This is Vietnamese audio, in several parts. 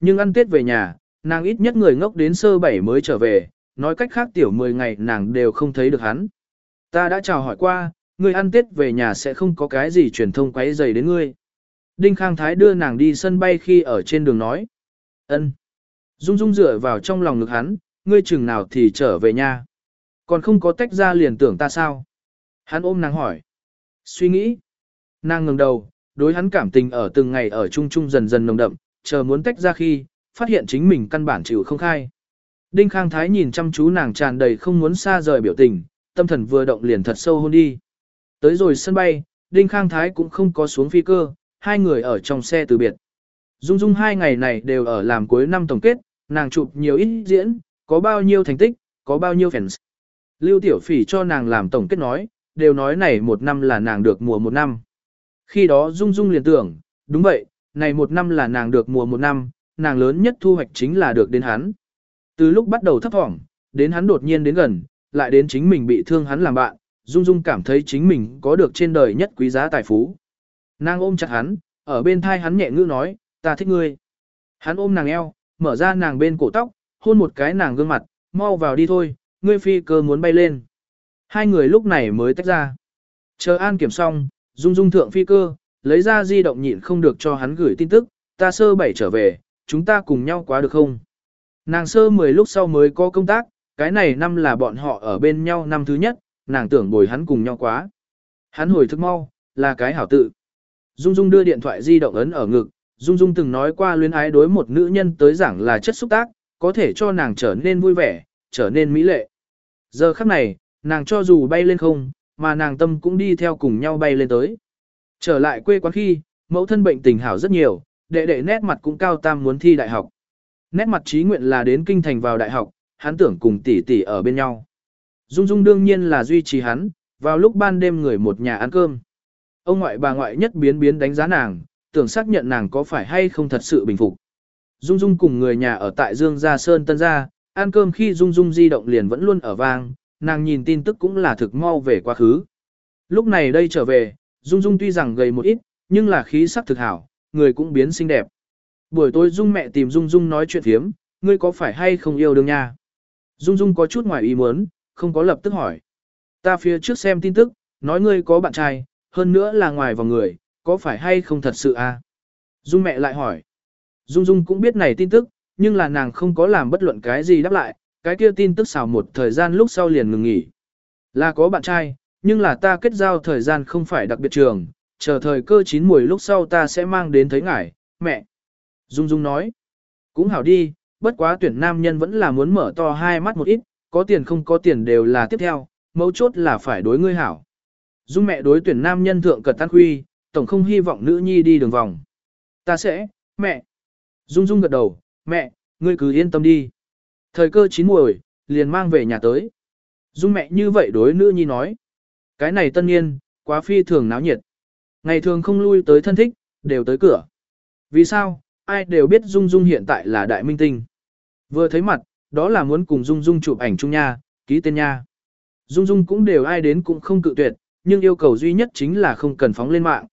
Nhưng ăn Tết về nhà, nàng ít nhất người ngốc đến sơ bảy mới trở về, nói cách khác tiểu 10 ngày nàng đều không thấy được hắn. Ta đã chào hỏi qua, người ăn Tết về nhà sẽ không có cái gì truyền thông quấy dày đến ngươi. Đinh Khang Thái đưa nàng đi sân bay khi ở trên đường nói. ân. Dung Dung dựa vào trong lòng ngực hắn, ngươi chừng nào thì trở về nhà. Còn không có tách ra liền tưởng ta sao? Hắn ôm nàng hỏi. Suy nghĩ. Nàng ngừng đầu, đối hắn cảm tình ở từng ngày ở chung chung dần dần nồng đậm, chờ muốn tách ra khi, phát hiện chính mình căn bản chịu không khai. Đinh Khang Thái nhìn chăm chú nàng tràn đầy không muốn xa rời biểu tình, tâm thần vừa động liền thật sâu hôn đi. Tới rồi sân bay, Đinh Khang Thái cũng không có xuống phi cơ, hai người ở trong xe từ biệt. Dung Dung hai ngày này đều ở làm cuối năm tổng kết, nàng chụp nhiều ít diễn, có bao nhiêu thành tích, có bao nhiêu fans. Lưu Tiểu Phỉ cho nàng làm tổng kết nói, đều nói này một năm là nàng được mùa một năm. Khi đó Dung Dung liền tưởng, đúng vậy, này một năm là nàng được mùa một năm, nàng lớn nhất thu hoạch chính là được đến hắn. Từ lúc bắt đầu thấp thỏm, đến hắn đột nhiên đến gần, lại đến chính mình bị thương hắn làm bạn, Dung Dung cảm thấy chính mình có được trên đời nhất quý giá tài phú. Nàng ôm chặt hắn, ở bên thai hắn nhẹ ngữ nói, ta thích ngươi. Hắn ôm nàng eo, mở ra nàng bên cổ tóc, hôn một cái nàng gương mặt, mau vào đi thôi, ngươi phi cơ muốn bay lên. Hai người lúc này mới tách ra. Chờ an kiểm xong, Dung Dung thượng phi cơ, lấy ra di động nhịn không được cho hắn gửi tin tức, ta sơ bảy trở về, chúng ta cùng nhau quá được không? Nàng sơ 10 lúc sau mới có công tác, cái này năm là bọn họ ở bên nhau năm thứ nhất, nàng tưởng bồi hắn cùng nhau quá. Hắn hồi thức mau, là cái hảo tự. Dung Dung đưa điện thoại di động ấn ở ngực, Dung Dung từng nói qua luyến ái đối một nữ nhân tới giảng là chất xúc tác, có thể cho nàng trở nên vui vẻ, trở nên mỹ lệ. Giờ khắc này, nàng cho dù bay lên không, mà nàng tâm cũng đi theo cùng nhau bay lên tới. Trở lại quê quán khi, mẫu thân bệnh tình hảo rất nhiều, đệ đệ nét mặt cũng cao tam muốn thi đại học. Nét mặt trí nguyện là đến kinh thành vào đại học, hắn tưởng cùng tỷ tỷ ở bên nhau. Dung Dung đương nhiên là duy trì hắn, vào lúc ban đêm người một nhà ăn cơm. Ông ngoại bà ngoại nhất biến biến đánh giá nàng, tưởng xác nhận nàng có phải hay không thật sự bình phục. Dung Dung cùng người nhà ở tại Dương Gia Sơn Tân Gia, ăn cơm khi Dung Dung di động liền vẫn luôn ở vang, nàng nhìn tin tức cũng là thực mau về quá khứ. Lúc này đây trở về, Dung Dung tuy rằng gầy một ít, nhưng là khí sắc thực hảo, người cũng biến xinh đẹp. Buổi tối Dung mẹ tìm Dung Dung nói chuyện thiếm, ngươi có phải hay không yêu đương nha? Dung Dung có chút ngoài ý muốn, không có lập tức hỏi. Ta phía trước xem tin tức, nói ngươi có bạn trai, hơn nữa là ngoài vào người, có phải hay không thật sự à? Dung mẹ lại hỏi. Dung Dung cũng biết này tin tức, nhưng là nàng không có làm bất luận cái gì đáp lại, cái kia tin tức xào một thời gian lúc sau liền ngừng nghỉ. Là có bạn trai, nhưng là ta kết giao thời gian không phải đặc biệt trường, chờ thời cơ chín mùi lúc sau ta sẽ mang đến thấy ngài, mẹ. Dung Dung nói, cũng hảo đi, bất quá tuyển nam nhân vẫn là muốn mở to hai mắt một ít, có tiền không có tiền đều là tiếp theo, mấu chốt là phải đối ngươi hảo. Dung mẹ đối tuyển nam nhân thượng cật tan huy, tổng không hy vọng nữ nhi đi đường vòng. Ta sẽ, mẹ. Dung Dung gật đầu, mẹ, ngươi cứ yên tâm đi. Thời cơ chín muồi, liền mang về nhà tới. Dung mẹ như vậy đối nữ nhi nói. Cái này tân niên, quá phi thường náo nhiệt. Ngày thường không lui tới thân thích, đều tới cửa. Vì sao, ai đều biết Dung Dung hiện tại là đại minh tinh. Vừa thấy mặt, đó là muốn cùng Dung Dung chụp ảnh chung nha, ký tên nha. Dung Dung cũng đều ai đến cũng không cự tuyệt, nhưng yêu cầu duy nhất chính là không cần phóng lên mạng.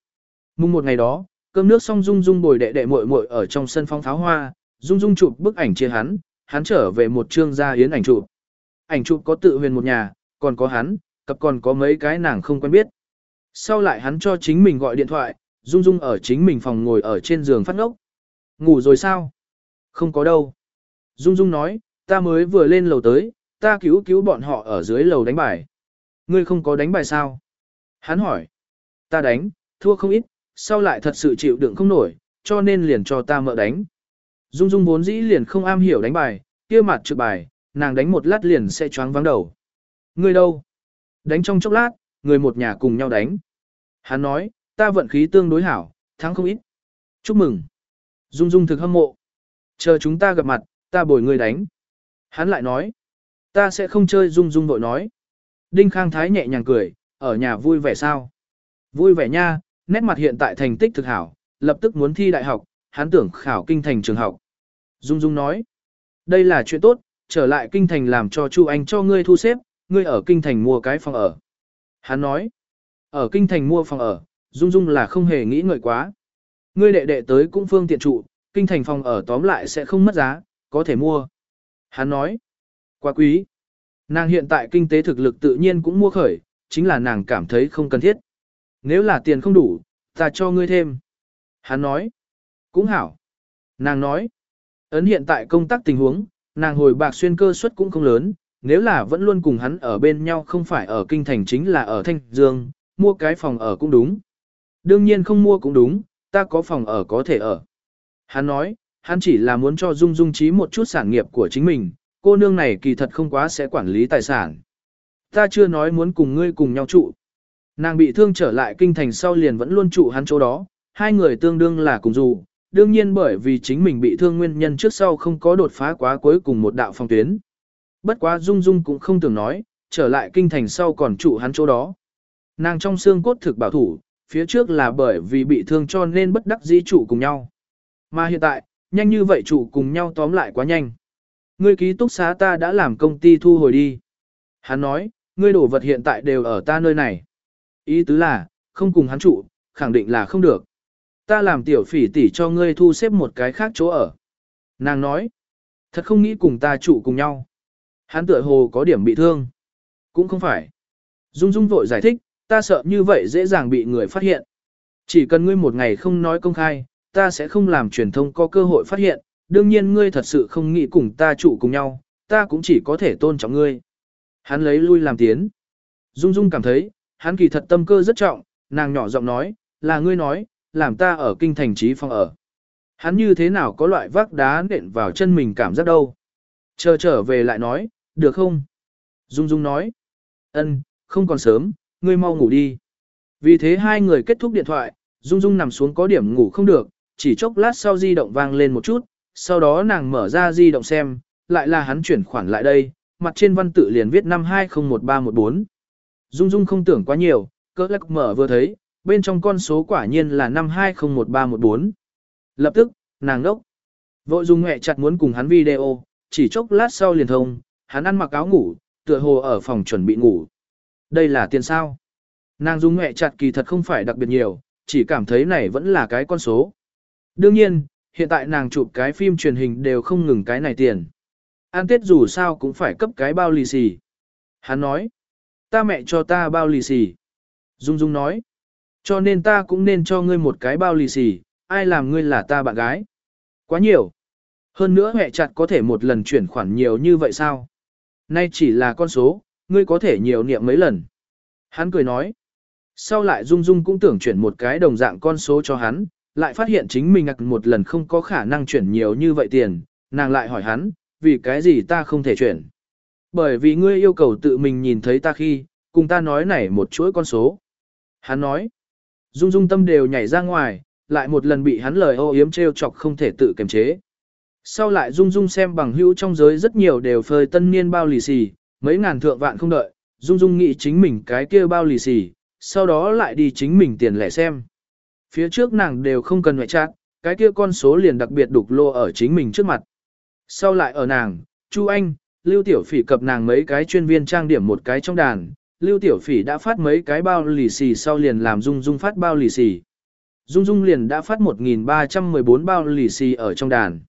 Mùng một ngày đó, cơm nước xong Dung Dung bồi đệ đệ muội muội ở trong sân phong pháo hoa, Dung Dung chụp bức ảnh chia hắn, hắn trở về một trương gia yến ảnh chụp. Ảnh chụp có tự huyền một nhà, còn có hắn, cặp còn có mấy cái nàng không quen biết. Sau lại hắn cho chính mình gọi điện thoại, Dung Dung ở chính mình phòng ngồi ở trên giường phát ngốc. Ngủ rồi sao? Không có đâu. Dung Dung nói, ta mới vừa lên lầu tới, ta cứu cứu bọn họ ở dưới lầu đánh bài. Ngươi không có đánh bài sao? Hắn hỏi. Ta đánh, thua không ít, sau lại thật sự chịu đựng không nổi, cho nên liền cho ta mợ đánh. Dung Dung vốn dĩ liền không am hiểu đánh bài, kia mặt trượt bài, nàng đánh một lát liền sẽ choáng vắng đầu. Ngươi đâu? Đánh trong chốc lát, người một nhà cùng nhau đánh. Hắn nói, ta vận khí tương đối hảo, thắng không ít. Chúc mừng. Dung Dung thực hâm mộ. Chờ chúng ta gặp mặt, ta bồi người đánh. Hắn lại nói, ta sẽ không chơi Dung Dung vội nói. Đinh Khang Thái nhẹ nhàng cười, ở nhà vui vẻ sao? Vui vẻ nha, nét mặt hiện tại thành tích thực hảo, lập tức muốn thi đại học, hắn tưởng khảo kinh thành trường học. Dung Dung nói, đây là chuyện tốt, trở lại kinh thành làm cho Chu Anh cho ngươi thu xếp, ngươi ở kinh thành mua cái phòng ở. Hắn nói, ở kinh thành mua phòng ở, Dung Dung là không hề nghĩ ngợi quá. Ngươi đệ đệ tới cũng phương tiện trụ, kinh thành phòng ở tóm lại sẽ không mất giá, có thể mua. Hắn nói, quá quý. Nàng hiện tại kinh tế thực lực tự nhiên cũng mua khởi, chính là nàng cảm thấy không cần thiết. Nếu là tiền không đủ, ta cho ngươi thêm. Hắn nói, cũng hảo. Nàng nói, ấn hiện tại công tác tình huống, nàng hồi bạc xuyên cơ suất cũng không lớn, nếu là vẫn luôn cùng hắn ở bên nhau không phải ở kinh thành chính là ở Thanh Dương, mua cái phòng ở cũng đúng. Đương nhiên không mua cũng đúng, ta có phòng ở có thể ở. Hắn nói, hắn chỉ là muốn cho Dung Dung trí một chút sản nghiệp của chính mình, cô nương này kỳ thật không quá sẽ quản lý tài sản. Ta chưa nói muốn cùng ngươi cùng nhau trụ. Nàng bị thương trở lại kinh thành sau liền vẫn luôn trụ hắn chỗ đó, hai người tương đương là cùng dù, đương nhiên bởi vì chính mình bị thương nguyên nhân trước sau không có đột phá quá cuối cùng một đạo phong tuyến. Bất quá Dung Dung cũng không tưởng nói, trở lại kinh thành sau còn trụ hắn chỗ đó. Nàng trong xương cốt thực bảo thủ, phía trước là bởi vì bị thương cho nên bất đắc dĩ trụ cùng nhau. Mà hiện tại, nhanh như vậy trụ cùng nhau tóm lại quá nhanh. Ngươi ký túc xá ta đã làm công ty thu hồi đi. Hắn nói, ngươi đổ vật hiện tại đều ở ta nơi này. Ý tứ là, không cùng hắn trụ, khẳng định là không được. Ta làm tiểu phỉ tỷ cho ngươi thu xếp một cái khác chỗ ở. Nàng nói, thật không nghĩ cùng ta trụ cùng nhau. Hắn tựa hồ có điểm bị thương. Cũng không phải. Dung Dung vội giải thích, ta sợ như vậy dễ dàng bị người phát hiện. Chỉ cần ngươi một ngày không nói công khai, ta sẽ không làm truyền thông có cơ hội phát hiện, đương nhiên ngươi thật sự không nghĩ cùng ta trụ cùng nhau, ta cũng chỉ có thể tôn trọng ngươi. Hắn lấy lui làm tiến. Dung Dung cảm thấy, hắn kỳ thật tâm cơ rất trọng, nàng nhỏ giọng nói, là ngươi nói, làm ta ở kinh thành trí phong ở. Hắn như thế nào có loại vác đá nện vào chân mình cảm giác đâu. Chờ trở về lại nói, được không? Dung Dung nói, ân, không còn sớm, ngươi mau ngủ đi. Vì thế hai người kết thúc điện thoại, Dung Dung nằm xuống có điểm ngủ không được, chỉ chốc lát sau di động vang lên một chút, sau đó nàng mở ra di động xem, lại là hắn chuyển khoản lại đây, mặt trên văn tự liền viết năm 201314. Dung Dung không tưởng quá nhiều, cỡ lắc mở vừa thấy, bên trong con số quả nhiên là năm 201314. Lập tức, nàng đốc. Vội dùng hẹ chặt muốn cùng hắn video, chỉ chốc lát sau liền thông, hắn ăn mặc áo ngủ, tựa hồ ở phòng chuẩn bị ngủ. Đây là tiền sao? Nàng dung mẹ chặt kỳ thật không phải đặc biệt nhiều, chỉ cảm thấy này vẫn là cái con số. Đương nhiên, hiện tại nàng chụp cái phim truyền hình đều không ngừng cái này tiền. An Tết dù sao cũng phải cấp cái bao lì xì. Hắn nói, ta mẹ cho ta bao lì xì. Dung Dung nói, cho nên ta cũng nên cho ngươi một cái bao lì xì, ai làm ngươi là ta bạn gái. Quá nhiều. Hơn nữa mẹ chặt có thể một lần chuyển khoản nhiều như vậy sao? Nay chỉ là con số, ngươi có thể nhiều niệm mấy lần. Hắn cười nói. Sau lại Dung Dung cũng tưởng chuyển một cái đồng dạng con số cho hắn, lại phát hiện chính mình ngặt một lần không có khả năng chuyển nhiều như vậy tiền, nàng lại hỏi hắn, vì cái gì ta không thể chuyển. Bởi vì ngươi yêu cầu tự mình nhìn thấy ta khi, cùng ta nói này một chuỗi con số. Hắn nói, Dung Dung tâm đều nhảy ra ngoài, lại một lần bị hắn lời ô yếm trêu chọc không thể tự kiềm chế. Sau lại Dung Dung xem bằng hữu trong giới rất nhiều đều phơi tân niên bao lì xì, mấy ngàn thượng vạn không đợi, Dung Dung nghĩ chính mình cái kia bao lì xì, sau đó lại đi chính mình tiền lẻ xem. Phía trước nàng đều không cần ngoại trạng, cái kia con số liền đặc biệt đục lô ở chính mình trước mặt. Sau lại ở nàng, Chu Anh, Lưu Tiểu Phỉ cập nàng mấy cái chuyên viên trang điểm một cái trong đàn, Lưu Tiểu Phỉ đã phát mấy cái bao lì xì sau liền làm Dung Dung phát bao lì xì. Dung Dung liền đã phát 1.314 bao lì xì ở trong đàn.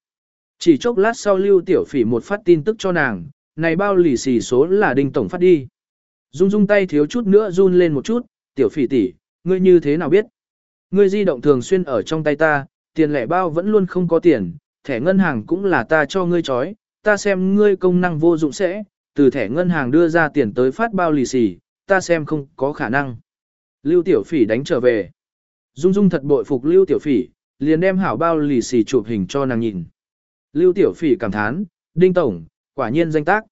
Chỉ chốc lát sau Lưu Tiểu Phỉ một phát tin tức cho nàng, này bao lì xì số là Đinh Tổng phát đi. Dung Dung tay thiếu chút nữa run lên một chút, Tiểu Phỉ tỷ, ngươi như thế nào biết? Ngươi di động thường xuyên ở trong tay ta, tiền lẻ bao vẫn luôn không có tiền, thẻ ngân hàng cũng là ta cho ngươi trói ta xem ngươi công năng vô dụng sẽ, từ thẻ ngân hàng đưa ra tiền tới phát bao lì xì, ta xem không có khả năng. Lưu Tiểu Phỉ đánh trở về. Dung Dung thật bội phục Lưu Tiểu Phỉ, liền đem hảo bao lì xì chụp hình cho nàng nhìn. Lưu Tiểu Phỉ cảm thán, Đinh Tổng, quả nhiên danh tác.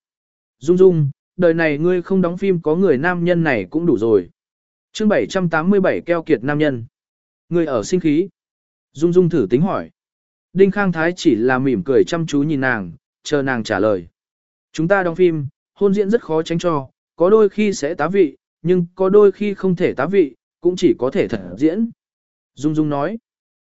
Dung Dung, đời này ngươi không đóng phim có người nam nhân này cũng đủ rồi. chương 787 keo kiệt nam nhân. Ngươi ở sinh khí. Dung Dung thử tính hỏi. Đinh Khang Thái chỉ là mỉm cười chăm chú nhìn nàng, chờ nàng trả lời. Chúng ta đóng phim, hôn diễn rất khó tránh cho, có đôi khi sẽ tá vị, nhưng có đôi khi không thể tá vị, cũng chỉ có thể thật diễn. Dung Dung nói.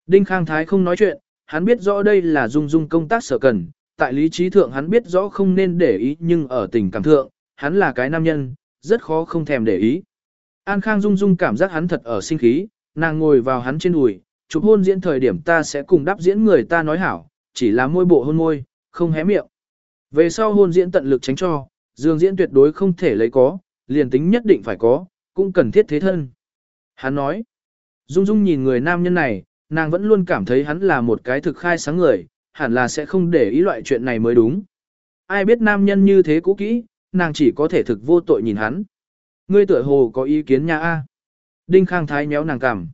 Đinh Khang Thái không nói chuyện, hắn biết rõ đây là Dung Dung công tác sở cần, tại lý trí thượng hắn biết rõ không nên để ý nhưng ở tình cảm thượng, hắn là cái nam nhân, rất khó không thèm để ý. An Khang Dung Dung cảm giác hắn thật ở sinh khí, nàng ngồi vào hắn trên đùi, chụp hôn diễn thời điểm ta sẽ cùng đáp diễn người ta nói hảo, chỉ là môi bộ hôn môi, không hé miệng. Về sau hôn diễn tận lực tránh cho, dương diễn tuyệt đối không thể lấy có, liền tính nhất định phải có, cũng cần thiết thế thân. Hắn nói, Dung Dung nhìn người nam nhân này, nàng vẫn luôn cảm thấy hắn là một cái thực khai sáng người, hẳn là sẽ không để ý loại chuyện này mới đúng. Ai biết nam nhân như thế cũ kỹ, nàng chỉ có thể thực vô tội nhìn hắn. Ngươi tựa hồ có ý kiến nha a? Đinh Khang Thái méo nàng cằm.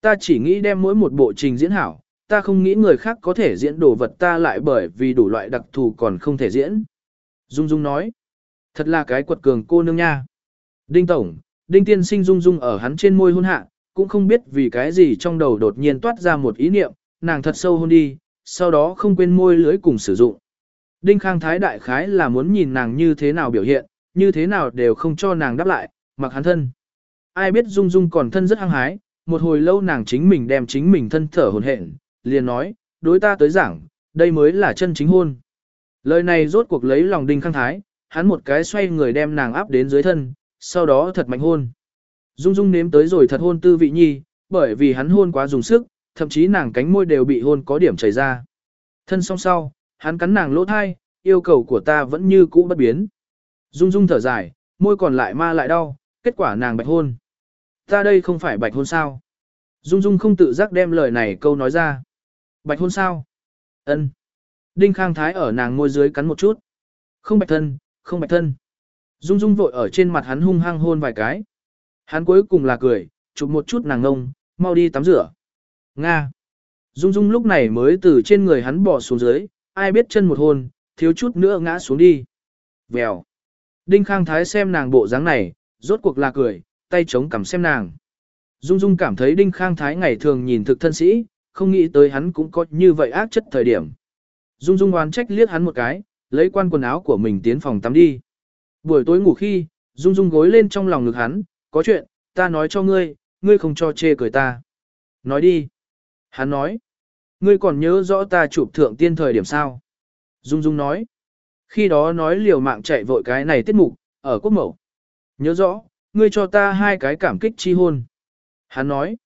Ta chỉ nghĩ đem mỗi một bộ trình diễn hảo, ta không nghĩ người khác có thể diễn đồ vật ta lại bởi vì đủ loại đặc thù còn không thể diễn. Dung Dung nói. Thật là cái quật cường cô nương nha. Đinh Tổng, Đinh Tiên sinh Dung Dung ở hắn trên môi hôn hạ, cũng không biết vì cái gì trong đầu đột nhiên toát ra một ý niệm, nàng thật sâu hôn đi, sau đó không quên môi lưới cùng sử dụng. Đinh Khang Thái đại khái là muốn nhìn nàng như thế nào biểu hiện, như thế nào đều không cho nàng đáp lại, mặc hắn thân. Ai biết Dung Dung còn thân rất hăng hái, một hồi lâu nàng chính mình đem chính mình thân thở hồn hển, liền nói, đối ta tới giảng, đây mới là chân chính hôn. Lời này rốt cuộc lấy lòng Đinh Khang Thái, hắn một cái xoay người đem nàng áp đến dưới thân, sau đó thật mạnh hôn. Dung Dung nếm tới rồi thật hôn tư vị nhi, bởi vì hắn hôn quá dùng sức, thậm chí nàng cánh môi đều bị hôn có điểm chảy ra. Thân song sau, hắn cắn nàng lỗ thai, yêu cầu của ta vẫn như cũ bất biến. Dung Dung thở dài, môi còn lại ma lại đau, kết quả nàng bạch hôn. Ta đây không phải bạch hôn sao? Dung Dung không tự giác đem lời này câu nói ra. Bạch hôn sao? Ân. Đinh Khang Thái ở nàng môi dưới cắn một chút. Không bạch thân, không bạch thân. Dung Dung vội ở trên mặt hắn hung hăng hôn vài cái. Hắn cuối cùng là cười, chụp một chút nàng ngông, mau đi tắm rửa. Nga. Dung Dung lúc này mới từ trên người hắn bỏ xuống dưới, ai biết chân một hôn, thiếu chút nữa ngã xuống đi. Vèo. Đinh Khang Thái xem nàng bộ dáng này, rốt cuộc là cười, tay chống cằm xem nàng. Dung Dung cảm thấy Đinh Khang Thái ngày thường nhìn thực thân sĩ, không nghĩ tới hắn cũng có như vậy ác chất thời điểm. Dung Dung oán trách liếc hắn một cái, lấy quan quần áo của mình tiến phòng tắm đi. Buổi tối ngủ khi, Dung Dung gối lên trong lòng ngực hắn, có chuyện, ta nói cho ngươi, ngươi không cho chê cười ta. Nói đi. Hắn nói. Ngươi còn nhớ rõ ta chụp thượng tiên thời điểm sao? Dung Dung nói. Khi đó nói liều mạng chạy vội cái này tiết mục, ở quốc mẫu. Nhớ rõ, ngươi cho ta hai cái cảm kích chi hôn. Hắn nói.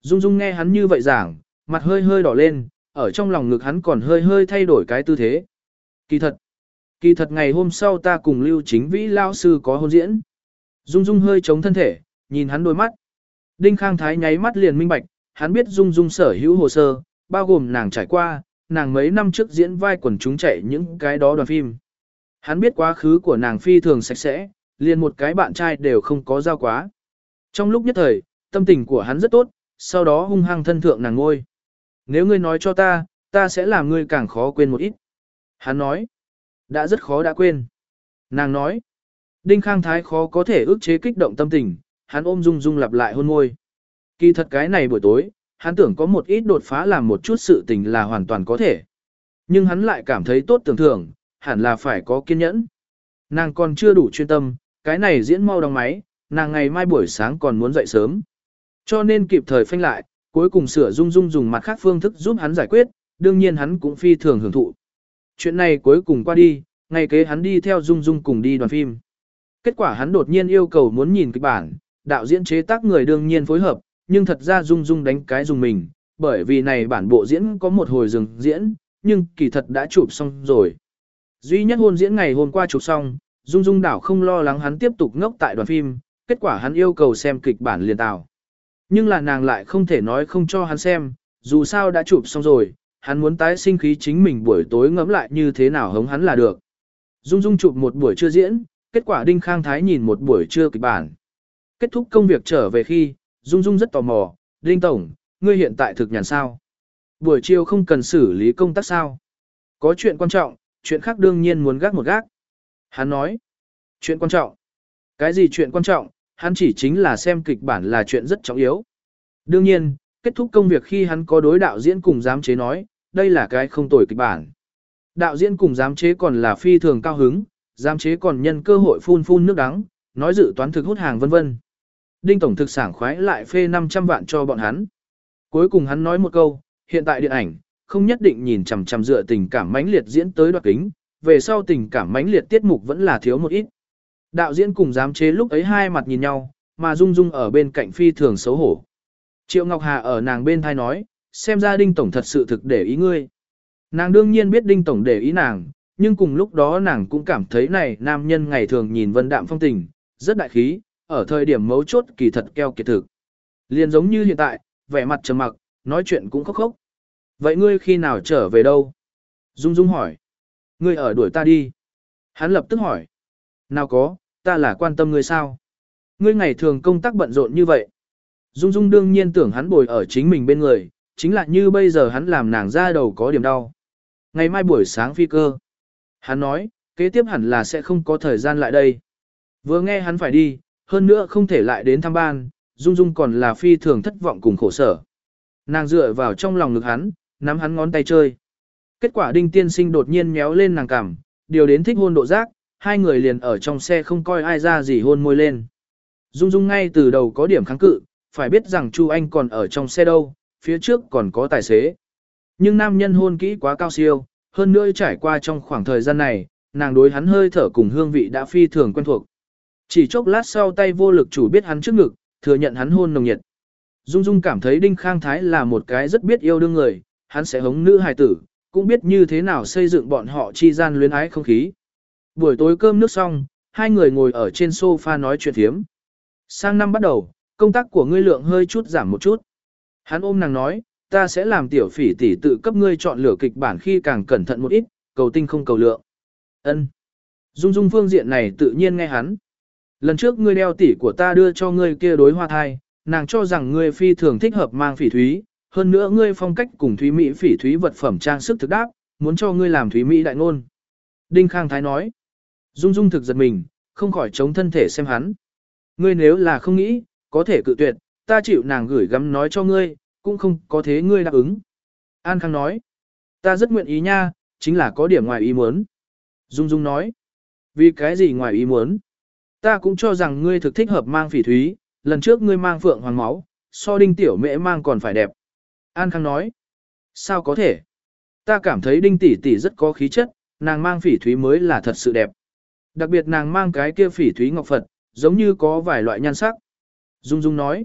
Dung Dung nghe hắn như vậy giảng, mặt hơi hơi đỏ lên, ở trong lòng ngực hắn còn hơi hơi thay đổi cái tư thế. Kỳ thật. Kỳ thật ngày hôm sau ta cùng Lưu Chính Vĩ lao sư có hôn diễn. Dung Dung hơi chống thân thể, nhìn hắn đôi mắt. Đinh Khang Thái nháy mắt liền minh bạch, hắn biết Dung Dung sở hữu hồ sơ, bao gồm nàng trải qua, nàng mấy năm trước diễn vai quần chúng chạy những cái đó đoàn phim. Hắn biết quá khứ của nàng phi thường sạch sẽ, liền một cái bạn trai đều không có giao quá. Trong lúc nhất thời, tâm tình của hắn rất tốt, sau đó hung hăng thân thượng nàng ngôi. Nếu ngươi nói cho ta, ta sẽ làm ngươi càng khó quên một ít. Hắn nói, đã rất khó đã quên. Nàng nói, Đinh Khang Thái khó có thể ước chế kích động tâm tình, hắn ôm Dung Dung lặp lại hôn môi. Kỳ thật cái này buổi tối, hắn tưởng có một ít đột phá làm một chút sự tình là hoàn toàn có thể. Nhưng hắn lại cảm thấy tốt tưởng thưởng, hẳn là phải có kiên nhẫn. Nàng còn chưa đủ chuyên tâm, cái này diễn mau đóng máy, nàng ngày mai buổi sáng còn muốn dậy sớm. Cho nên kịp thời phanh lại, cuối cùng sửa Dung Dung dùng mặt khác phương thức giúp hắn giải quyết, đương nhiên hắn cũng phi thường hưởng thụ. Chuyện này cuối cùng qua đi, ngày kế hắn đi theo Dung Dung cùng đi đoàn phim. Kết quả hắn đột nhiên yêu cầu muốn nhìn kịch bản, đạo diễn chế tác người đương nhiên phối hợp, nhưng thật ra Dung Dung đánh cái dùng mình, bởi vì này bản bộ diễn có một hồi dừng diễn, nhưng kỳ thật đã chụp xong rồi. Duy nhất hôn diễn ngày hôm qua chụp xong, Dung Dung đảo không lo lắng hắn tiếp tục ngốc tại đoàn phim, kết quả hắn yêu cầu xem kịch bản liền tạo. Nhưng là nàng lại không thể nói không cho hắn xem, dù sao đã chụp xong rồi, hắn muốn tái sinh khí chính mình buổi tối ngẫm lại như thế nào hống hắn là được. Dung Dung chụp một buổi chưa diễn, kết quả Đinh Khang Thái nhìn một buổi trưa kịch bản. Kết thúc công việc trở về khi, Dung Dung rất tò mò, Đinh Tổng, ngươi hiện tại thực nhàn sao? Buổi chiều không cần xử lý công tác sao? Có chuyện quan trọng, chuyện khác đương nhiên muốn gác một gác. Hắn nói, chuyện quan trọng. Cái gì chuyện quan trọng, hắn chỉ chính là xem kịch bản là chuyện rất trọng yếu. Đương nhiên, kết thúc công việc khi hắn có đối đạo diễn cùng giám chế nói, đây là cái không tồi kịch bản. Đạo diễn cùng giám chế còn là phi thường cao hứng, giám chế còn nhân cơ hội phun phun nước đắng, nói dự toán thực hút hàng vân vân. Đinh Tổng thực sảng khoái lại phê 500 vạn cho bọn hắn. Cuối cùng hắn nói một câu, hiện tại điện ảnh, không nhất định nhìn chằm chằm dựa tình cảm mãnh liệt diễn tới đoạt kính, về sau tình cảm mãnh liệt tiết mục vẫn là thiếu một ít. Đạo diễn cùng giám chế lúc ấy hai mặt nhìn nhau, mà Dung Dung ở bên cạnh phi thường xấu hổ. Triệu Ngọc Hà ở nàng bên thai nói, xem ra Đinh Tổng thật sự thực để ý ngươi. Nàng đương nhiên biết Đinh Tổng để ý nàng, nhưng cùng lúc đó nàng cũng cảm thấy này nam nhân ngày thường nhìn vân đạm phong tình, rất đại khí, ở thời điểm mấu chốt kỳ thật keo kiệt thực. Liền giống như hiện tại, vẻ mặt trầm mặc, nói chuyện cũng khóc khóc. Vậy ngươi khi nào trở về đâu? Dung Dung hỏi. Ngươi ở đuổi ta đi. Hắn lập tức hỏi. Nào có, ta là quan tâm ngươi sao? Ngươi ngày thường công tác bận rộn như vậy. Dung Dung đương nhiên tưởng hắn bồi ở chính mình bên người, chính là như bây giờ hắn làm nàng ra đầu có điểm đau. Ngày mai buổi sáng phi cơ. Hắn nói, kế tiếp hẳn là sẽ không có thời gian lại đây. Vừa nghe hắn phải đi, hơn nữa không thể lại đến thăm ban, Dung Dung còn là phi thường thất vọng cùng khổ sở. Nàng dựa vào trong lòng ngực hắn, nắm hắn ngón tay chơi. Kết quả đinh tiên sinh đột nhiên méo lên nàng cằm, điều đến thích hôn độ giác, hai người liền ở trong xe không coi ai ra gì hôn môi lên. Dung Dung ngay từ đầu có điểm kháng cự, phải biết rằng Chu Anh còn ở trong xe đâu, phía trước còn có tài xế. Nhưng nam nhân hôn kỹ quá cao siêu, hơn nữa trải qua trong khoảng thời gian này, nàng đối hắn hơi thở cùng hương vị đã phi thường quen thuộc. Chỉ chốc lát sau tay vô lực chủ biết hắn trước ngực, thừa nhận hắn hôn nồng nhiệt. Dung Dung cảm thấy Đinh Khang Thái là một cái rất biết yêu đương người, hắn sẽ hống nữ hài tử, cũng biết như thế nào xây dựng bọn họ chi gian luyến ái không khí. Buổi tối cơm nước xong, hai người ngồi ở trên sofa nói chuyện thiếm. Sang năm bắt đầu, công tác của ngươi lượng hơi chút giảm một chút. Hắn ôm nàng nói, ta sẽ làm tiểu phỉ tỷ tự cấp ngươi chọn lựa kịch bản khi càng cẩn thận một ít, cầu tinh không cầu lượng. Ân. Dung dung phương diện này tự nhiên nghe hắn. Lần trước ngươi đeo tỷ của ta đưa cho ngươi kia đối hoa thai, nàng cho rằng ngươi phi thường thích hợp mang phỉ thúy, hơn nữa ngươi phong cách cùng thúy mỹ phỉ thúy vật phẩm trang sức thực đáp, muốn cho ngươi làm thúy mỹ đại ngôn. Đinh Khang Thái nói. Dung dung thực giật mình, không khỏi chống thân thể xem hắn. Ngươi nếu là không nghĩ, có thể cự tuyệt, ta chịu nàng gửi gắm nói cho ngươi, cũng không có thế ngươi đáp ứng. An Khang nói, ta rất nguyện ý nha, chính là có điểm ngoài ý muốn. Dung Dung nói, vì cái gì ngoài ý muốn? Ta cũng cho rằng ngươi thực thích hợp mang phỉ thúy, lần trước ngươi mang phượng hoàng máu, so đinh tiểu mễ mang còn phải đẹp. An Khang nói, sao có thể? Ta cảm thấy đinh tỷ tỷ rất có khí chất, nàng mang phỉ thúy mới là thật sự đẹp. Đặc biệt nàng mang cái kia phỉ thúy ngọc Phật, giống như có vài loại nhan sắc. Dung Dung nói,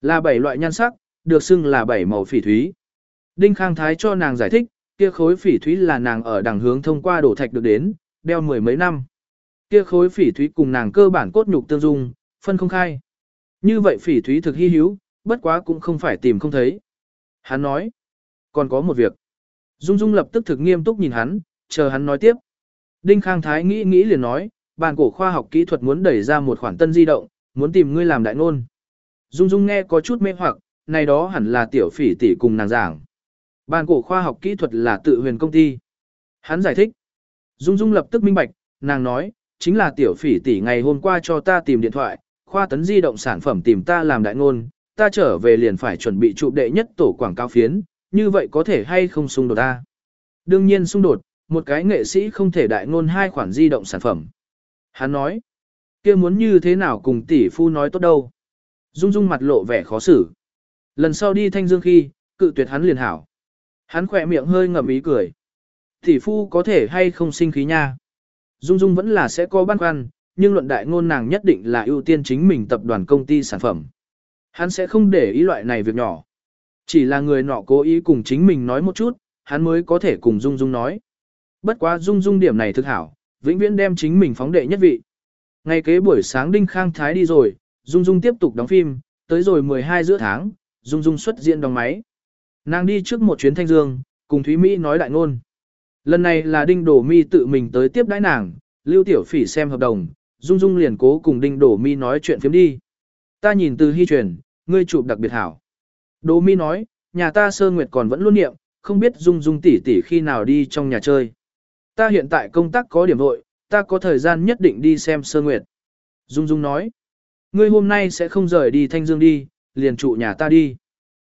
là bảy loại nhan sắc, được xưng là bảy màu phỉ thúy. Đinh Khang Thái cho nàng giải thích, kia khối phỉ thúy là nàng ở đằng hướng thông qua đổ thạch được đến, đeo mười mấy năm. Kia khối phỉ thúy cùng nàng cơ bản cốt nhục tương dung, phân không khai. Như vậy phỉ thúy thực hy hữu, bất quá cũng không phải tìm không thấy. Hắn nói, còn có một việc. Dung Dung lập tức thực nghiêm túc nhìn hắn, chờ hắn nói tiếp. Đinh Khang Thái nghĩ nghĩ liền nói, bàn cổ khoa học kỹ thuật muốn đẩy ra một khoản tân di động, muốn tìm ngươi làm đại ngôn. Dung Dung nghe có chút mê hoặc, này đó hẳn là tiểu phỉ tỷ cùng nàng giảng. Ban cổ khoa học kỹ thuật là tự huyền công ty. Hắn giải thích. Dung Dung lập tức minh bạch, nàng nói, chính là tiểu phỉ tỷ ngày hôm qua cho ta tìm điện thoại, khoa tấn di động sản phẩm tìm ta làm đại ngôn, ta trở về liền phải chuẩn bị chụp đệ nhất tổ quảng cáo phiến, như vậy có thể hay không xung đột ta? Đương nhiên xung đột, một cái nghệ sĩ không thể đại ngôn hai khoản di động sản phẩm. Hắn nói, kia muốn như thế nào cùng tỷ phu nói tốt đâu. Dung Dung mặt lộ vẻ khó xử. Lần sau đi thanh dương khi, cự tuyệt hắn liền hảo. Hắn khỏe miệng hơi ngậm ý cười. Tỷ phu có thể hay không sinh khí nha. Dung Dung vẫn là sẽ có băn khoăn, nhưng luận đại ngôn nàng nhất định là ưu tiên chính mình tập đoàn công ty sản phẩm. Hắn sẽ không để ý loại này việc nhỏ. Chỉ là người nọ cố ý cùng chính mình nói một chút, hắn mới có thể cùng Dung Dung nói. Bất quá Dung Dung điểm này thực hảo, vĩnh viễn đem chính mình phóng đệ nhất vị. Ngay kế buổi sáng Đinh Khang Thái đi rồi, Dung Dung tiếp tục đóng phim, tới rồi 12 giữa tháng, Dung Dung xuất diễn đóng máy. Nàng đi trước một chuyến thanh dương, cùng Thúy Mỹ nói đại ngôn. Lần này là Đinh Đổ Mi tự mình tới tiếp đãi nàng, Lưu Tiểu Phỉ xem hợp đồng, Dung Dung liền cố cùng Đinh Đổ Mi nói chuyện phiếm đi. Ta nhìn từ hy truyền, ngươi chụp đặc biệt hảo. Đổ Mi nói, nhà ta sơ nguyệt còn vẫn luôn niệm, không biết Dung Dung tỷ tỷ khi nào đi trong nhà chơi. Ta hiện tại công tác có điểm vội, ta có thời gian nhất định đi xem sơ nguyệt. Dung Dung nói, ngươi hôm nay sẽ không rời đi Thanh Dương đi, liền trụ nhà ta đi.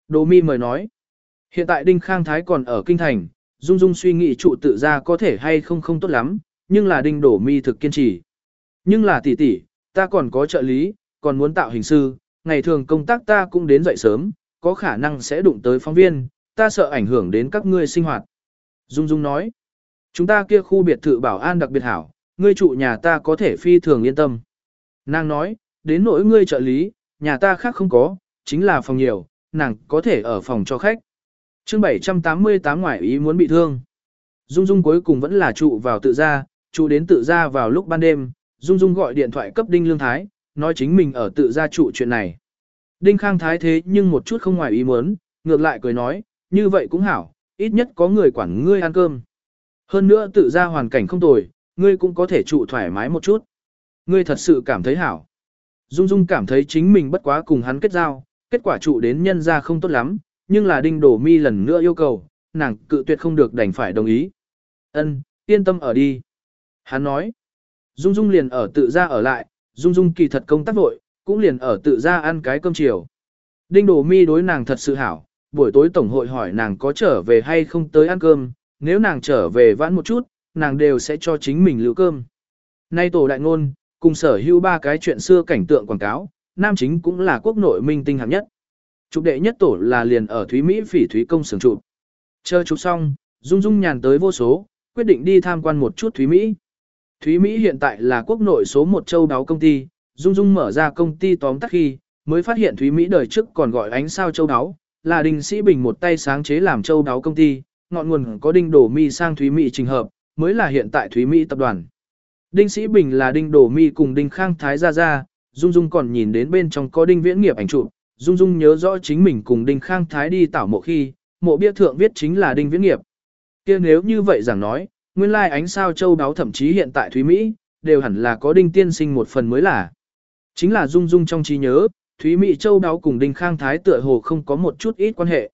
Đồ mi mời nói, hiện tại Đinh Khang Thái còn ở Kinh Thành, Dung Dung suy nghĩ trụ tự ra có thể hay không không tốt lắm, nhưng là Đinh Đổ mi thực kiên trì. Nhưng là tỷ tỷ, ta còn có trợ lý, còn muốn tạo hình sư, ngày thường công tác ta cũng đến dậy sớm, có khả năng sẽ đụng tới phóng viên, ta sợ ảnh hưởng đến các ngươi sinh hoạt. Dung Dung nói, chúng ta kia khu biệt thự bảo an đặc biệt hảo, ngươi trụ nhà ta có thể phi thường yên tâm. Nàng nói, đến nỗi ngươi trợ lý, nhà ta khác không có, chính là phòng nhiều, nàng có thể ở phòng cho khách. chương 788 ngoại ý muốn bị thương. Dung Dung cuối cùng vẫn là trụ vào tự gia, trụ đến tự gia vào lúc ban đêm, Dung Dung gọi điện thoại cấp Đinh Lương Thái, nói chính mình ở tự gia trụ chuyện này. Đinh Khang Thái thế nhưng một chút không ngoài ý muốn, ngược lại cười nói, như vậy cũng hảo, ít nhất có người quản ngươi ăn cơm. Hơn nữa tự gia hoàn cảnh không tồi, ngươi cũng có thể trụ thoải mái một chút. Ngươi thật sự cảm thấy hảo. Dung Dung cảm thấy chính mình bất quá cùng hắn kết giao, kết quả trụ đến nhân ra không tốt lắm, nhưng là đinh đổ mi lần nữa yêu cầu, nàng cự tuyệt không được đành phải đồng ý. Ân, yên tâm ở đi. Hắn nói, Dung Dung liền ở tự ra ở lại, Dung Dung kỳ thật công tác vội, cũng liền ở tự ra ăn cái cơm chiều. Đinh đổ mi đối nàng thật sự hảo, buổi tối tổng hội hỏi nàng có trở về hay không tới ăn cơm, nếu nàng trở về vãn một chút, nàng đều sẽ cho chính mình lưu cơm. Nay tổ đại ngôn, cùng sở hữu ba cái chuyện xưa cảnh tượng quảng cáo, nam chính cũng là quốc nội minh tinh hạng nhất. Chụp đệ nhất tổ là liền ở Thúy Mỹ phỉ Thúy Công sưởng chụp. Chờ chụp xong, Dung Dung nhàn tới vô số, quyết định đi tham quan một chút Thúy Mỹ. Thúy Mỹ hiện tại là quốc nội số một châu đáo công ty, Dung Dung mở ra công ty tóm tắt khi, mới phát hiện Thúy Mỹ đời trước còn gọi ánh sao châu đáo, là Đinh Sĩ Bình một tay sáng chế làm châu đáo công ty, ngọn nguồn có Đinh Đổ Mi sang Thúy Mỹ trình hợp, mới là hiện tại Thúy Mỹ tập đoàn. Đinh Sĩ Bình là Đinh Đổ Mi cùng Đinh Khang Thái gia gia, Dung Dung còn nhìn đến bên trong có Đinh Viễn Nghiệp ảnh chụp, Dung Dung nhớ rõ chính mình cùng Đinh Khang Thái đi tảo mộ khi, mộ bia thượng viết chính là Đinh Viễn Nghiệp. kia nếu như vậy rằng nói, nguyên lai ánh sao châu đáo thậm chí hiện tại Thúy Mỹ, đều hẳn là có Đinh Tiên Sinh một phần mới là. Chính là Dung Dung trong trí nhớ, Thúy Mỹ châu đáo cùng Đinh Khang Thái tựa hồ không có một chút ít quan hệ.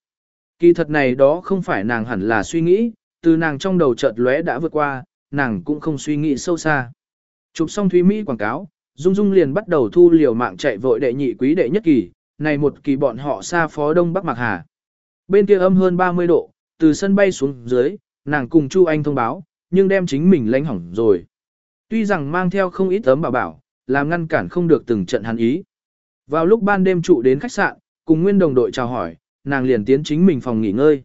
Kỳ thật này đó không phải nàng hẳn là suy nghĩ, từ nàng trong đầu chợt lóe đã vượt qua, nàng cũng không suy nghĩ sâu xa. Chụp xong Thúy Mỹ quảng cáo, Dung Dung liền bắt đầu thu liều mạng chạy vội đệ nhị quý đệ nhất kỳ, này một kỳ bọn họ xa phó đông bắc Mạc Hà. Bên kia âm hơn 30 độ, từ sân bay xuống dưới, nàng cùng Chu Anh thông báo, nhưng đem chính mình lánh hỏng rồi. Tuy rằng mang theo không ít tấm bảo bảo, làm ngăn cản không được từng trận hắn ý. Vào lúc ban đêm trụ đến khách sạn, cùng nguyên đồng đội chào hỏi, nàng liền tiến chính mình phòng nghỉ ngơi.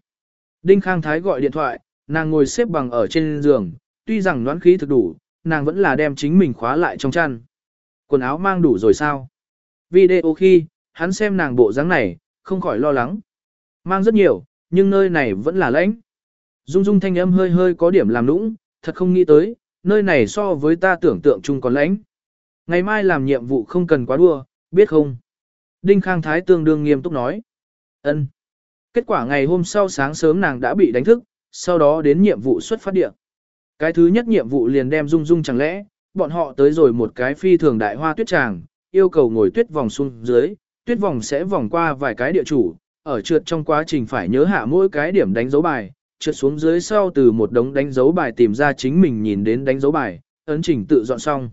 Đinh Khang Thái gọi điện thoại, nàng ngồi xếp bằng ở trên giường, tuy rằng noãn khí thực đủ, nàng vẫn là đem chính mình khóa lại trong chăn. Quần áo mang đủ rồi sao? Video khi, hắn xem nàng bộ dáng này, không khỏi lo lắng. Mang rất nhiều, nhưng nơi này vẫn là lãnh. Dung dung thanh âm hơi hơi có điểm làm nũng, thật không nghĩ tới, nơi này so với ta tưởng tượng chung còn lãnh. Ngày mai làm nhiệm vụ không cần quá đua, biết không? Đinh Khang Thái tương đương nghiêm túc nói. ân. Kết quả ngày hôm sau sáng sớm nàng đã bị đánh thức, sau đó đến nhiệm vụ xuất phát địa. Cái thứ nhất nhiệm vụ liền đem Dung Dung chẳng lẽ, bọn họ tới rồi một cái phi thường đại hoa tuyết tràng, yêu cầu ngồi tuyết vòng xuống dưới, tuyết vòng sẽ vòng qua vài cái địa chủ, ở trượt trong quá trình phải nhớ hạ mỗi cái điểm đánh dấu bài, trượt xuống dưới sau từ một đống đánh dấu bài tìm ra chính mình nhìn đến đánh dấu bài, ấn trình tự dọn xong.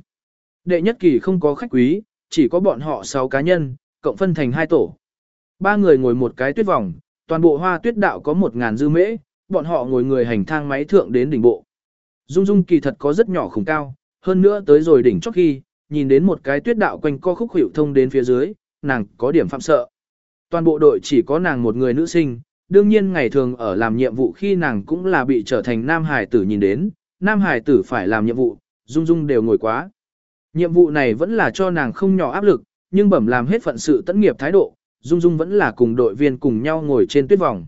Đệ nhất kỳ không có khách quý, chỉ có bọn họ 6 cá nhân, cộng phân thành hai tổ. Ba người ngồi một cái tuyết vòng, toàn bộ hoa tuyết đạo có 1.000 dư mễ, bọn họ ngồi người hành thang máy thượng đến đỉnh bộ. Dung Dung kỳ thật có rất nhỏ khủng cao, hơn nữa tới rồi đỉnh chót khi, nhìn đến một cái tuyết đạo quanh co khúc hiệu thông đến phía dưới, nàng có điểm phạm sợ. Toàn bộ đội chỉ có nàng một người nữ sinh, đương nhiên ngày thường ở làm nhiệm vụ khi nàng cũng là bị trở thành nam hải tử nhìn đến, nam hải tử phải làm nhiệm vụ, Dung Dung đều ngồi quá. Nhiệm vụ này vẫn là cho nàng không nhỏ áp lực, nhưng bẩm làm hết phận sự tận nghiệp thái độ, Dung Dung vẫn là cùng đội viên cùng nhau ngồi trên tuyết vòng.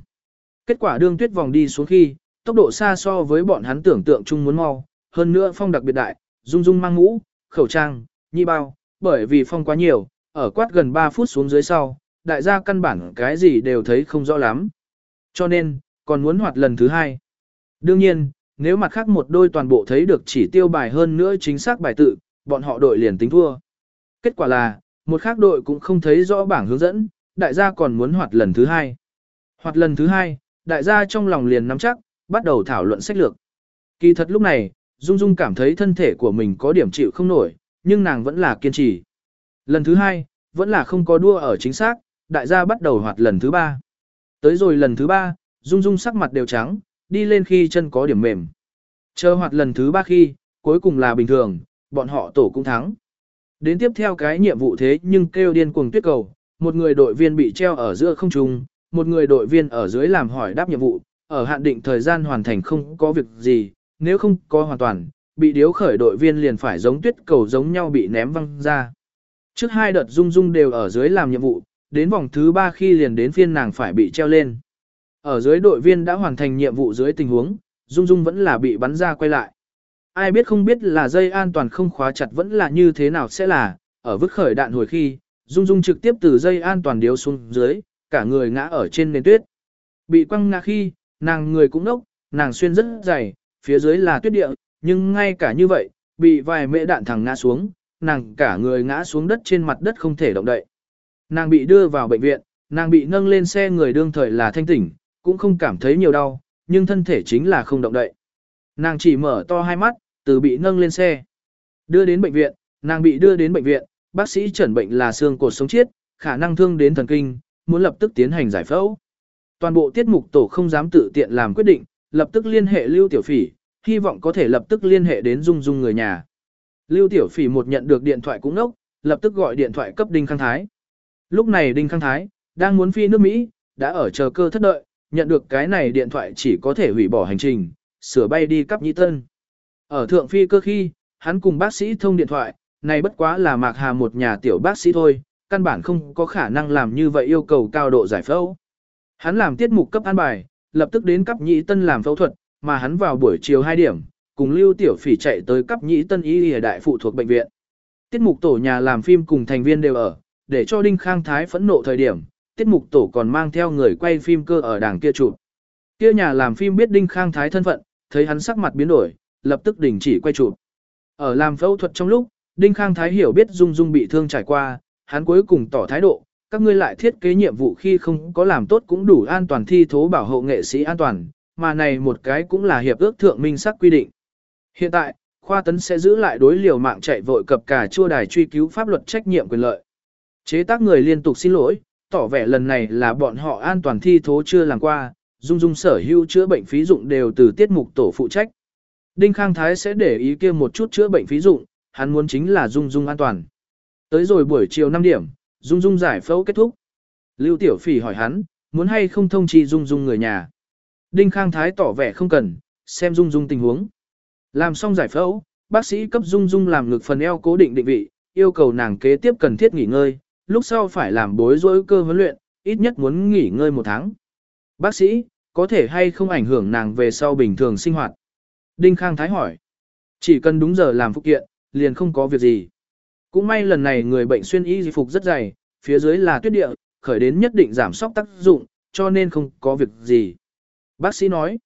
Kết quả đương tuyết vòng đi xuống khi, tốc độ xa so với bọn hắn tưởng tượng chung muốn mau, hơn nữa phong đặc biệt đại, Dung Dung mang mũ, khẩu trang, nhi bao, bởi vì phong quá nhiều, ở quát gần 3 phút xuống dưới sau, đại gia căn bản cái gì đều thấy không rõ lắm. Cho nên, còn muốn hoạt lần thứ hai. Đương nhiên, nếu mặt khác một đôi toàn bộ thấy được chỉ tiêu bài hơn nữa chính xác bài tự, bọn họ đội liền tính thua. Kết quả là, một khác đội cũng không thấy rõ bảng hướng dẫn, đại gia còn muốn hoạt lần thứ hai. Hoạt lần thứ hai, đại gia trong lòng liền nắm chắc, bắt đầu thảo luận sách lược. Kỳ thật lúc này, Dung Dung cảm thấy thân thể của mình có điểm chịu không nổi, nhưng nàng vẫn là kiên trì. Lần thứ hai, vẫn là không có đua ở chính xác, đại gia bắt đầu hoạt lần thứ ba. Tới rồi lần thứ ba, Dung Dung sắc mặt đều trắng, đi lên khi chân có điểm mềm. Chờ hoạt lần thứ ba khi, cuối cùng là bình thường, bọn họ tổ cũng thắng. Đến tiếp theo cái nhiệm vụ thế nhưng kêu điên cuồng tuyết cầu, một người đội viên bị treo ở giữa không trung, một người đội viên ở dưới làm hỏi đáp nhiệm vụ, ở hạn định thời gian hoàn thành không có việc gì, nếu không có hoàn toàn, bị điếu khởi đội viên liền phải giống tuyết cầu giống nhau bị ném văng ra. Trước hai đợt dung dung đều ở dưới làm nhiệm vụ, đến vòng thứ ba khi liền đến phiên nàng phải bị treo lên. Ở dưới đội viên đã hoàn thành nhiệm vụ dưới tình huống, Dung Dung vẫn là bị bắn ra quay lại. Ai biết không biết là dây an toàn không khóa chặt vẫn là như thế nào sẽ là, ở vứt khởi đạn hồi khi, Dung Dung trực tiếp từ dây an toàn điếu xuống dưới, cả người ngã ở trên nền tuyết. Bị quăng ngã khi, nàng người cũng nốc, nàng xuyên rất dày, phía dưới là tuyết địa, nhưng ngay cả như vậy, bị vài mễ đạn thẳng ngã xuống, nàng cả người ngã xuống đất trên mặt đất không thể động đậy. Nàng bị đưa vào bệnh viện, nàng bị nâng lên xe người đương thời là thanh tỉnh, cũng không cảm thấy nhiều đau, nhưng thân thể chính là không động đậy. Nàng chỉ mở to hai mắt, từ bị nâng lên xe. Đưa đến bệnh viện, nàng bị đưa đến bệnh viện, bác sĩ chẩn bệnh là xương cột sống chết, khả năng thương đến thần kinh, muốn lập tức tiến hành giải phẫu. Toàn bộ tiết mục tổ không dám tự tiện làm quyết định, lập tức liên hệ Lưu Tiểu Phỉ, hy vọng có thể lập tức liên hệ đến Dung Dung người nhà. Lưu Tiểu Phỉ một nhận được điện thoại cũng nốc, lập tức gọi điện thoại cấp Đinh Khang Thái. Lúc này Đinh Khang Thái, đang muốn phi nước Mỹ, đã ở chờ cơ thất đợi, nhận được cái này điện thoại chỉ có thể hủy bỏ hành trình, sửa bay đi cấp nhĩ tân. Ở thượng phi cơ khi, hắn cùng bác sĩ thông điện thoại, này bất quá là mạc hà một nhà tiểu bác sĩ thôi, căn bản không có khả năng làm như vậy yêu cầu cao độ giải phẫu. Hắn làm tiết mục cấp an bài, lập tức đến cấp nhĩ tân làm phẫu thuật, mà hắn vào buổi chiều 2 điểm, cùng Lưu Tiểu Phỉ chạy tới cấp nhĩ tân y y đại phụ thuộc bệnh viện. Tiết mục tổ nhà làm phim cùng thành viên đều ở, để cho Đinh Khang Thái phẫn nộ thời điểm, tiết mục tổ còn mang theo người quay phim cơ ở đảng kia chụp. Kia nhà làm phim biết Đinh Khang Thái thân phận, thấy hắn sắc mặt biến đổi, lập tức đình chỉ quay chụp. Ở làm phẫu thuật trong lúc, Đinh Khang Thái hiểu biết Dung Dung bị thương trải qua, hắn cuối cùng tỏ thái độ, các ngươi lại thiết kế nhiệm vụ khi không có làm tốt cũng đủ an toàn thi thố bảo hộ nghệ sĩ an toàn, mà này một cái cũng là hiệp ước thượng minh sắc quy định. Hiện tại, khoa tấn sẽ giữ lại đối liều mạng chạy vội cập cả chua đài truy cứu pháp luật trách nhiệm quyền lợi. Chế tác người liên tục xin lỗi, tỏ vẻ lần này là bọn họ an toàn thi thố chưa làm qua, dung dung sở hữu chữa bệnh phí dụng đều từ tiết mục tổ phụ trách. Đinh Khang Thái sẽ để ý kia một chút chữa bệnh phí dụng, hắn muốn chính là dung dung an toàn. Tới rồi buổi chiều 5 điểm, dung dung giải phẫu kết thúc. Lưu Tiểu Phỉ hỏi hắn, muốn hay không thông chi dung dung người nhà. Đinh Khang Thái tỏ vẻ không cần, xem dung dung tình huống. Làm xong giải phẫu, bác sĩ cấp dung dung làm ngực phần eo cố định định vị, yêu cầu nàng kế tiếp cần thiết nghỉ ngơi, lúc sau phải làm bối rối cơ huấn luyện, ít nhất muốn nghỉ ngơi một tháng. Bác sĩ, có thể hay không ảnh hưởng nàng về sau bình thường sinh hoạt? Đinh Khang Thái hỏi. Chỉ cần đúng giờ làm phục kiện, liền không có việc gì. Cũng may lần này người bệnh xuyên y phục rất dày, phía dưới là tuyết địa, khởi đến nhất định giảm sóc tác dụng, cho nên không có việc gì. Bác sĩ nói.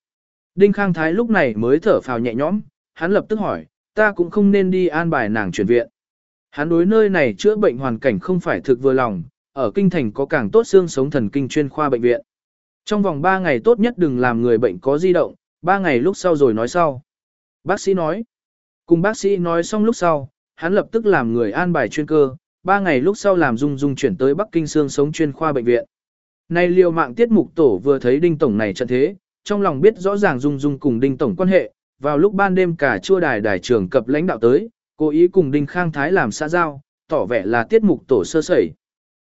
Đinh Khang Thái lúc này mới thở phào nhẹ nhõm, hắn lập tức hỏi, ta cũng không nên đi an bài nàng chuyển viện. Hắn đối nơi này chữa bệnh hoàn cảnh không phải thực vừa lòng, ở kinh thành có càng tốt xương sống thần kinh chuyên khoa bệnh viện. Trong vòng 3 ngày tốt nhất đừng làm người bệnh có di động, 3 ngày lúc sau rồi nói sau. Bác sĩ nói. Cùng bác sĩ nói xong lúc sau, hắn lập tức làm người an bài chuyên cơ, 3 ngày lúc sau làm dung dung chuyển tới Bắc Kinh xương sống chuyên khoa bệnh viện. Nay liều mạng tiết mục tổ vừa thấy đinh tổng này trận thế, trong lòng biết rõ ràng dung dung cùng đinh tổng quan hệ, vào lúc ban đêm cả chua đài đài trưởng cập lãnh đạo tới, cố ý cùng đinh khang thái làm xã giao, tỏ vẻ là tiết mục tổ sơ sẩy.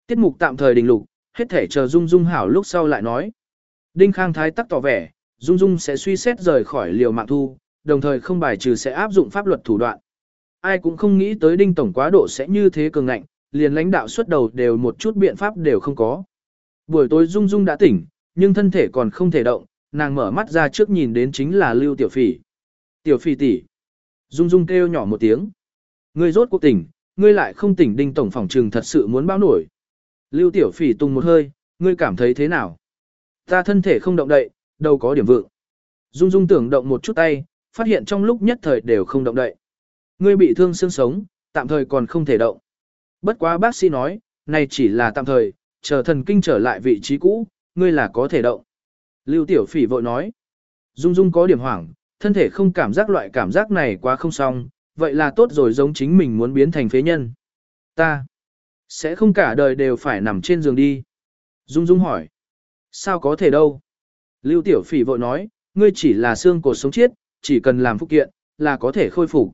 Tiết mục tạm thời đình lục, hết thể chờ dung dung hảo lúc sau lại nói. Đinh khang thái tắc tỏ vẻ, dung dung sẽ suy xét rời khỏi liều mạng thu, đồng thời không bài trừ sẽ áp dụng pháp luật thủ đoạn. Ai cũng không nghĩ tới đinh tổng quá độ sẽ như thế cường ngạnh, liền lãnh đạo xuất đầu đều một chút biện pháp đều không có. Buổi tối Dung Dung đã tỉnh, nhưng thân thể còn không thể động, nàng mở mắt ra trước nhìn đến chính là Lưu Tiểu Phỉ. Tiểu Phỉ tỷ. Dung Dung kêu nhỏ một tiếng. Ngươi rốt cuộc tỉnh, ngươi lại không tỉnh đinh tổng phòng trừng thật sự muốn báo nổi. Lưu Tiểu Phỉ tung một hơi, ngươi cảm thấy thế nào? Ta thân thể không động đậy, đâu có điểm vượng. Dung Dung tưởng động một chút tay, phát hiện trong lúc nhất thời đều không động đậy. Ngươi bị thương xương sống, tạm thời còn không thể động. Bất quá bác sĩ nói, này chỉ là tạm thời, chờ thần kinh trở lại vị trí cũ, ngươi là có thể động. Lưu Tiểu Phỉ vội nói. Dung Dung có điểm hoảng, thân thể không cảm giác loại cảm giác này quá không xong, vậy là tốt rồi giống chính mình muốn biến thành phế nhân. Ta sẽ không cả đời đều phải nằm trên giường đi. Dung Dung hỏi. Sao có thể đâu? Lưu Tiểu Phỉ vội nói, ngươi chỉ là xương cột sống chết, chỉ cần làm phúc kiện, là có thể khôi phục.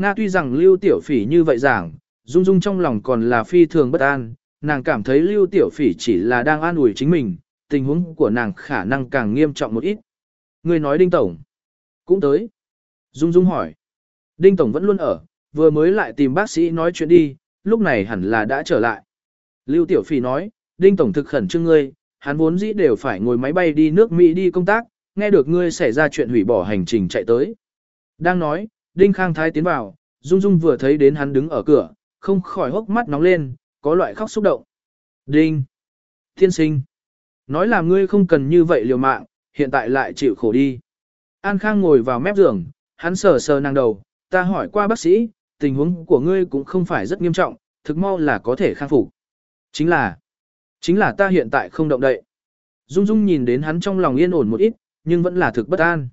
Nga tuy rằng Lưu Tiểu Phỉ như vậy giảng, Dung Dung trong lòng còn là phi thường bất an, nàng cảm thấy Lưu Tiểu Phỉ chỉ là đang an ủi chính mình, tình huống của nàng khả năng càng nghiêm trọng một ít. Người nói Đinh Tổng. Cũng tới. Dung Dung hỏi. Đinh Tổng vẫn luôn ở, vừa mới lại tìm bác sĩ nói chuyện đi, lúc này hẳn là đã trở lại. Lưu Tiểu Phỉ nói, Đinh Tổng thực khẩn trương ngươi, hắn vốn dĩ đều phải ngồi máy bay đi nước Mỹ đi công tác, nghe được ngươi xảy ra chuyện hủy bỏ hành trình chạy tới. Đang nói, Đinh Khang Thái tiến vào, Dung Dung vừa thấy đến hắn đứng ở cửa, không khỏi hốc mắt nóng lên, có loại khóc xúc động. Đinh! Thiên sinh! Nói là ngươi không cần như vậy liều mạng, hiện tại lại chịu khổ đi. An Khang ngồi vào mép giường, hắn sờ sờ nàng đầu, ta hỏi qua bác sĩ, tình huống của ngươi cũng không phải rất nghiêm trọng, thực mau là có thể khang phục. Chính là, chính là ta hiện tại không động đậy. Dung Dung nhìn đến hắn trong lòng yên ổn một ít, nhưng vẫn là thực bất an.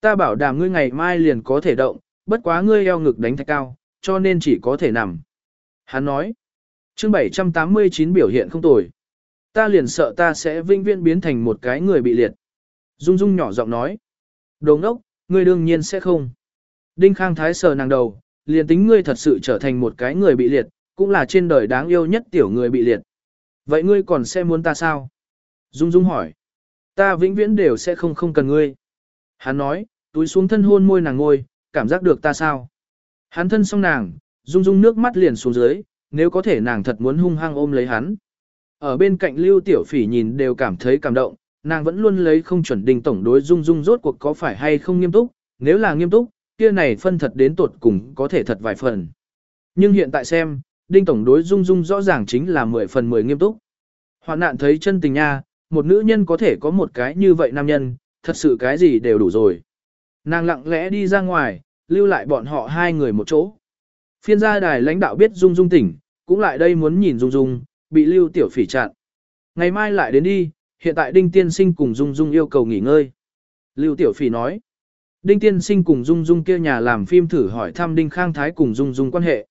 Ta bảo đảm ngươi ngày mai liền có thể động, bất quá ngươi eo ngực đánh thạch cao, cho nên chỉ có thể nằm. Hắn nói, chương 789 biểu hiện không tồi. Ta liền sợ ta sẽ vinh viên biến thành một cái người bị liệt. Dung Dung nhỏ giọng nói, đồ ngốc, ngươi đương nhiên sẽ không. Đinh Khang Thái sờ nàng đầu, liền tính ngươi thật sự trở thành một cái người bị liệt, cũng là trên đời đáng yêu nhất tiểu người bị liệt. Vậy ngươi còn sẽ muốn ta sao? Dung Dung hỏi. Ta vĩnh viễn đều sẽ không không cần ngươi. Hắn nói, túi xuống thân hôn môi nàng ngôi, cảm giác được ta sao? Hắn thân xong nàng, rung rung nước mắt liền xuống dưới, nếu có thể nàng thật muốn hung hăng ôm lấy hắn. Ở bên cạnh Lưu Tiểu Phỉ nhìn đều cảm thấy cảm động, nàng vẫn luôn lấy không chuẩn đình tổng đối Dung Dung rốt cuộc có phải hay không nghiêm túc, nếu là nghiêm túc, kia này phân thật đến tột cùng có thể thật vài phần. Nhưng hiện tại xem, Đinh Tổng đối Dung Dung rõ ràng chính là 10 phần 10 nghiêm túc. Hoạn nạn thấy chân tình nha, một nữ nhân có thể có một cái như vậy nam nhân, thật sự cái gì đều đủ rồi. Nàng lặng lẽ đi ra ngoài, lưu lại bọn họ hai người một chỗ. Phiên gia đài lãnh đạo biết Dung Dung tỉnh, cũng lại đây muốn nhìn Dung Dung, bị Lưu Tiểu Phỉ chặn. Ngày mai lại đến đi, hiện tại Đinh Tiên Sinh cùng Dung Dung yêu cầu nghỉ ngơi. Lưu Tiểu Phỉ nói. Đinh Tiên Sinh cùng Dung Dung kia nhà làm phim thử hỏi thăm Đinh Khang Thái cùng Dung Dung quan hệ.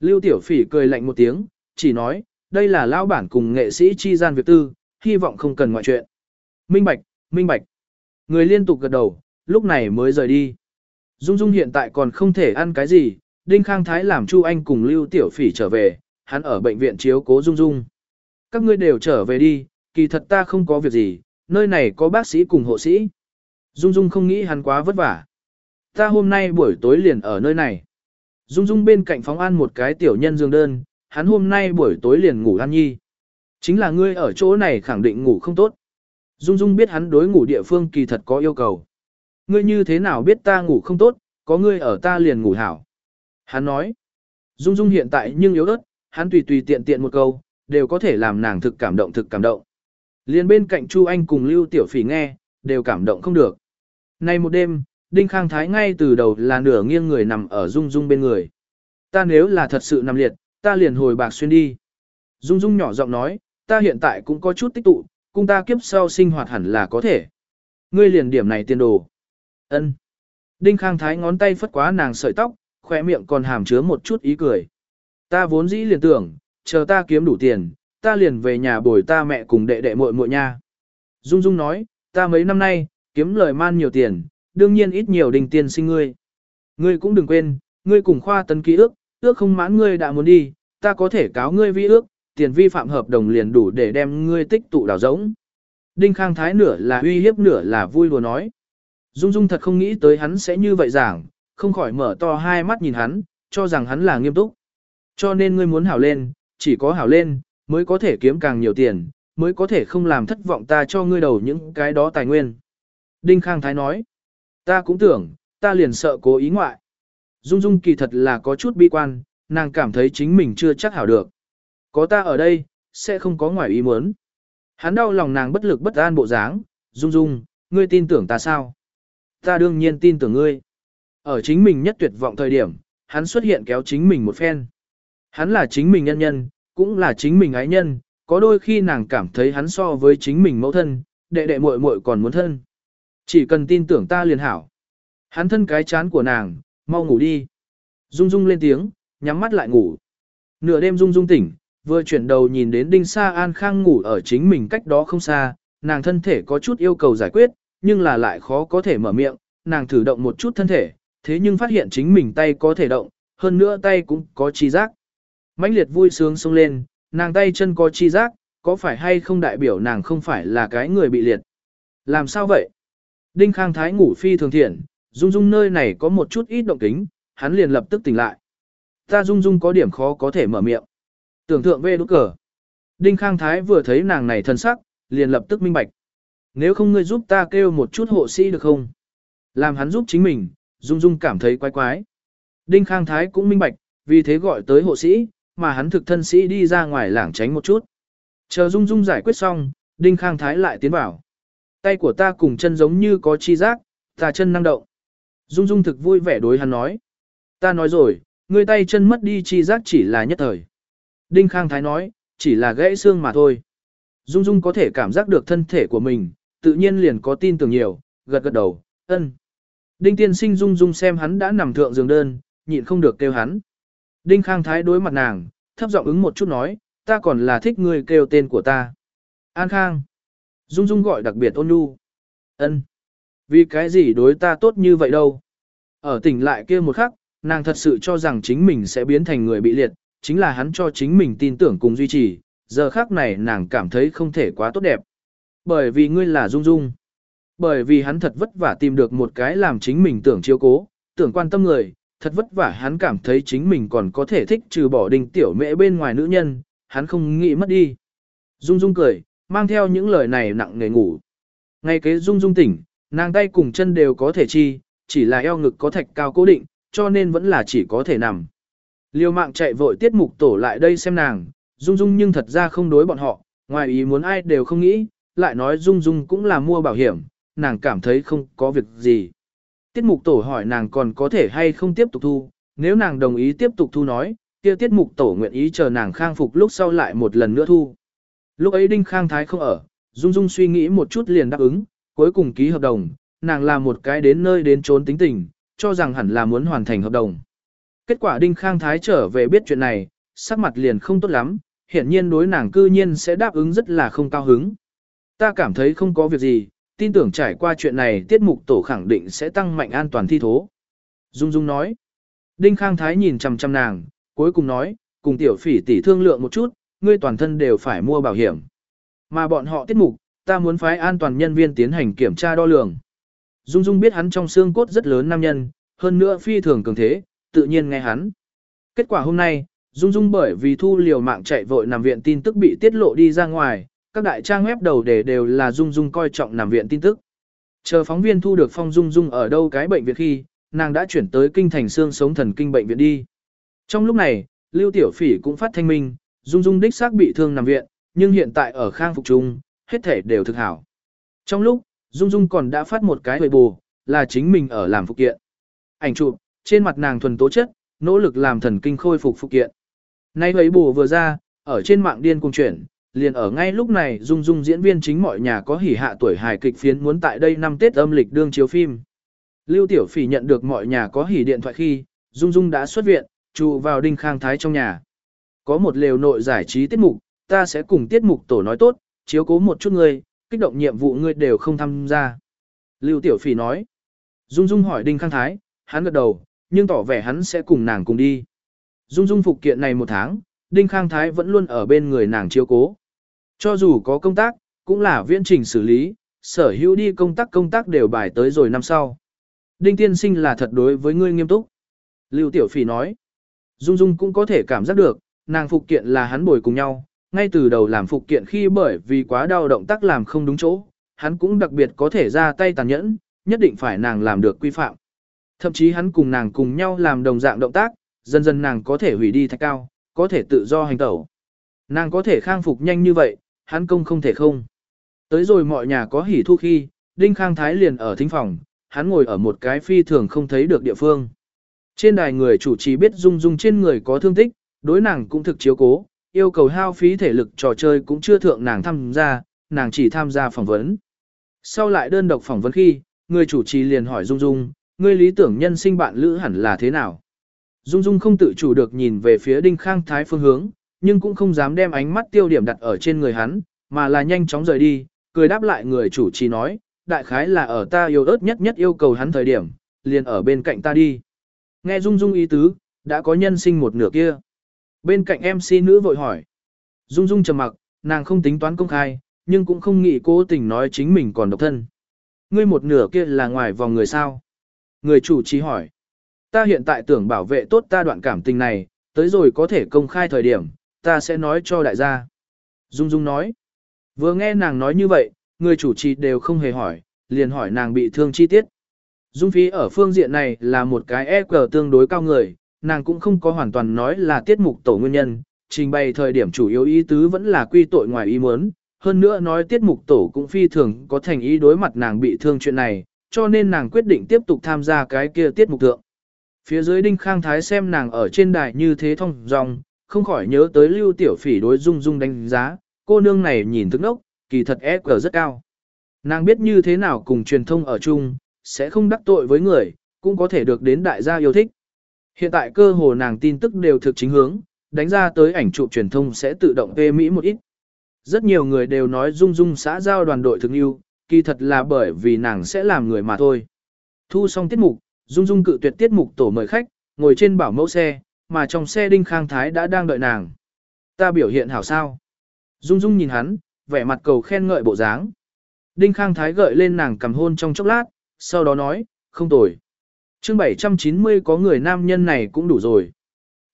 Lưu Tiểu Phỉ cười lạnh một tiếng, chỉ nói, đây là lão bản cùng nghệ sĩ chi gian việc tư, hy vọng không cần ngoại chuyện. Minh Bạch, Minh Bạch. Người liên tục gật đầu, lúc này mới rời đi. Dung Dung hiện tại còn không thể ăn cái gì, Đinh Khang Thái làm Chu Anh cùng Lưu Tiểu Phỉ trở về, hắn ở bệnh viện chiếu cố Dung Dung. Các ngươi đều trở về đi, kỳ thật ta không có việc gì, nơi này có bác sĩ cùng hộ sĩ. Dung Dung không nghĩ hắn quá vất vả. Ta hôm nay buổi tối liền ở nơi này. Dung Dung bên cạnh phóng an một cái tiểu nhân giường đơn, hắn hôm nay buổi tối liền ngủ an nhi. Chính là ngươi ở chỗ này khẳng định ngủ không tốt. Dung Dung biết hắn đối ngủ địa phương kỳ thật có yêu cầu. Ngươi như thế nào biết ta ngủ không tốt, có ngươi ở ta liền ngủ hảo. Hắn nói, Dung Dung hiện tại nhưng yếu ớt, hắn tùy tùy tiện tiện một câu, đều có thể làm nàng thực cảm động thực cảm động. Liên bên cạnh Chu Anh cùng Lưu Tiểu Phỉ nghe, đều cảm động không được. Nay một đêm, Đinh Khang Thái ngay từ đầu là nửa nghiêng người nằm ở Dung Dung bên người. Ta nếu là thật sự nằm liệt, ta liền hồi bạc xuyên đi. Dung Dung nhỏ giọng nói, ta hiện tại cũng có chút tích tụ, cùng ta kiếp sau sinh hoạt hẳn là có thể. Ngươi liền điểm này tiên đồ. Ân. Đinh Khang Thái ngón tay phất quá nàng sợi tóc, khỏe miệng còn hàm chứa một chút ý cười. Ta vốn dĩ liền tưởng, chờ ta kiếm đủ tiền, ta liền về nhà bồi ta mẹ cùng đệ đệ muội muội nha. Dung Dung nói, ta mấy năm nay, kiếm lời man nhiều tiền, đương nhiên ít nhiều đình tiền sinh ngươi. Ngươi cũng đừng quên, ngươi cùng khoa tấn ký ước, ước không mãn ngươi đã muốn đi, ta có thể cáo ngươi vi ước, tiền vi phạm hợp đồng liền đủ để đem ngươi tích tụ đào giống. Đinh Khang Thái nửa là uy hiếp nửa là vui đùa nói. Dung Dung thật không nghĩ tới hắn sẽ như vậy giảng, không khỏi mở to hai mắt nhìn hắn, cho rằng hắn là nghiêm túc. Cho nên ngươi muốn hảo lên, chỉ có hảo lên, mới có thể kiếm càng nhiều tiền, mới có thể không làm thất vọng ta cho ngươi đầu những cái đó tài nguyên. Đinh Khang Thái nói, ta cũng tưởng, ta liền sợ cố ý ngoại. Dung Dung kỳ thật là có chút bi quan, nàng cảm thấy chính mình chưa chắc hảo được. Có ta ở đây, sẽ không có ngoài ý muốn. Hắn đau lòng nàng bất lực bất an bộ dáng, Dung Dung, ngươi tin tưởng ta sao? Ta đương nhiên tin tưởng ngươi. Ở chính mình nhất tuyệt vọng thời điểm, hắn xuất hiện kéo chính mình một phen. Hắn là chính mình nhân nhân, cũng là chính mình ái nhân, có đôi khi nàng cảm thấy hắn so với chính mình mẫu thân, đệ đệ muội muội còn muốn thân. Chỉ cần tin tưởng ta liền hảo. Hắn thân cái chán của nàng, mau ngủ đi. Dung Dung lên tiếng, nhắm mắt lại ngủ. Nửa đêm Dung Dung tỉnh, vừa chuyển đầu nhìn đến Đinh Sa An Khang ngủ ở chính mình cách đó không xa, nàng thân thể có chút yêu cầu giải quyết, nhưng là lại khó có thể mở miệng, nàng thử động một chút thân thể, thế nhưng phát hiện chính mình tay có thể động, hơn nữa tay cũng có chi giác. mãnh liệt vui sướng sung lên, nàng tay chân có chi giác, có phải hay không đại biểu nàng không phải là cái người bị liệt. Làm sao vậy? Đinh Khang Thái ngủ phi thường thiện, Dung Dung nơi này có một chút ít động kính, hắn liền lập tức tỉnh lại. Ta Dung Dung có điểm khó có thể mở miệng. Tưởng thượng về đốt cờ. Đinh Khang Thái vừa thấy nàng này thân sắc, liền lập tức minh bạch. Nếu không ngươi giúp ta kêu một chút hộ sĩ được không? Làm hắn giúp chính mình, Dung Dung cảm thấy quái quái. Đinh Khang Thái cũng minh bạch, vì thế gọi tới hộ sĩ, mà hắn thực thân sĩ đi ra ngoài lảng tránh một chút. Chờ Dung Dung giải quyết xong, Đinh Khang Thái lại tiến vào. Tay của ta cùng chân giống như có chi giác, ta chân năng động. Dung Dung thực vui vẻ đối hắn nói. Ta nói rồi, ngươi tay chân mất đi chi giác chỉ là nhất thời. Đinh Khang Thái nói, chỉ là gãy xương mà thôi. Dung Dung có thể cảm giác được thân thể của mình, tự nhiên liền có tin tưởng nhiều, gật gật đầu, ân. Đinh tiên sinh rung rung xem hắn đã nằm thượng giường đơn, nhịn không được kêu hắn. Đinh Khang Thái đối mặt nàng, thấp giọng ứng một chút nói, ta còn là thích ngươi kêu tên của ta. An Khang. Dung Dung gọi đặc biệt ôn nhu. Ân. Vì cái gì đối ta tốt như vậy đâu? Ở tỉnh lại kia một khắc, nàng thật sự cho rằng chính mình sẽ biến thành người bị liệt, chính là hắn cho chính mình tin tưởng cùng duy trì, giờ khắc này nàng cảm thấy không thể quá tốt đẹp. Bởi vì ngươi là Dung Dung. Bởi vì hắn thật vất vả tìm được một cái làm chính mình tưởng chiếu cố, tưởng quan tâm người, thật vất vả hắn cảm thấy chính mình còn có thể thích trừ bỏ đình tiểu mẹ bên ngoài nữ nhân, hắn không nghĩ mất đi. Dung Dung cười, mang theo những lời này nặng nề ngủ. Ngay kế Dung Dung tỉnh, nàng tay cùng chân đều có thể chi, chỉ là eo ngực có thạch cao cố định, cho nên vẫn là chỉ có thể nằm. Liêu mạng chạy vội tiết mục tổ lại đây xem nàng, Dung Dung nhưng thật ra không đối bọn họ, ngoài ý muốn ai đều không nghĩ, lại nói Dung Dung cũng là mua bảo hiểm, nàng cảm thấy không có việc gì. Tiết mục tổ hỏi nàng còn có thể hay không tiếp tục thu, nếu nàng đồng ý tiếp tục thu nói, kia tiết mục tổ nguyện ý chờ nàng khang phục lúc sau lại một lần nữa thu. Lúc ấy Đinh Khang Thái không ở, Dung Dung suy nghĩ một chút liền đáp ứng, cuối cùng ký hợp đồng, nàng làm một cái đến nơi đến trốn tính tình, cho rằng hẳn là muốn hoàn thành hợp đồng. Kết quả Đinh Khang Thái trở về biết chuyện này, sắc mặt liền không tốt lắm, hiển nhiên đối nàng cư nhiên sẽ đáp ứng rất là không cao hứng. Ta cảm thấy không có việc gì, tin tưởng trải qua chuyện này tiết mục tổ khẳng định sẽ tăng mạnh an toàn thi thố. Dung Dung nói. Đinh Khang Thái nhìn chằm chằm nàng, cuối cùng nói, cùng tiểu phỉ tỷ thương lượng một chút, ngươi toàn thân đều phải mua bảo hiểm. Mà bọn họ tiết mục, ta muốn phái an toàn nhân viên tiến hành kiểm tra đo lường. Dung Dung biết hắn trong xương cốt rất lớn nam nhân, hơn nữa phi thường cường thế, tự nhiên nghe hắn. Kết quả hôm nay, Dung Dung bởi vì thu liều mạng chạy vội nằm viện tin tức bị tiết lộ đi ra ngoài, các đại trang web đầu đề đều là Dung Dung coi trọng nằm viện tin tức. Chờ phóng viên thu được phong Dung Dung ở đâu cái bệnh viện khi, nàng đã chuyển tới kinh thành xương sống thần kinh bệnh viện đi. Trong lúc này, Lưu Tiểu Phỉ cũng phát thanh minh, Dung Dung đích xác bị thương nằm viện, nhưng hiện tại ở khang phục trung, hết thể đều thực hảo. Trong lúc, Dung Dung còn đã phát một cái hồi bù, là chính mình ở làm phục kiện. Ảnh chụp, trên mặt nàng thuần tố chất, nỗ lực làm thần kinh khôi phục phục kiện. Nay ấy bù vừa ra, ở trên mạng điên cùng chuyển, liền ở ngay lúc này Dung Dung diễn viên chính mọi nhà có hỉ hạ tuổi hài kịch phiến muốn tại đây năm Tết âm lịch đương chiếu phim. Lưu Tiểu Phỉ nhận được mọi nhà có hỉ điện thoại khi, Dung Dung đã xuất viện, trụ vào Đinh Khang Thái trong nhà. Có một lều nội giải trí tiết mục, ta sẽ cùng tiết mục tổ nói tốt, chiếu cố một chút ngươi, kích động nhiệm vụ ngươi đều không tham gia. Lưu Tiểu Phỉ nói. Dung Dung hỏi Đinh Khang Thái, hắn gật đầu, nhưng tỏ vẻ hắn sẽ cùng nàng cùng đi. Dung Dung phục kiện này một tháng, Đinh Khang Thái vẫn luôn ở bên người nàng chiếu cố. Cho dù có công tác, cũng là viễn trình xử lý, sở hữu đi công tác công tác đều bài tới rồi năm sau. Đinh Tiên Sinh là thật đối với ngươi nghiêm túc. Lưu Tiểu Phỉ nói. Dung Dung cũng có thể cảm giác được, nàng phục kiện là hắn bồi cùng nhau, ngay từ đầu làm phục kiện khi bởi vì quá đau động tác làm không đúng chỗ, hắn cũng đặc biệt có thể ra tay tàn nhẫn, nhất định phải nàng làm được quy phạm. Thậm chí hắn cùng nàng cùng nhau làm đồng dạng động tác, dần dần nàng có thể hủy đi thạch cao, có thể tự do hành tẩu. Nàng có thể khang phục nhanh như vậy, hắn công không thể không. Tới rồi mọi nhà có hỉ thu khi, Đinh Khang Thái liền ở thính phòng, hắn ngồi ở một cái phi thường không thấy được địa phương. Trên đài người chủ trì biết Dung Dung trên người có thương tích, đối nàng cũng thực chiếu cố, yêu cầu hao phí thể lực trò chơi cũng chưa thượng nàng tham gia, nàng chỉ tham gia phỏng vấn. Sau lại đơn độc phỏng vấn khi, người chủ trì liền hỏi Dung Dung, ngươi lý tưởng nhân sinh bạn lữ hẳn là thế nào? Dung Dung không tự chủ được nhìn về phía Đinh Khang Thái phương hướng, nhưng cũng không dám đem ánh mắt tiêu điểm đặt ở trên người hắn, mà là nhanh chóng rời đi, cười đáp lại người chủ trì nói, đại khái là ở ta yêu ớt nhất nhất yêu cầu hắn thời điểm, liền ở bên cạnh ta đi. Nghe Dung Dung ý tứ, đã có nhân sinh một nửa kia. Bên cạnh MC nữ vội hỏi. Dung Dung trầm mặc, nàng không tính toán công khai, nhưng cũng không nghĩ cố tình nói chính mình còn độc thân. Ngươi một nửa kia là ngoài vòng người sao? Người chủ trì hỏi. Ta hiện tại tưởng bảo vệ tốt ta đoạn cảm tình này, tới rồi có thể công khai thời điểm, ta sẽ nói cho đại gia. Dung Dung nói. Vừa nghe nàng nói như vậy, người chủ trì đều không hề hỏi, liền hỏi nàng bị thương chi tiết. Dung Phi ở phương diện này là một cái EQ tương đối cao người, nàng cũng không có hoàn toàn nói là tiết mục tổ nguyên nhân, trình bày thời điểm chủ yếu ý tứ vẫn là quy tội ngoài ý muốn. Hơn nữa nói tiết mục tổ cũng phi thường có thành ý đối mặt nàng bị thương chuyện này, cho nên nàng quyết định tiếp tục tham gia cái kia tiết mục tượng. Phía dưới Đinh Khang Thái xem nàng ở trên đài như thế thông dòng, không khỏi nhớ tới lưu tiểu phỉ đối dung dung đánh giá, cô nương này nhìn thức nốc, kỳ thật EQ rất cao. Nàng biết như thế nào cùng truyền thông ở chung, sẽ không đắc tội với người, cũng có thể được đến đại gia yêu thích. Hiện tại cơ hồ nàng tin tức đều thực chính hướng, đánh ra tới ảnh chụp truyền thông sẽ tự động phê Mỹ một ít. Rất nhiều người đều nói Dung Dung xã giao đoàn đội thực yêu, kỳ thật là bởi vì nàng sẽ làm người mà thôi. Thu xong tiết mục, Dung Dung cự tuyệt tiết mục tổ mời khách, ngồi trên bảo mẫu xe, mà trong xe Đinh Khang Thái đã đang đợi nàng. Ta biểu hiện hảo sao. Dung Dung nhìn hắn, vẻ mặt cầu khen ngợi bộ dáng. Đinh Khang Thái gợi lên nàng cầm hôn trong chốc lát, sau đó nói, không tồi. chương 790 có người nam nhân này cũng đủ rồi.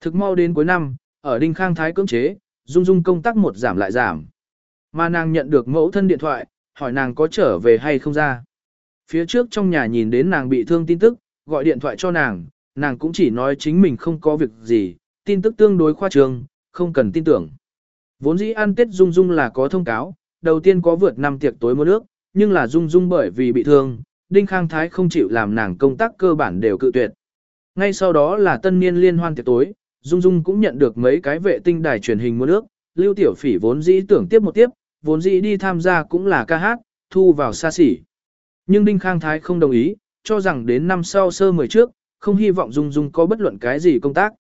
Thực mau đến cuối năm, ở Đinh Khang Thái cưỡng chế, Dung Dung công tác một giảm lại giảm. Mà nàng nhận được mẫu thân điện thoại, hỏi nàng có trở về hay không ra. Phía trước trong nhà nhìn đến nàng bị thương tin tức, gọi điện thoại cho nàng, nàng cũng chỉ nói chính mình không có việc gì, tin tức tương đối khoa trương, không cần tin tưởng. Vốn dĩ ăn Tết Dung Dung là có thông cáo, đầu tiên có vượt năm tiệc tối mua nước, nhưng là Dung Dung bởi vì bị thương, Đinh Khang Thái không chịu làm nàng công tác cơ bản đều cự tuyệt. Ngay sau đó là tân niên liên hoan tiệc tối, Dung Dung cũng nhận được mấy cái vệ tinh đài truyền hình mua nước, Lưu Tiểu Phỉ vốn dĩ tưởng tiếp một tiếp, vốn dĩ đi tham gia cũng là ca hát, thu vào xa xỉ. Nhưng Đinh Khang Thái không đồng ý, cho rằng đến năm sau sơ mười trước, không hy vọng Dung Dung có bất luận cái gì công tác.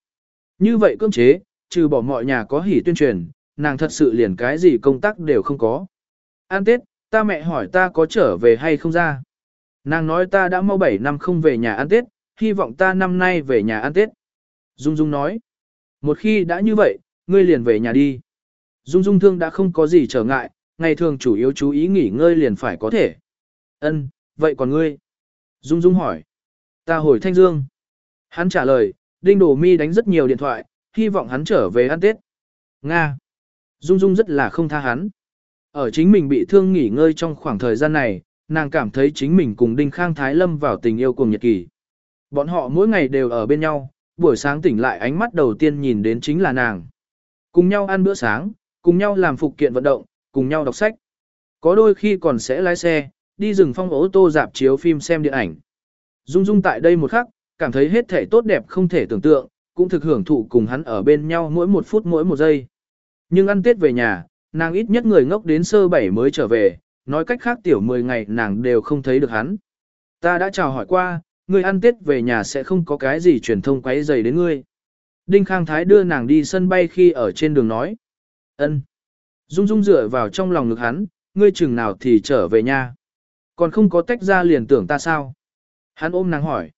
Như vậy cưỡng chế, trừ bỏ mọi nhà có hỉ tuyên truyền, nàng thật sự liền cái gì công tác đều không có. An Tết, ta mẹ hỏi ta có trở về hay không ra. Nàng nói ta đã mau 7 năm không về nhà ăn Tết, hy vọng ta năm nay về nhà ăn Tết. Dung Dung nói, một khi đã như vậy, ngươi liền về nhà đi. Dung Dung thương đã không có gì trở ngại, ngày thường chủ yếu chú ý nghỉ ngơi liền phải có thể. Ân, vậy còn ngươi? Dung Dung hỏi. Ta hồi Thanh Dương. Hắn trả lời, Đinh Đồ Mi đánh rất nhiều điện thoại, hy vọng hắn trở về ăn Tết. Nga. Dung Dung rất là không tha hắn. Ở chính mình bị thương nghỉ ngơi trong khoảng thời gian này, nàng cảm thấy chính mình cùng Đinh Khang Thái Lâm vào tình yêu cùng nhật kỳ. Bọn họ mỗi ngày đều ở bên nhau, buổi sáng tỉnh lại ánh mắt đầu tiên nhìn đến chính là nàng. Cùng nhau ăn bữa sáng, cùng nhau làm phục kiện vận động, cùng nhau đọc sách. Có đôi khi còn sẽ lái xe, đi rừng phong ô tô dạp chiếu phim xem điện ảnh. Dung Dung tại đây một khắc, cảm thấy hết thể tốt đẹp không thể tưởng tượng, cũng thực hưởng thụ cùng hắn ở bên nhau mỗi một phút mỗi một giây. Nhưng ăn Tết về nhà, nàng ít nhất người ngốc đến sơ bảy mới trở về, nói cách khác tiểu 10 ngày nàng đều không thấy được hắn. Ta đã chào hỏi qua, người ăn Tết về nhà sẽ không có cái gì truyền thông quấy dày đến ngươi. Đinh Khang Thái đưa nàng đi sân bay khi ở trên đường nói. ân. Dung Dung dựa vào trong lòng ngực hắn, ngươi chừng nào thì trở về nhà. Còn không có tách ra liền tưởng ta sao? Hắn ôm nàng hỏi.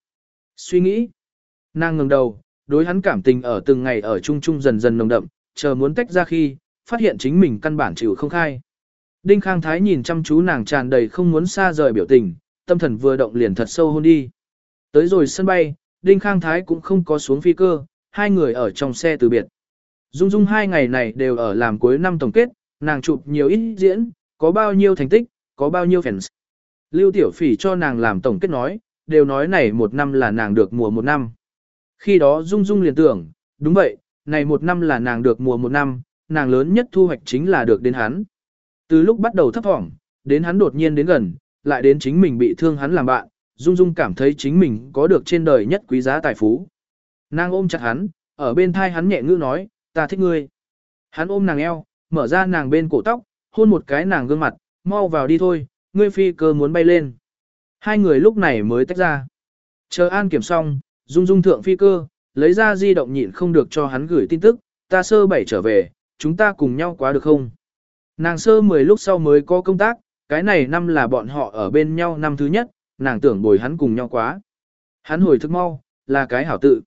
Suy nghĩ. Nàng ngừng đầu, đối hắn cảm tình ở từng ngày ở chung chung dần dần nồng đậm, chờ muốn tách ra khi, phát hiện chính mình căn bản chịu không khai. Đinh Khang Thái nhìn chăm chú nàng tràn đầy không muốn xa rời biểu tình, tâm thần vừa động liền thật sâu hôn đi. Tới rồi sân bay, Đinh Khang Thái cũng không có xuống phi cơ, hai người ở trong xe từ biệt. Dung Dung hai ngày này đều ở làm cuối năm tổng kết, nàng chụp nhiều ít diễn, có bao nhiêu thành tích, có bao nhiêu fans. Lưu Tiểu Phỉ cho nàng làm tổng kết nói, đều nói này một năm là nàng được mùa một năm. Khi đó Dung Dung liền tưởng, đúng vậy, này một năm là nàng được mùa một năm, nàng lớn nhất thu hoạch chính là được đến hắn. Từ lúc bắt đầu thấp thỏm, đến hắn đột nhiên đến gần, lại đến chính mình bị thương hắn làm bạn, Dung Dung cảm thấy chính mình có được trên đời nhất quý giá tài phú. Nàng ôm chặt hắn, ở bên thai hắn nhẹ ngữ nói, ta thích ngươi. Hắn ôm nàng eo, mở ra nàng bên cổ tóc, hôn một cái nàng gương mặt, mau vào đi thôi, ngươi phi cơ muốn bay lên. Hai người lúc này mới tách ra. Chờ an kiểm xong, Dung Dung thượng phi cơ, lấy ra di động nhịn không được cho hắn gửi tin tức, ta sơ bảy trở về, chúng ta cùng nhau quá được không? Nàng sơ 10 lúc sau mới có công tác, cái này năm là bọn họ ở bên nhau năm thứ nhất, nàng tưởng bồi hắn cùng nhau quá. Hắn hồi thức mau, là cái hảo tự.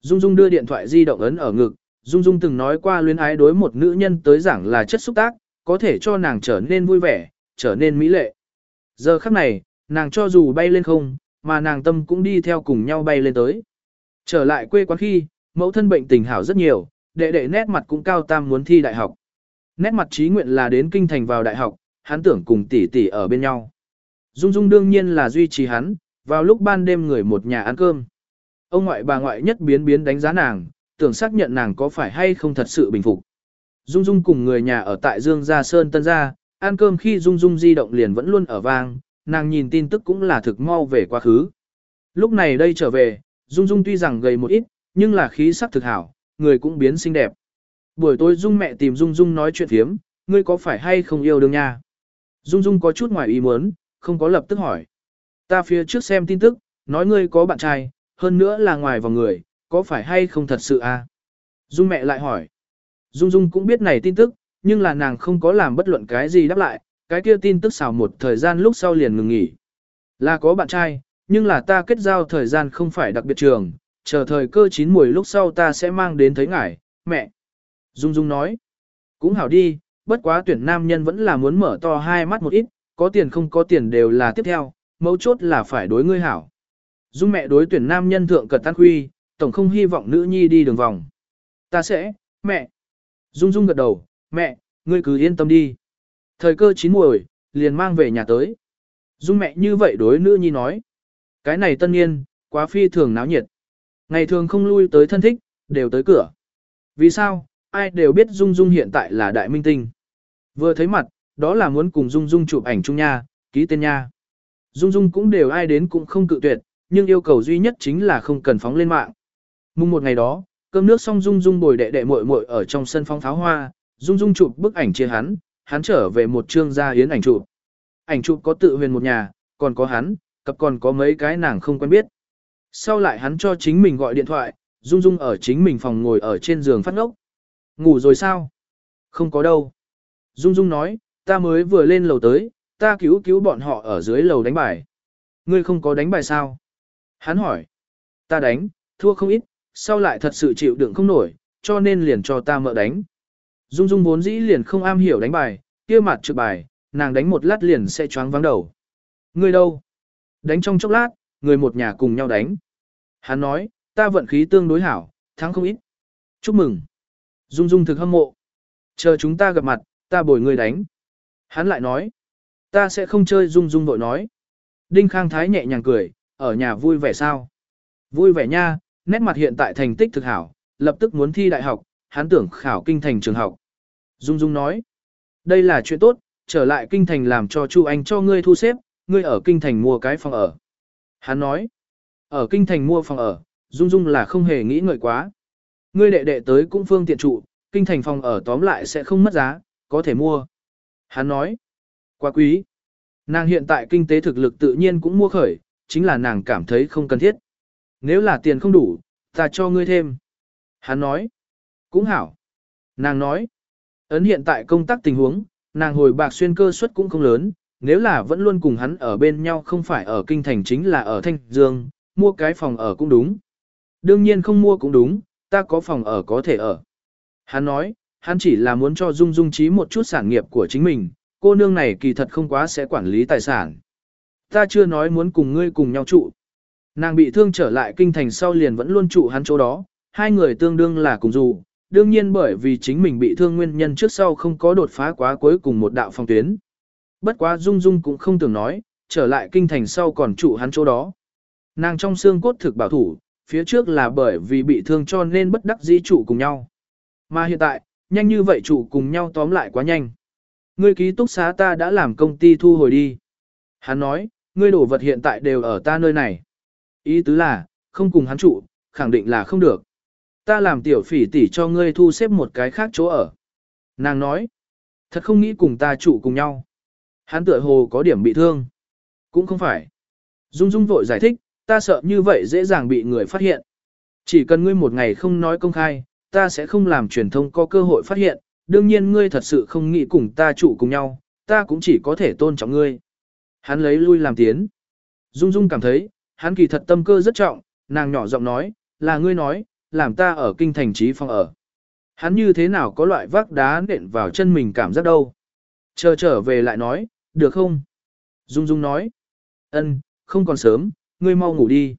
Dung Dung đưa điện thoại di động ấn ở ngực, Dung Dung từng nói qua luyến ái đối một nữ nhân tới giảng là chất xúc tác, có thể cho nàng trở nên vui vẻ, trở nên mỹ lệ. Giờ khắc này, nàng cho dù bay lên không, mà nàng tâm cũng đi theo cùng nhau bay lên tới. Trở lại quê quán khi, mẫu thân bệnh tình hảo rất nhiều, đệ đệ nét mặt cũng cao tam muốn thi đại học. Nét mặt trí nguyện là đến kinh thành vào đại học, hắn tưởng cùng tỷ tỷ ở bên nhau. Dung Dung đương nhiên là duy trì hắn, vào lúc ban đêm người một nhà ăn cơm. Ông ngoại bà ngoại nhất biến biến đánh giá nàng, tưởng xác nhận nàng có phải hay không thật sự bình phục. Dung Dung cùng người nhà ở tại Dương Gia Sơn Tân Gia, ăn cơm khi Dung Dung di động liền vẫn luôn ở vang, nàng nhìn tin tức cũng là thực mau về quá khứ. Lúc này đây trở về, Dung Dung tuy rằng gầy một ít, nhưng là khí sắc thực hảo, người cũng biến xinh đẹp. Buổi tối Dung mẹ tìm Dung Dung nói chuyện thiếm, ngươi có phải hay không yêu đương nha? Dung Dung có chút ngoài ý muốn, không có lập tức hỏi. Ta phía trước xem tin tức, nói ngươi có bạn trai, hơn nữa là ngoài vào người, có phải hay không thật sự à? Dung mẹ lại hỏi. Dung Dung cũng biết này tin tức, nhưng là nàng không có làm bất luận cái gì đáp lại, cái kia tin tức xào một thời gian lúc sau liền ngừng nghỉ. Là có bạn trai, nhưng là ta kết giao thời gian không phải đặc biệt trường, chờ thời cơ chín mùi lúc sau ta sẽ mang đến thấy ngài, mẹ. Dung Dung nói, cũng hảo đi, bất quá tuyển nam nhân vẫn là muốn mở to hai mắt một ít, có tiền không có tiền đều là tiếp theo, mấu chốt là phải đối ngươi hảo. Dung mẹ đối tuyển nam nhân thượng cật tan huy, tổng không hy vọng nữ nhi đi đường vòng. Ta sẽ, mẹ. Dung Dung gật đầu, mẹ, ngươi cứ yên tâm đi. Thời cơ chín muồi, liền mang về nhà tới. Dung mẹ như vậy đối nữ nhi nói. Cái này tân niên, quá phi thường náo nhiệt. Ngày thường không lui tới thân thích, đều tới cửa. Vì sao, ai đều biết Dung Dung hiện tại là đại minh tinh. Vừa thấy mặt, đó là muốn cùng Dung Dung chụp ảnh chung nha, ký tên nha. Dung Dung cũng đều ai đến cũng không cự tuyệt, nhưng yêu cầu duy nhất chính là không cần phóng lên mạng. Mùng một ngày đó, cơm nước xong Dung Dung bồi đệ đệ muội muội ở trong sân phóng pháo hoa, Dung Dung chụp bức ảnh chia hắn, hắn trở về một trương gia yến ảnh chụp. Ảnh chụp có tự huyền một nhà, còn có hắn, cặp còn có mấy cái nàng không quen biết. Sau lại hắn cho chính mình gọi điện thoại, Dung Dung ở chính mình phòng ngồi ở trên giường phát ngốc. Ngủ rồi sao? Không có đâu. Dung Dung nói, ta mới vừa lên lầu tới, ta cứu cứu bọn họ ở dưới lầu đánh bài. Ngươi không có đánh bài sao? Hắn hỏi. Ta đánh, thua không ít, sau lại thật sự chịu đựng không nổi, cho nên liền cho ta mợ đánh. Dung Dung vốn dĩ liền không am hiểu đánh bài, kia mặt trực bài, nàng đánh một lát liền sẽ choáng vắng đầu. Người đâu? Đánh trong chốc lát, người một nhà cùng nhau đánh. Hắn nói, ta vận khí tương đối hảo, thắng không ít. Chúc mừng. Dung Dung thực hâm mộ. Chờ chúng ta gặp mặt, ta bồi người đánh. Hắn lại nói, ta sẽ không chơi Dung Dung vội nói. Đinh Khang Thái nhẹ nhàng cười, ở nhà vui vẻ sao? Vui vẻ nha, nét mặt hiện tại thành tích thực hảo, lập tức muốn thi đại học, hắn tưởng khảo kinh thành trường học. Dung Dung nói, đây là chuyện tốt, trở lại kinh thành làm cho Chu Anh cho ngươi thu xếp, ngươi ở kinh thành mua cái phòng ở. Hắn nói, ở kinh thành mua phòng ở, Dung Dung là không hề nghĩ ngợi quá. Ngươi đệ đệ tới cũng phương tiện trụ, kinh thành phòng ở tóm lại sẽ không mất giá, có thể mua. Hắn nói, quá quý. Nàng hiện tại kinh tế thực lực tự nhiên cũng mua khởi, chính là nàng cảm thấy không cần thiết. Nếu là tiền không đủ, ta cho ngươi thêm. Hắn nói, cũng hảo. Nàng nói, ấn hiện tại công tác tình huống, nàng hồi bạc xuyên cơ suất cũng không lớn, nếu là vẫn luôn cùng hắn ở bên nhau không phải ở kinh thành chính là ở Thanh Dương, mua cái phòng ở cũng đúng. Đương nhiên không mua cũng đúng, ta có phòng ở có thể ở. Hắn nói, hắn chỉ là muốn cho Dung Dung trí một chút sản nghiệp của chính mình, cô nương này kỳ thật không quá sẽ quản lý tài sản. Ta chưa nói muốn cùng ngươi cùng nhau trụ. Nàng bị thương trở lại kinh thành sau liền vẫn luôn trụ hắn chỗ đó, hai người tương đương là cùng dù, đương nhiên bởi vì chính mình bị thương nguyên nhân trước sau không có đột phá quá cuối cùng một đạo phong tuyến. Bất quá Dung Dung cũng không tưởng nói, trở lại kinh thành sau còn trụ hắn chỗ đó. Nàng trong xương cốt thực bảo thủ, phía trước là bởi vì bị thương cho nên bất đắc dĩ trụ cùng nhau. Mà hiện tại, nhanh như vậy trụ cùng nhau tóm lại quá nhanh. Ngươi ký túc xá ta đã làm công ty thu hồi đi. Hắn nói, ngươi đổ vật hiện tại đều ở ta nơi này. Ý tứ là, không cùng hắn trụ, khẳng định là không được. Ta làm tiểu phỉ tỷ cho ngươi thu xếp một cái khác chỗ ở. Nàng nói, thật không nghĩ cùng ta trụ cùng nhau. Hắn tựa hồ có điểm bị thương. Cũng không phải. Dung Dung vội giải thích, ta sợ như vậy dễ dàng bị người phát hiện. Chỉ cần ngươi một ngày không nói công khai, ta sẽ không làm truyền thông có cơ hội phát hiện, đương nhiên ngươi thật sự không nghĩ cùng ta trụ cùng nhau, ta cũng chỉ có thể tôn trọng ngươi. Hắn lấy lui làm tiến. Dung Dung cảm thấy, hắn kỳ thật tâm cơ rất trọng, nàng nhỏ giọng nói, là ngươi nói, làm ta ở kinh thành trí phong ở. Hắn như thế nào có loại vác đá nện vào chân mình cảm giác đâu. Chờ trở về lại nói, được không? Dung Dung nói, ân, không còn sớm, ngươi mau ngủ đi.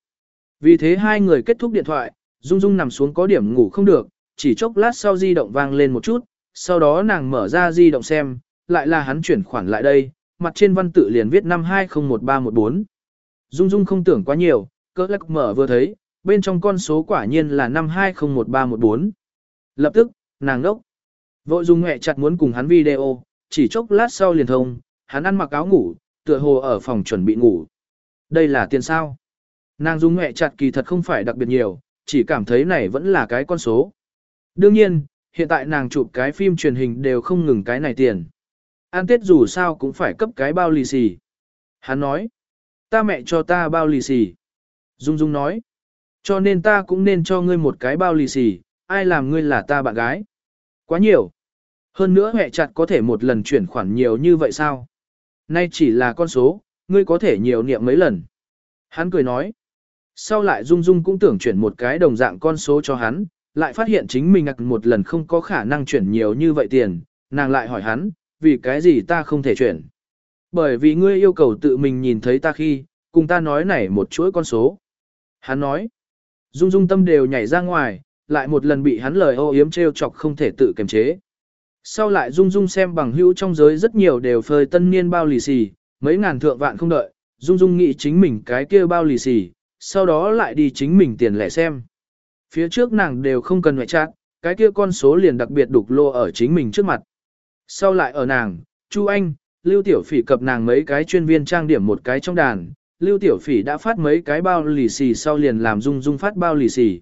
Vì thế hai người kết thúc điện thoại, Dung Dung nằm xuống có điểm ngủ không được, chỉ chốc lát sau di động vang lên một chút, sau đó nàng mở ra di động xem, lại là hắn chuyển khoản lại đây, mặt trên văn tự liền viết năm 201314. Dung Dung không tưởng quá nhiều, cỡ lắc mở vừa thấy, bên trong con số quả nhiên là năm 201314. Lập tức, nàng ngốc. Vội dùng hẹ chặt muốn cùng hắn video, chỉ chốc lát sau liền thông, hắn ăn mặc áo ngủ, tựa hồ ở phòng chuẩn bị ngủ. Đây là tiền sao? Nàng dùng hẹ chặt kỳ thật không phải đặc biệt nhiều, chỉ cảm thấy này vẫn là cái con số. Đương nhiên, hiện tại nàng chụp cái phim truyền hình đều không ngừng cái này tiền. An Tết dù sao cũng phải cấp cái bao lì xì. Hắn nói, ta mẹ cho ta bao lì xì. Dung Dung nói, cho nên ta cũng nên cho ngươi một cái bao lì xì, ai làm ngươi là ta bạn gái. Quá nhiều. Hơn nữa hệ chặt có thể một lần chuyển khoản nhiều như vậy sao? Nay chỉ là con số, ngươi có thể nhiều niệm mấy lần. Hắn cười nói. Sau lại Dung Dung cũng tưởng chuyển một cái đồng dạng con số cho hắn, lại phát hiện chính mình ngặt một lần không có khả năng chuyển nhiều như vậy tiền, nàng lại hỏi hắn, vì cái gì ta không thể chuyển. Bởi vì ngươi yêu cầu tự mình nhìn thấy ta khi, cùng ta nói này một chuỗi con số. Hắn nói, Dung Dung tâm đều nhảy ra ngoài, lại một lần bị hắn lời ô yếm trêu chọc không thể tự kiềm chế. Sau lại Dung Dung xem bằng hữu trong giới rất nhiều đều phơi tân niên bao lì xì, mấy ngàn thượng vạn không đợi, Dung Dung nghĩ chính mình cái kia bao lì xì, sau đó lại đi chính mình tiền lẻ xem. Phía trước nàng đều không cần ngoại trạng, cái kia con số liền đặc biệt đục lô ở chính mình trước mặt. Sau lại ở nàng, Chu Anh, Lưu Tiểu Phỉ cập nàng mấy cái chuyên viên trang điểm một cái trong đàn, Lưu Tiểu Phỉ đã phát mấy cái bao lì xì sau liền làm Dung Dung phát bao lì xì.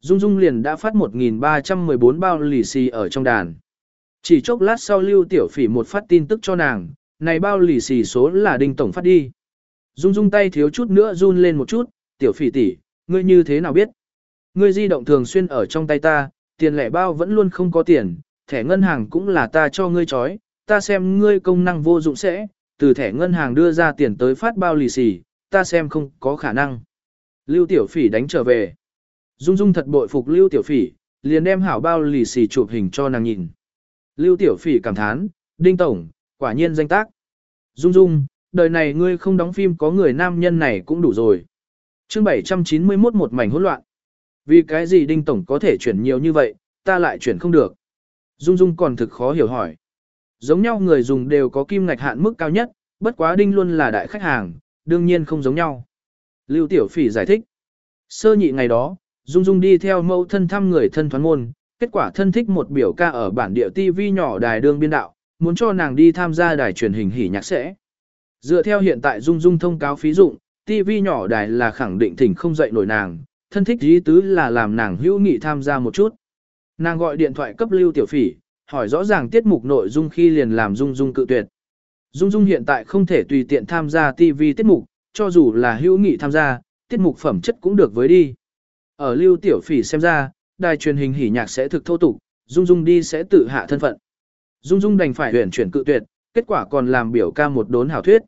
Dung Dung liền đã phát 1.314 bao lì xì ở trong đàn. Chỉ chốc lát sau Lưu Tiểu Phỉ một phát tin tức cho nàng, này bao lì xì số là Đinh Tổng phát đi. Dung Dung tay thiếu chút nữa run lên một chút, Tiểu Phỉ tỷ, ngươi như thế nào biết? Ngươi di động thường xuyên ở trong tay ta, tiền lẻ bao vẫn luôn không có tiền, thẻ ngân hàng cũng là ta cho ngươi chói, ta xem ngươi công năng vô dụng sẽ, từ thẻ ngân hàng đưa ra tiền tới phát bao lì xì, ta xem không có khả năng. Lưu Tiểu Phỉ đánh trở về. Dung Dung thật bội phục Lưu Tiểu Phỉ, liền đem hảo bao lì xì chụp hình cho nàng nhìn. Lưu Tiểu Phỉ cảm thán, Đinh Tổng, quả nhiên danh tác. Dung Dung, đời này ngươi không đóng phim có người nam nhân này cũng đủ rồi. chương 791 một mảnh hỗn loạn. Vì cái gì Đinh Tổng có thể chuyển nhiều như vậy, ta lại chuyển không được. Dung Dung còn thực khó hiểu hỏi. Giống nhau người dùng đều có kim ngạch hạn mức cao nhất, bất quá Đinh luôn là đại khách hàng, đương nhiên không giống nhau. Lưu Tiểu Phỉ giải thích. Sơ nhị ngày đó, Dung Dung đi theo mẫu thân thăm người thân thoán môn, kết quả thân thích một biểu ca ở bản địa TV nhỏ đài đương biên đạo, muốn cho nàng đi tham gia đài truyền hình hỉ nhạc sẽ. Dựa theo hiện tại Dung Dung thông cáo phí dụng, TV nhỏ đài là khẳng định thỉnh không dậy nổi nàng, thân thích ý tứ là làm nàng hữu nghị tham gia một chút. Nàng gọi điện thoại cấp Lưu Tiểu Phỉ, hỏi rõ ràng tiết mục nội dung khi liền làm Dung Dung cự tuyệt. Dung Dung hiện tại không thể tùy tiện tham gia TV tiết mục, cho dù là hữu nghị tham gia, tiết mục phẩm chất cũng được với đi. Ở Lưu Tiểu Phỉ xem ra, đài truyền hình hỉ nhạc sẽ thực thô tục, Dung Dung đi sẽ tự hạ thân phận. Dung Dung đành phải huyền chuyển cự tuyệt, kết quả còn làm biểu ca một đốn hảo thuyết.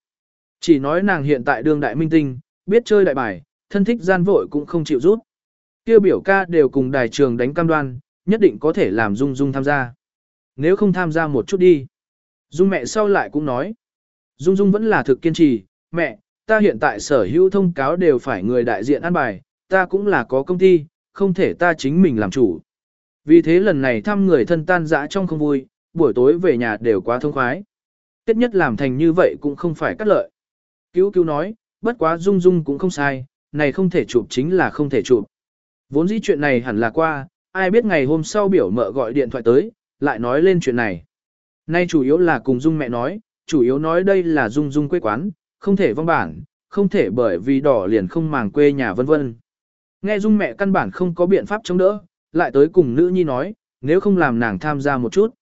Chỉ nói nàng hiện tại đương đại minh tinh, biết chơi đại bài, thân thích gian vội cũng không chịu rút. Kêu biểu ca đều cùng đài trường đánh cam đoan, nhất định có thể làm Dung Dung tham gia. Nếu không tham gia một chút đi. Dung mẹ sau lại cũng nói. Dung Dung vẫn là thực kiên trì, mẹ, ta hiện tại sở hữu thông cáo đều phải người đại diện ăn bài, ta cũng là có công ty, không thể ta chính mình làm chủ. Vì thế lần này thăm người thân tan dã trong không vui, buổi tối về nhà đều quá thông khoái. Tiết nhất làm thành như vậy cũng không phải cắt lợi. Cứu cứu nói, bất quá Dung Dung cũng không sai, này không thể chụp chính là không thể chụp. Vốn dĩ chuyện này hẳn là qua, ai biết ngày hôm sau biểu mợ gọi điện thoại tới, lại nói lên chuyện này. Nay chủ yếu là cùng Dung mẹ nói, chủ yếu nói đây là Dung Dung quê quán, không thể vong bản, không thể bởi vì đỏ liền không màng quê nhà vân vân. Nghe Dung mẹ căn bản không có biện pháp chống đỡ, lại tới cùng nữ nhi nói, nếu không làm nàng tham gia một chút.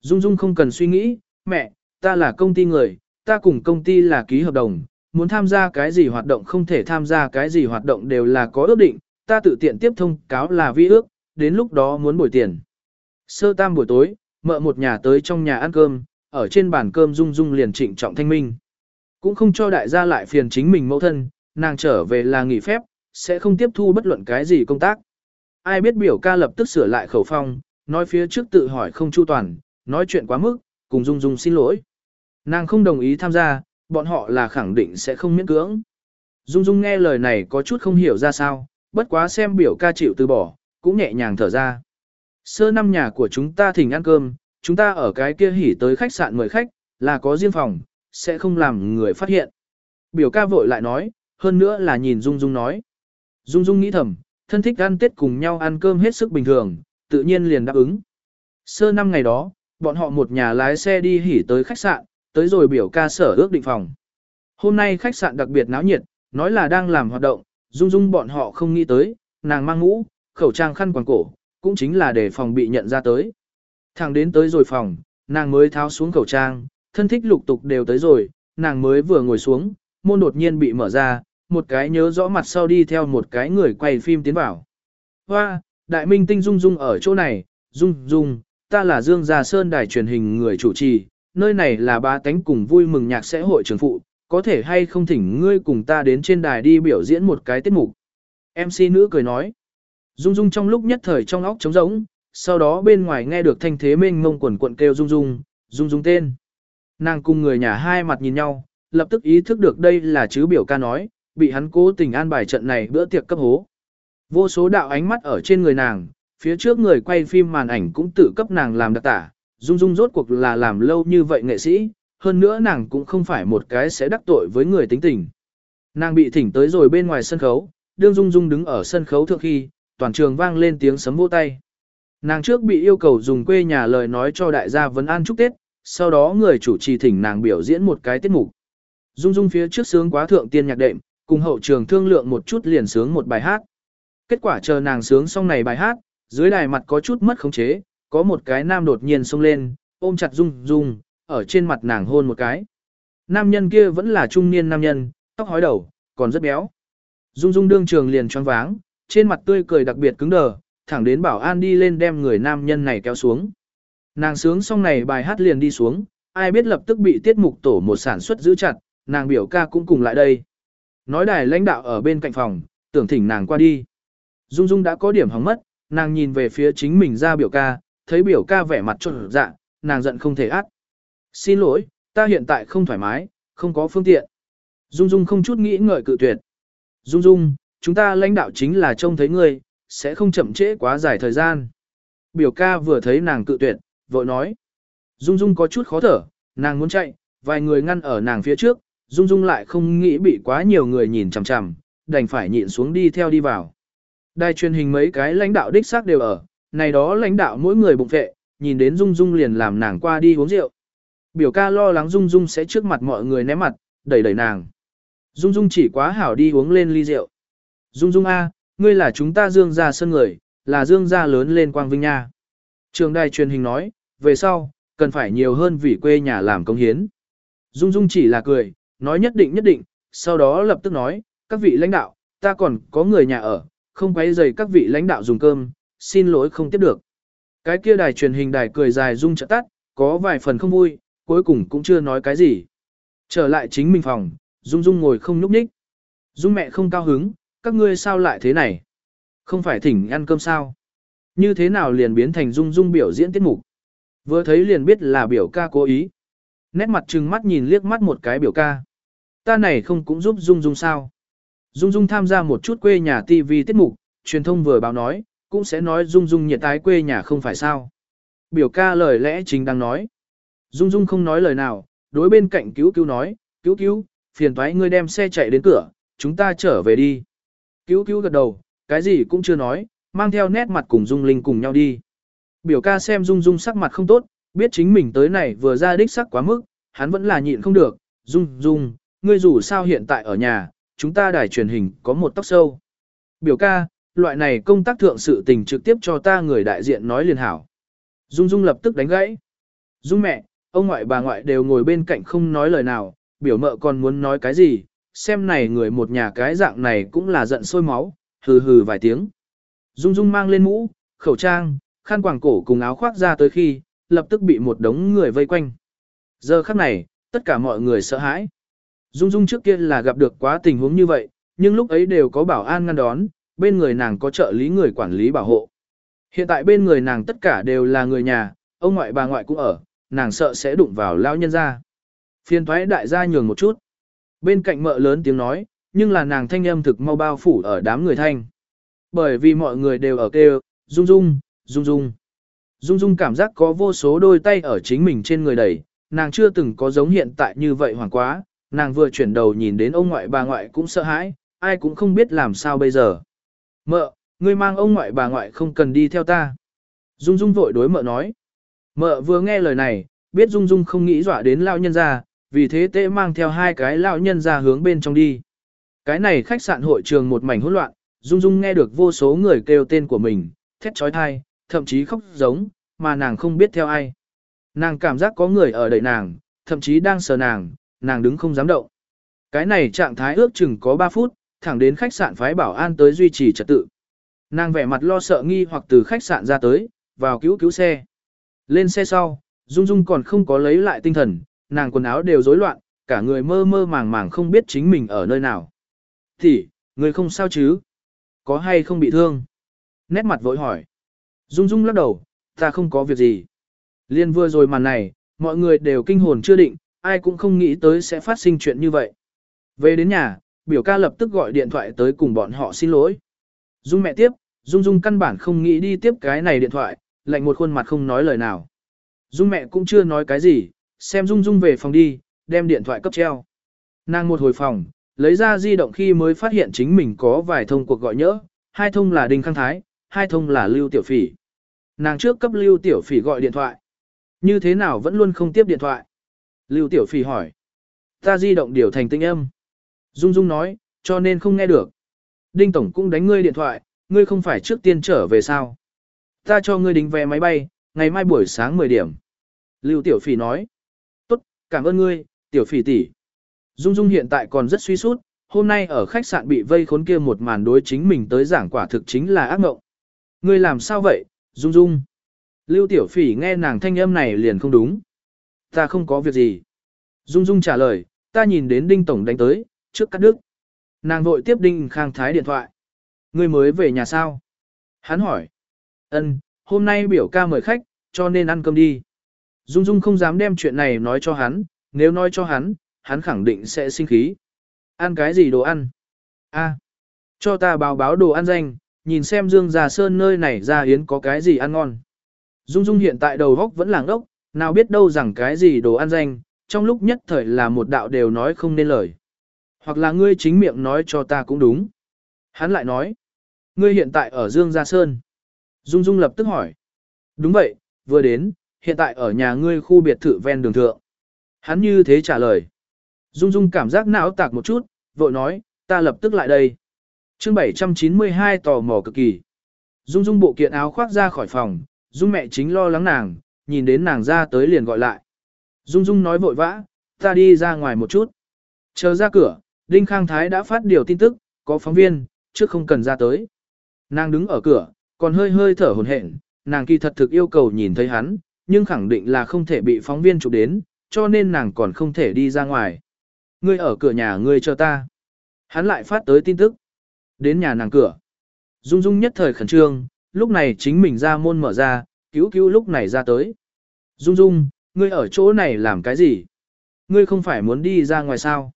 Dung Dung không cần suy nghĩ, mẹ, ta là công ty người, ta cùng công ty là ký hợp đồng, muốn tham gia cái gì hoạt động không thể tham gia cái gì hoạt động đều là có ước định, ta tự tiện tiếp thông cáo là vi ước, đến lúc đó muốn bồi tiền. Sơ tam buổi tối, mợ một nhà tới trong nhà ăn cơm, ở trên bàn cơm Dung Dung liền trịnh trọng thanh minh. Cũng không cho đại gia lại phiền chính mình mẫu thân, nàng trở về là nghỉ phép, sẽ không tiếp thu bất luận cái gì công tác. Ai biết biểu ca lập tức sửa lại khẩu phong, nói phía trước tự hỏi không chu toàn, nói chuyện quá mức, cùng Dung Dung xin lỗi. Nàng không đồng ý tham gia, bọn họ là khẳng định sẽ không miễn cưỡng. Dung Dung nghe lời này có chút không hiểu ra sao, bất quá xem biểu ca chịu từ bỏ, cũng nhẹ nhàng thở ra. Sơ năm nhà của chúng ta thỉnh ăn cơm, chúng ta ở cái kia hỉ tới khách sạn mời khách, là có riêng phòng, sẽ không làm người phát hiện. Biểu ca vội lại nói, hơn nữa là nhìn Dung Dung nói. Dung Dung nghĩ thầm, thân thích ăn Tết cùng nhau ăn cơm hết sức bình thường, tự nhiên liền đáp ứng. Sơ năm ngày đó, bọn họ một nhà lái xe đi hỉ tới khách sạn, tới rồi biểu ca sở ước định phòng. Hôm nay khách sạn đặc biệt náo nhiệt, nói là đang làm hoạt động, Dung Dung bọn họ không nghĩ tới, nàng mang mũ, khẩu trang khăn quàng cổ, cũng chính là để phòng bị nhận ra tới. Thẳng đến tới rồi phòng, nàng mới tháo xuống khẩu trang, thân thích lục tục đều tới rồi, nàng mới vừa ngồi xuống, môn đột nhiên bị mở ra, một cái nhớ rõ mặt sau đi theo một cái người quay phim tiến vào. Hoa, đại minh tinh Dung Dung ở chỗ này, Dung Dung, ta là Dương Gia Sơn đài truyền hình người chủ trì, nơi này là ba tánh cùng vui mừng nhạc sẽ hội trường phụ, có thể hay không thỉnh ngươi cùng ta đến trên đài đi biểu diễn một cái tiết mục. MC nữ cười nói. Dung Dung trong lúc nhất thời trong óc trống rỗng, sau đó bên ngoài nghe được thanh thế mênh mông quần quận kêu Dung Dung, Dung Dung tên. Nàng cùng người nhà hai mặt nhìn nhau, lập tức ý thức được đây là chứ biểu ca nói, bị hắn cố tình an bài trận này bữa tiệc cấp hố. Vô số đạo ánh mắt ở trên người nàng, phía trước người quay phim màn ảnh cũng tự cấp nàng làm đặc tả, Dung Dung rốt cuộc là làm lâu như vậy nghệ sĩ, hơn nữa nàng cũng không phải một cái sẽ đắc tội với người tính tình. Nàng bị thỉnh tới rồi bên ngoài sân khấu, đương Dung Dung đứng ở sân khấu thượng khi, toàn trường vang lên tiếng sấm vỗ tay. Nàng trước bị yêu cầu dùng quê nhà lời nói cho đại gia vấn an chúc Tết, sau đó người chủ trì thỉnh nàng biểu diễn một cái tiết mục. Dung Dung phía trước sướng quá thượng tiên nhạc đệm, cùng hậu trường thương lượng một chút liền sướng một bài hát. Kết quả chờ nàng sướng xong này bài hát, dưới đài mặt có chút mất khống chế, có một cái nam đột nhiên xông lên, ôm chặt Dung Dung, ở trên mặt nàng hôn một cái. Nam nhân kia vẫn là trung niên nam nhân, tóc hói đầu, còn rất béo. Dung Dung đương trường liền choáng váng, trên mặt tươi cười đặc biệt cứng đờ, thẳng đến bảo an đi lên đem người nam nhân này kéo xuống. Nàng sướng xong này bài hát liền đi xuống, ai biết lập tức bị tiết mục tổ một sản xuất giữ chặt, nàng biểu ca cũng cùng lại đây. Nói đài lãnh đạo ở bên cạnh phòng, tưởng thỉnh nàng qua đi. Dung Dung đã có điểm hóng mất, nàng nhìn về phía chính mình ra biểu ca, thấy biểu ca vẻ mặt trộn dạ, nàng giận không thể át. Xin lỗi, ta hiện tại không thoải mái, không có phương tiện. Dung Dung không chút nghĩ ngợi cự tuyệt. Dung Dung, chúng ta lãnh đạo chính là trông thấy ngươi, sẽ không chậm trễ quá dài thời gian. Biểu ca vừa thấy nàng cự tuyệt, vội nói. Dung Dung có chút khó thở, nàng muốn chạy, vài người ngăn ở nàng phía trước, Dung Dung lại không nghĩ bị quá nhiều người nhìn chằm chằm, đành phải nhịn xuống đi theo đi vào. Đài truyền hình mấy cái lãnh đạo đích xác đều ở, này đó lãnh đạo mỗi người bụng vệ, nhìn đến Dung Dung liền làm nàng qua đi uống rượu. Biểu ca lo lắng Dung Dung sẽ trước mặt mọi người ném mặt, đẩy đẩy nàng. Dung Dung chỉ quá hảo đi uống lên ly rượu. Dung Dung A, ngươi là chúng ta dương gia sân người, là dương gia lớn lên quang vinh nha. Trường đài truyền hình nói, về sau, cần phải nhiều hơn vì quê nhà làm công hiến. Dung Dung chỉ là cười, nói nhất định nhất định, sau đó lập tức nói, các vị lãnh đạo, ta còn có người nhà ở, không quấy rầy các vị lãnh đạo dùng cơm, xin lỗi không tiếp được. Cái kia đài truyền hình đài cười dài Dung trợ tắt, có vài phần không vui, cuối cùng cũng chưa nói cái gì. Trở lại chính mình phòng, Dung Dung ngồi không nhúc nhích. Dung mẹ không cao hứng, các ngươi sao lại thế này? Không phải thỉnh ăn cơm sao? Như thế nào liền biến thành Dung Dung biểu diễn tiết mục? Vừa thấy liền biết là biểu ca cố ý. Nét mặt trừng mắt nhìn liếc mắt một cái biểu ca. Ta này không cũng giúp Dung Dung sao? Dung Dung tham gia một chút quê nhà TV tiết mục, truyền thông vừa báo nói, cũng sẽ nói Dung Dung nhiệt tái quê nhà không phải sao. Biểu ca lời lẽ chính đang nói. Dung Dung không nói lời nào, đối bên cạnh cứu cứu nói, cứu cứu, phiền thoái ngươi đem xe chạy đến cửa, chúng ta trở về đi. Cứu cứu gật đầu, cái gì cũng chưa nói, mang theo nét mặt cùng Dung Linh cùng nhau đi. Biểu ca xem Dung Dung sắc mặt không tốt, biết chính mình tới này vừa ra đích sắc quá mức, hắn vẫn là nhịn không được. Dung, Dung, ngươi dù sao hiện tại ở nhà, chúng ta đài truyền hình có một tóc sâu. Biểu ca, loại này công tác thượng sự tình trực tiếp cho ta người đại diện nói liền hảo. Dung Dung lập tức đánh gãy. Dung mẹ, ông ngoại bà ngoại đều ngồi bên cạnh không nói lời nào, biểu mợ còn muốn nói cái gì, xem này người một nhà cái dạng này cũng là giận sôi máu, hừ hừ vài tiếng. Dung Dung mang lên mũ, khẩu trang, khăn quàng cổ cùng áo khoác ra tới khi, lập tức bị một đống người vây quanh. Giờ khắc này, tất cả mọi người sợ hãi. Dung Dung trước kia là gặp được quá tình huống như vậy, nhưng lúc ấy đều có bảo an ngăn đón, bên người nàng có trợ lý người quản lý bảo hộ. Hiện tại bên người nàng tất cả đều là người nhà, ông ngoại bà ngoại cũng ở, nàng sợ sẽ đụng vào lao nhân ra. Phiên thoái đại gia nhường một chút. Bên cạnh mợ lớn tiếng nói, nhưng là nàng thanh âm thực mau bao phủ ở đám người thanh. Bởi vì mọi người đều ở kêu, rung rung, rung rung. Dung Dung cảm giác có vô số đôi tay ở chính mình trên người đẩy, nàng chưa từng có giống hiện tại như vậy hoảng quá, nàng vừa chuyển đầu nhìn đến ông ngoại bà ngoại cũng sợ hãi, ai cũng không biết làm sao bây giờ. Mợ, ngươi mang ông ngoại bà ngoại không cần đi theo ta. Dung Dung vội đối mợ nói. Mợ vừa nghe lời này, biết Dung Dung không nghĩ dọa đến lao nhân ra, vì thế tệ mang theo hai cái lão nhân ra hướng bên trong đi. Cái này khách sạn hội trường một mảnh hỗn loạn, Dung Dung nghe được vô số người kêu tên của mình, thét trói thai, thậm chí khóc giống, mà nàng không biết theo ai. Nàng cảm giác có người ở đợi nàng, thậm chí đang sờ nàng, nàng đứng không dám động. Cái này trạng thái ước chừng có 3 phút, thẳng đến khách sạn phái bảo an tới duy trì trật tự. Nàng vẻ mặt lo sợ nghi hoặc từ khách sạn ra tới, vào cứu cứu xe. Lên xe sau, Dung Dung còn không có lấy lại tinh thần, nàng quần áo đều rối loạn, cả người mơ mơ màng màng không biết chính mình ở nơi nào. Thì, người không sao chứ? Có hay không bị thương? Nét mặt vội hỏi. Dung Dung lắc đầu, ta không có việc gì. Liên vừa rồi màn này, mọi người đều kinh hồn chưa định, ai cũng không nghĩ tới sẽ phát sinh chuyện như vậy. Về đến nhà, biểu ca lập tức gọi điện thoại tới cùng bọn họ xin lỗi. Dung mẹ tiếp, Dung Dung căn bản không nghĩ đi tiếp cái này điện thoại, lạnh một khuôn mặt không nói lời nào. Dung mẹ cũng chưa nói cái gì, xem Dung Dung về phòng đi, đem điện thoại cấp treo. Nàng một hồi phòng, lấy ra di động khi mới phát hiện chính mình có vài thông cuộc gọi nhỡ, hai thông là Đinh Khang Thái, hai thông là Lưu Tiểu Phỉ. Nàng trước cấp Lưu Tiểu Phỉ gọi điện thoại. Như thế nào vẫn luôn không tiếp điện thoại? Lưu Tiểu Phỉ hỏi. Ta di động điều thành tinh âm. Dung Dung nói, cho nên không nghe được. Đinh Tổng cũng đánh ngươi điện thoại, ngươi không phải trước tiên trở về sao? Ta cho ngươi đính vé máy bay, ngày mai buổi sáng 10 điểm. Lưu Tiểu Phỉ nói. Cảm ơn ngươi, Tiểu Phỉ tỷ. Dung Dung hiện tại còn rất suy sút, hôm nay ở khách sạn bị vây khốn kia một màn đối chính mình tới giảng quả thực chính là ác mộng. Ngươi làm sao vậy, Dung Dung? Lưu Tiểu Phỉ nghe nàng thanh âm này liền không đúng. Ta không có việc gì. Dung Dung trả lời, ta nhìn đến Đinh Tổng đánh tới, trước cắt đứt. Nàng vội tiếp Đinh Khang Thái điện thoại. Ngươi mới về nhà sao? Hắn hỏi. Ân, hôm nay biểu ca mời khách, cho nên ăn cơm đi. Dung Dung không dám đem chuyện này nói cho hắn, nếu nói cho hắn, hắn khẳng định sẽ sinh khí. Ăn cái gì đồ ăn? A, cho ta báo báo đồ ăn danh, nhìn xem Dương Già Sơn nơi này ra yến có cái gì ăn ngon. Dung Dung hiện tại đầu góc vẫn làng ốc, nào biết đâu rằng cái gì đồ ăn danh, trong lúc nhất thời là một đạo đều nói không nên lời. Hoặc là ngươi chính miệng nói cho ta cũng đúng. Hắn lại nói, ngươi hiện tại ở Dương Gia Sơn. Dung Dung lập tức hỏi. Đúng vậy, vừa đến, hiện tại ở nhà ngươi khu biệt thự ven đường thượng. Hắn như thế trả lời. Dung Dung cảm giác não tạc một chút, vội nói, ta lập tức lại đây. chương 792 tò mò cực kỳ. Dung Dung bộ kiện áo khoác ra khỏi phòng, Dung mẹ chính lo lắng nàng, nhìn đến nàng ra tới liền gọi lại. Dung Dung nói vội vã, ta đi ra ngoài một chút. Chờ ra cửa, Đinh Khang Thái đã phát điều tin tức, có phóng viên, trước không cần ra tới. Nàng đứng ở cửa, còn hơi hơi thở hồn hển, nàng kỳ thật thực yêu cầu nhìn thấy hắn, nhưng khẳng định là không thể bị phóng viên chụp đến, cho nên nàng còn không thể đi ra ngoài. Ngươi ở cửa nhà ngươi chờ ta. Hắn lại phát tới tin tức. Đến nhà nàng cửa. Dung Dung nhất thời khẩn trương, lúc này chính mình ra môn mở ra, cứu cứu lúc này ra tới. Dung Dung, ngươi ở chỗ này làm cái gì? Ngươi không phải muốn đi ra ngoài sao?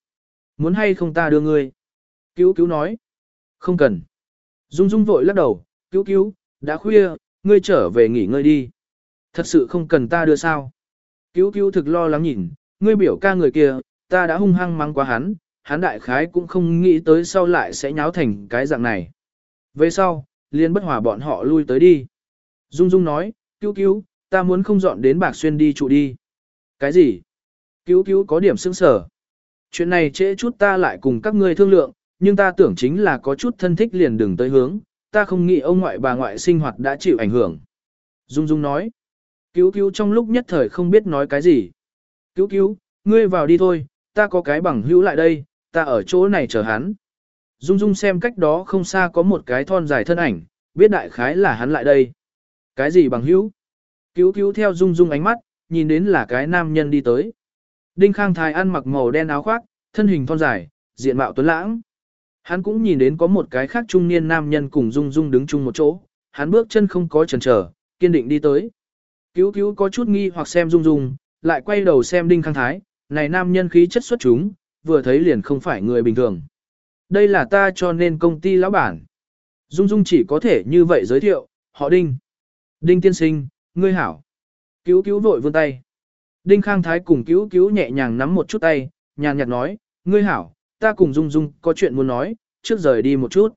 Muốn hay không ta đưa ngươi? Cứu cứu nói. Không cần. Dung Dung vội lắc đầu, cứu cứu, đã khuya, ngươi trở về nghỉ ngơi đi. Thật sự không cần ta đưa sao? Cứu cứu thực lo lắng nhìn, ngươi biểu ca người kia, ta đã hung hăng mắng quá hắn, hắn đại khái cũng không nghĩ tới sau lại sẽ nháo thành cái dạng này. Về sau, liên bất hòa bọn họ lui tới đi. Dung Dung nói, cứu cứu, ta muốn không dọn đến Bạc Xuyên đi trụ đi. Cái gì? Cứu cứu có điểm sững sở. Chuyện này trễ chút ta lại cùng các ngươi thương lượng, nhưng ta tưởng chính là có chút thân thích liền đừng tới hướng, ta không nghĩ ông ngoại bà ngoại sinh hoạt đã chịu ảnh hưởng. Dung Dung nói, cứu cứu trong lúc nhất thời không biết nói cái gì. Cứu cứu, ngươi vào đi thôi, ta có cái bằng hữu lại đây, ta ở chỗ này chờ hắn. Dung Dung xem cách đó không xa có một cái thon dài thân ảnh, biết đại khái là hắn lại đây. Cái gì bằng hữu? Cứu cứu theo Dung Dung ánh mắt, nhìn đến là cái nam nhân đi tới. Đinh Khang Thái ăn mặc màu đen áo khoác, thân hình thon dài, diện mạo tuấn lãng. Hắn cũng nhìn đến có một cái khác trung niên nam nhân cùng Dung Dung đứng chung một chỗ, hắn bước chân không có chần chờ, kiên định đi tới. Cứu cứu có chút nghi hoặc xem Dung Dung, lại quay đầu xem Đinh Khang Thái, này nam nhân khí chất xuất chúng, vừa thấy liền không phải người bình thường. Đây là ta cho nên công ty lão bản. Dung Dung chỉ có thể như vậy giới thiệu, họ Đinh. Đinh tiên sinh, ngươi hảo. Cứu cứu vội vươn tay. Đinh Khang Thái cùng cứu cứu nhẹ nhàng nắm một chút tay, nhàn nhạt nói, ngươi hảo, ta cùng Dung Dung có chuyện muốn nói, trước rời đi một chút.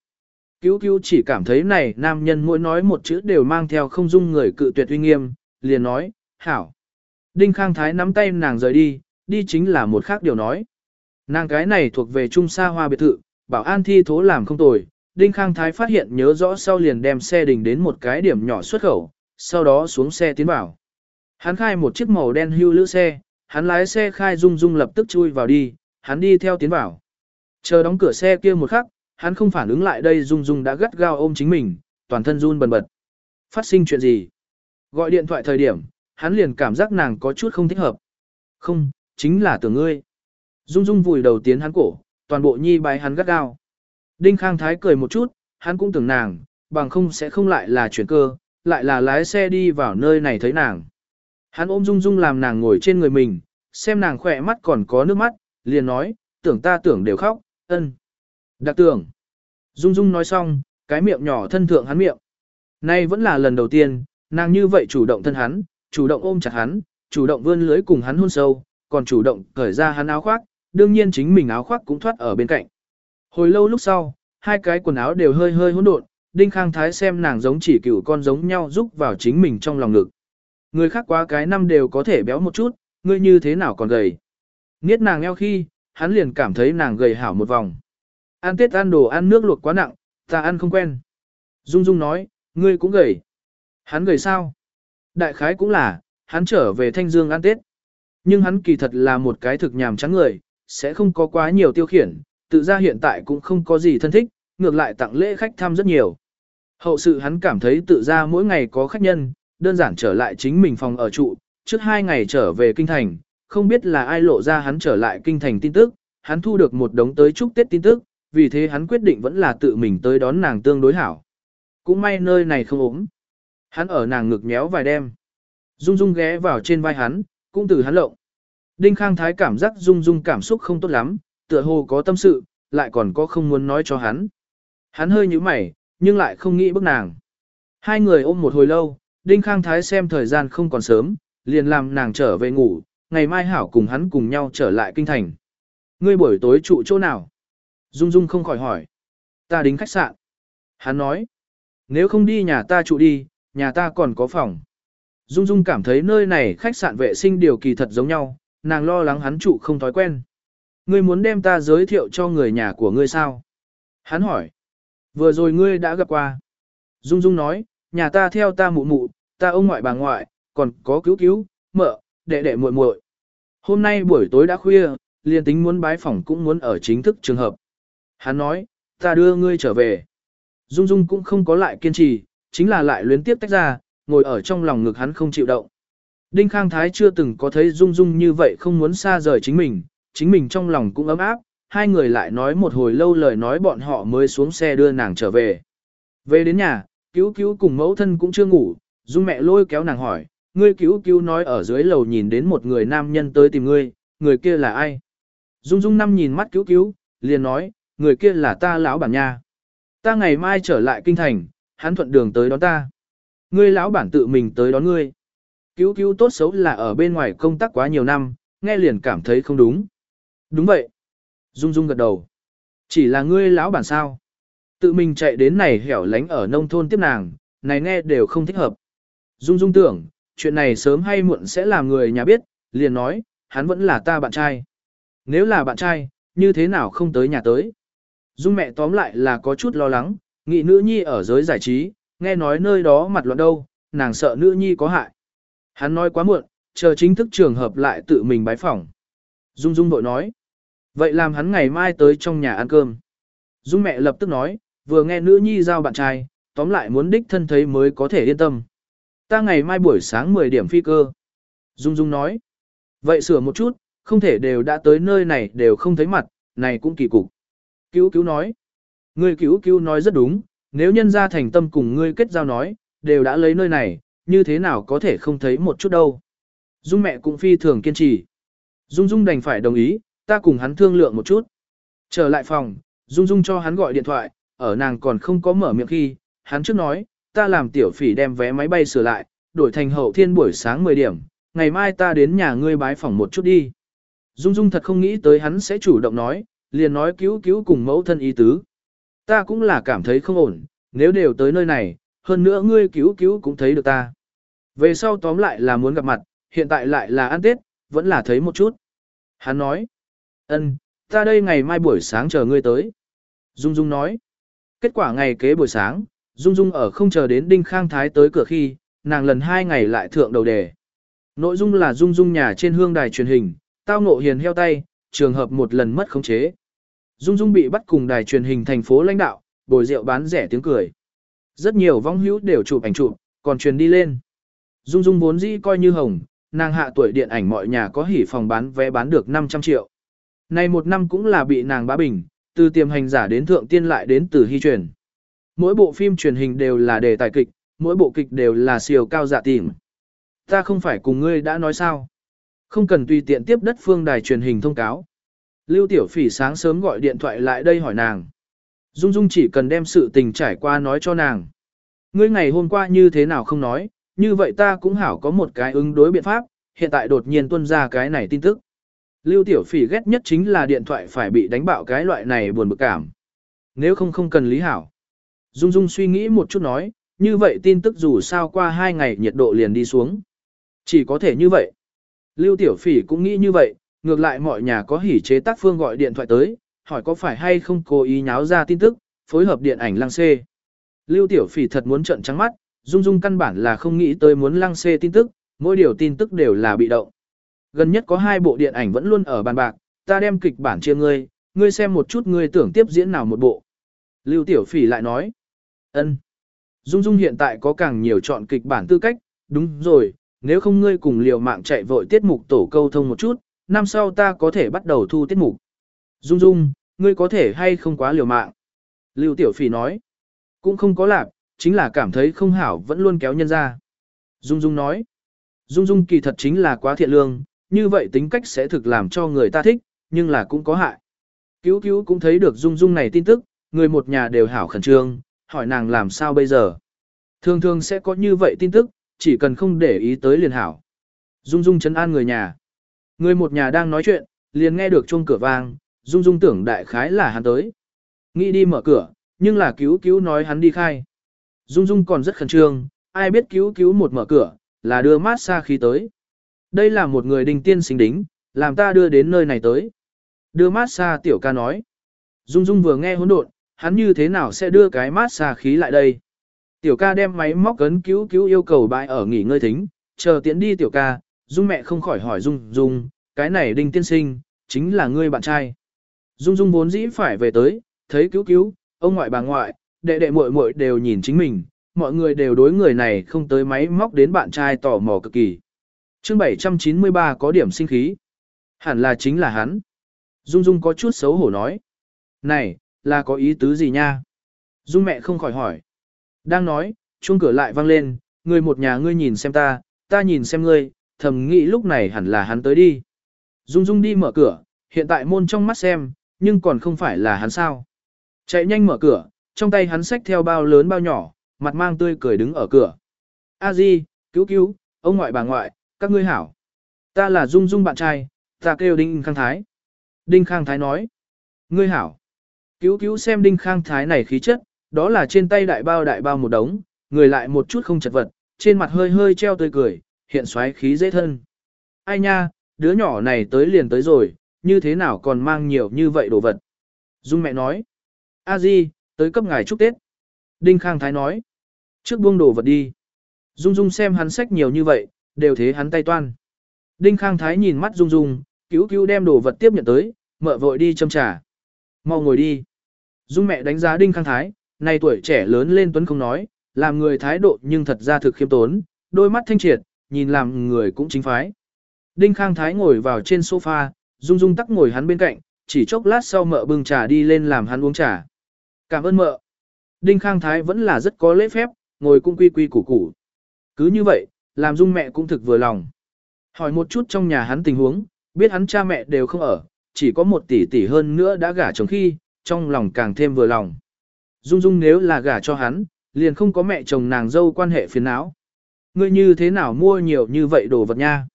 Cứu cứu chỉ cảm thấy này nam nhân mỗi nói một chữ đều mang theo không dung người cự tuyệt uy nghiêm, liền nói, hảo. Đinh Khang Thái nắm tay nàng rời đi, đi chính là một khác điều nói. Nàng cái này thuộc về trung sa hoa biệt thự, bảo an thi thố làm không tồi. Đinh Khang Thái phát hiện nhớ rõ sau liền đem xe đình đến một cái điểm nhỏ xuất khẩu, sau đó xuống xe tiến vào. Hắn khai một chiếc màu đen hưu lữ xe, hắn lái xe khai rung rung lập tức chui vào đi, hắn đi theo tiến vào. Chờ đóng cửa xe kia một khắc, hắn không phản ứng lại đây rung rung đã gắt gao ôm chính mình, toàn thân run bần bật. Phát sinh chuyện gì? Gọi điện thoại thời điểm, hắn liền cảm giác nàng có chút không thích hợp. Không, chính là tưởng ngươi. Dung dung vùi đầu tiến hắn cổ, toàn bộ nhi bái hắn gắt gao. Đinh Khang Thái cười một chút, hắn cũng tưởng nàng, bằng không sẽ không lại là chuyển cơ, lại là lái xe đi vào nơi này thấy nàng. Hắn ôm Dung Dung làm nàng ngồi trên người mình, xem nàng khỏe mắt còn có nước mắt, liền nói, tưởng ta tưởng đều khóc, ân. Đặc tưởng. Dung Dung nói xong, cái miệng nhỏ thân thượng hắn miệng. Nay vẫn là lần đầu tiên, nàng như vậy chủ động thân hắn, chủ động ôm chặt hắn, chủ động vươn lưới cùng hắn hôn sâu, còn chủ động cởi ra hắn áo khoác, đương nhiên chính mình áo khoác cũng thoát ở bên cạnh. Hồi lâu lúc sau, hai cái quần áo đều hơi hơi hỗn độn, Đinh Khang Thái xem nàng giống chỉ cựu con giống nhau rúc vào chính mình trong lòng ngực. Người khác quá cái năm đều có thể béo một chút, ngươi như thế nào còn gầy. Niết nàng eo khi, hắn liền cảm thấy nàng gầy hảo một vòng. Ăn tết ăn đồ ăn nước luộc quá nặng, ta ăn không quen. Dung Dung nói, ngươi cũng gầy. Hắn gầy sao? Đại khái cũng là, hắn trở về Thanh Dương ăn tết. Nhưng hắn kỳ thật là một cái thực nhàm chán người, sẽ không có quá nhiều tiêu khiển, tự ra hiện tại cũng không có gì thân thích, ngược lại tặng lễ khách thăm rất nhiều. Hậu sự hắn cảm thấy tự ra mỗi ngày có khách nhân, đơn giản trở lại chính mình phòng ở trụ, trước hai ngày trở về kinh thành, không biết là ai lộ ra hắn trở lại kinh thành tin tức, hắn thu được một đống tới chúc Tết tin tức, vì thế hắn quyết định vẫn là tự mình tới đón nàng tương đối hảo. Cũng may nơi này không ốm. Hắn ở nàng ngực nhéo vài đêm. Dung Dung ghé vào trên vai hắn, cũng từ hắn lộng. Đinh Khang Thái cảm giác Dung Dung cảm xúc không tốt lắm, tựa hồ có tâm sự, lại còn có không muốn nói cho hắn. Hắn hơi nhíu mày, nhưng lại không nghĩ bức nàng. Hai người ôm một hồi lâu, Đinh Khang Thái xem thời gian không còn sớm, liền làm nàng trở về ngủ, ngày mai hảo cùng hắn cùng nhau trở lại kinh thành. Ngươi buổi tối trụ chỗ nào? Dung Dung không khỏi hỏi. Ta đính khách sạn. Hắn nói. Nếu không đi nhà ta trụ đi, nhà ta còn có phòng. Dung Dung cảm thấy nơi này khách sạn vệ sinh điều kỳ thật giống nhau, nàng lo lắng hắn trụ không thói quen. Ngươi muốn đem ta giới thiệu cho người nhà của ngươi sao? Hắn hỏi. Vừa rồi ngươi đã gặp qua. Dung Dung nói, nhà ta theo ta mụ mụ, ta ông ngoại bà ngoại, còn có cứu cứu, mợ, đệ đệ muội muội. Hôm nay buổi tối đã khuya, liền tính muốn bái phỏng cũng muốn ở chính thức trường hợp. Hắn nói, ta đưa ngươi trở về. Dung Dung cũng không có lại kiên trì, chính là lại luyến tiếp tách ra, ngồi ở trong lòng ngực hắn không chịu động. Đinh Khang Thái chưa từng có thấy Dung Dung như vậy không muốn xa rời chính mình, chính mình trong lòng cũng ấm áp, hai người lại nói một hồi lâu lời nói bọn họ mới xuống xe đưa nàng trở về. Về đến nhà, cứu cứu cùng mẫu thân cũng chưa ngủ, Dung mẹ lôi kéo nàng hỏi, ngươi cứu cứu nói ở dưới lầu nhìn đến một người nam nhân tới tìm ngươi, người kia là ai? Dung Dung năm nhìn mắt cứu cứu, liền nói, người kia là ta lão bản nha. Ta ngày mai trở lại kinh thành, hắn thuận đường tới đón ta. Ngươi lão bản tự mình tới đón ngươi. Cứu cứu tốt xấu là ở bên ngoài công tác quá nhiều năm, nghe liền cảm thấy không đúng. Đúng vậy. Dung Dung gật đầu. Chỉ là ngươi lão bản sao. Tự mình chạy đến này hẻo lánh ở nông thôn tiếp nàng, này nghe đều không thích hợp. Dung Dung tưởng, chuyện này sớm hay muộn sẽ làm người nhà biết, liền nói, hắn vẫn là ta bạn trai. Nếu là bạn trai, như thế nào không tới nhà tới? Dung mẹ tóm lại là có chút lo lắng, nghị nữ nhi ở giới giải trí, nghe nói nơi đó mặt loạn đâu, nàng sợ nữ nhi có hại. Hắn nói quá muộn, chờ chính thức trường hợp lại tự mình bái phỏng. Dung Dung bội nói. Vậy làm hắn ngày mai tới trong nhà ăn cơm. Dung mẹ lập tức nói, vừa nghe nữ nhi giao bạn trai, tóm lại muốn đích thân thấy mới có thể yên tâm. Ta ngày mai buổi sáng 10 điểm phi cơ. Dung Dung nói. Vậy sửa một chút, không thể đều đã tới nơi này đều không thấy mặt, này cũng kỳ cục. Cứu cứu nói. Ngươi cứu cứu nói rất đúng, nếu nhân ra thành tâm cùng ngươi kết giao nói, đều đã lấy nơi này, như thế nào có thể không thấy một chút đâu. Dung mẹ cũng phi thường kiên trì. Dung Dung đành phải đồng ý, ta cùng hắn thương lượng một chút. Trở lại phòng, Dung Dung cho hắn gọi điện thoại, ở nàng còn không có mở miệng khi, hắn trước nói, ta làm tiểu phỉ đem vé máy bay sửa lại, đổi thành hậu thiên buổi sáng 10 điểm, ngày mai ta đến nhà ngươi bái phòng một chút đi. Dung Dung thật không nghĩ tới hắn sẽ chủ động nói, liền nói cứu cứu cùng mẫu thân ý tứ. Ta cũng là cảm thấy không ổn, nếu đều tới nơi này, hơn nữa ngươi cứu cứu cũng thấy được ta. Về sau tóm lại là muốn gặp mặt, hiện tại lại là ăn Tết, vẫn là thấy một chút. Hắn nói, ân, ta đây ngày mai buổi sáng chờ ngươi tới. Dung Dung nói, kết quả ngày kế buổi sáng, Dung Dung ở không chờ đến Đinh Khang Thái tới cửa khi, nàng lần hai ngày lại thượng đầu đề. Nội dung là Dung Dung nhà trên hương đài truyền hình, tao ngộ hiền heo tay, trường hợp một lần mất khống chế. Dung Dung bị bắt cùng đài truyền hình thành phố lãnh đạo, bồi rượu bán rẻ tiếng cười. Rất nhiều vong hữu đều chụp ảnh chụp, còn truyền đi lên. Dung Dung vốn dĩ coi như hồng, nàng hạ tuổi điện ảnh mọi nhà có hỉ phòng bán vé bán được 500 triệu. Nay một năm cũng là bị nàng bá bình, từ tiềm hành giả đến thượng tiên lại đến từ hy truyền. Mỗi bộ phim truyền hình đều là đề tài kịch, mỗi bộ kịch đều là siêu cao dạ tìm. Ta không phải cùng ngươi đã nói sao. Không cần tùy tiện tiếp đất phương đài truyền hình thông cáo. Lưu Tiểu Phỉ sáng sớm gọi điện thoại lại đây hỏi nàng. Dung Dung chỉ cần đem sự tình trải qua nói cho nàng. Ngươi ngày hôm qua như thế nào không nói, như vậy ta cũng hảo có một cái ứng đối biện pháp, hiện tại đột nhiên tuân ra cái này tin tức. Lưu Tiểu Phỉ ghét nhất chính là điện thoại phải bị đánh bạo cái loại này buồn bực cảm. Nếu không không cần lý hảo. Dung Dung suy nghĩ một chút nói, như vậy tin tức dù sao qua hai ngày nhiệt độ liền đi xuống. Chỉ có thể như vậy. Lưu Tiểu Phỉ cũng nghĩ như vậy, ngược lại mọi nhà có hỉ chế tác phương gọi điện thoại tới, hỏi có phải hay không cố ý nháo ra tin tức, phối hợp điện ảnh lăng xê. Lưu Tiểu Phỉ thật muốn trợn trắng mắt, Dung Dung căn bản là không nghĩ tới muốn lăng xê tin tức, mỗi điều tin tức đều là bị động. Gần nhất có hai bộ điện ảnh vẫn luôn ở bàn bạc, ta đem kịch bản chia ngươi, ngươi xem một chút ngươi tưởng tiếp diễn nào một bộ. Lưu Tiểu Phỉ lại nói, ân. Dung Dung hiện tại có càng nhiều chọn kịch bản tư cách, đúng rồi, nếu không ngươi cùng liều mạng chạy vội tiết mục tổ câu thông một chút, năm sau ta có thể bắt đầu thu tiết mục. Dung Dung, ngươi có thể hay không quá liều mạng. Lưu Tiểu Phỉ nói, cũng không có lạc, chính là cảm thấy không hảo vẫn luôn kéo nhân ra. Dung Dung nói, Dung Dung kỳ thật chính là quá thiện lương, như vậy tính cách sẽ thực làm cho người ta thích, nhưng là cũng có hại. Cứu cứu cũng thấy được Dung Dung này tin tức, người một nhà đều hảo khẩn trương, hỏi nàng làm sao bây giờ. Thường thường sẽ có như vậy tin tức, chỉ cần không để ý tới liền hảo. Dung Dung chấn an người nhà. Người một nhà đang nói chuyện, liền nghe được chuông cửa vang, Dung Dung tưởng đại khái là hắn tới. Nghĩ đi mở cửa, nhưng là cứu cứu nói hắn đi khai. Dung Dung còn rất khẩn trương, ai biết cứu cứu một mở cửa, là đưa mát xa khí tới. Đây là một người đình tiên sinh đính, làm ta đưa đến nơi này tới. Đưa mát xa tiểu ca nói. Dung Dung vừa nghe hỗn độn, hắn như thế nào sẽ đưa cái mát xa khí lại đây. Tiểu ca đem máy móc cấn cứu cứu yêu cầu bãi ở nghỉ ngơi thính, chờ tiễn đi tiểu ca, Dung mẹ không khỏi hỏi Dung Dung, cái này đinh tiên sinh, chính là ngươi bạn trai. Dung Dung vốn dĩ phải về tới, thấy cứu cứu, ông ngoại bà ngoại, đệ đệ muội muội đều nhìn chính mình, mọi người đều đối người này không tới máy móc đến bạn trai tò mò cực kỳ. chương 793 có điểm sinh khí. Hẳn là chính là hắn. Dung Dung có chút xấu hổ nói. Này, là có ý tứ gì nha? Dung mẹ không khỏi hỏi. Đang nói, chuông cửa lại vang lên, người một nhà ngươi nhìn xem ta, ta nhìn xem ngươi, thầm nghĩ lúc này hẳn là hắn tới đi. Dung Dung đi mở cửa, hiện tại môn trong mắt xem, nhưng còn không phải là hắn sao. Chạy nhanh mở cửa, trong tay hắn xách theo bao lớn bao nhỏ, mặt mang tươi cười đứng ở cửa. A Di, cứu cứu, ông ngoại bà ngoại, các ngươi hảo. Ta là Dung Dung bạn trai, ta kêu Đinh Khang Thái. Đinh Khang Thái nói. Ngươi hảo. Cứu cứu xem Đinh Khang Thái này khí chất, đó là trên tay đại bao đại bao một đống, người lại một chút không chật vật, trên mặt hơi hơi treo tươi cười, hiện xoáy khí dễ thân. Ai nha, đứa nhỏ này tới liền tới rồi, như thế nào còn mang nhiều như vậy đồ vật. Dung mẹ nói. A Di, tới cấp ngài chúc Tết. Đinh Khang Thái nói. Trước buông đồ vật đi. Dung Dung xem hắn sách nhiều như vậy, đều thế hắn tay toan. Đinh Khang Thái nhìn mắt Dung Dung, cứu cứu đem đồ vật tiếp nhận tới, mợ vội đi châm trà. Mau ngồi đi. Dung mẹ đánh giá Đinh Khang Thái, này tuổi trẻ lớn lên tuấn không nói, làm người thái độ nhưng thật ra thực khiêm tốn, đôi mắt thanh triệt, nhìn làm người cũng chính phái. Đinh Khang Thái ngồi vào trên sofa, Dung Dung tắc ngồi hắn bên cạnh, chỉ chốc lát sau mợ bưng trà đi lên làm hắn uống trà. Cảm ơn mợ. Đinh Khang Thái vẫn là rất có lễ phép, ngồi cung quy quy củ củ. Cứ như vậy, làm Dung mẹ cũng thực vừa lòng. Hỏi một chút trong nhà hắn tình huống, biết hắn cha mẹ đều không ở, chỉ có một tỷ tỷ hơn nữa đã gả chồng khi, trong lòng càng thêm vừa lòng. Dung Dung nếu là gả cho hắn, liền không có mẹ chồng nàng dâu quan hệ phiền não. Ngươi như thế nào mua nhiều như vậy đồ vật nha?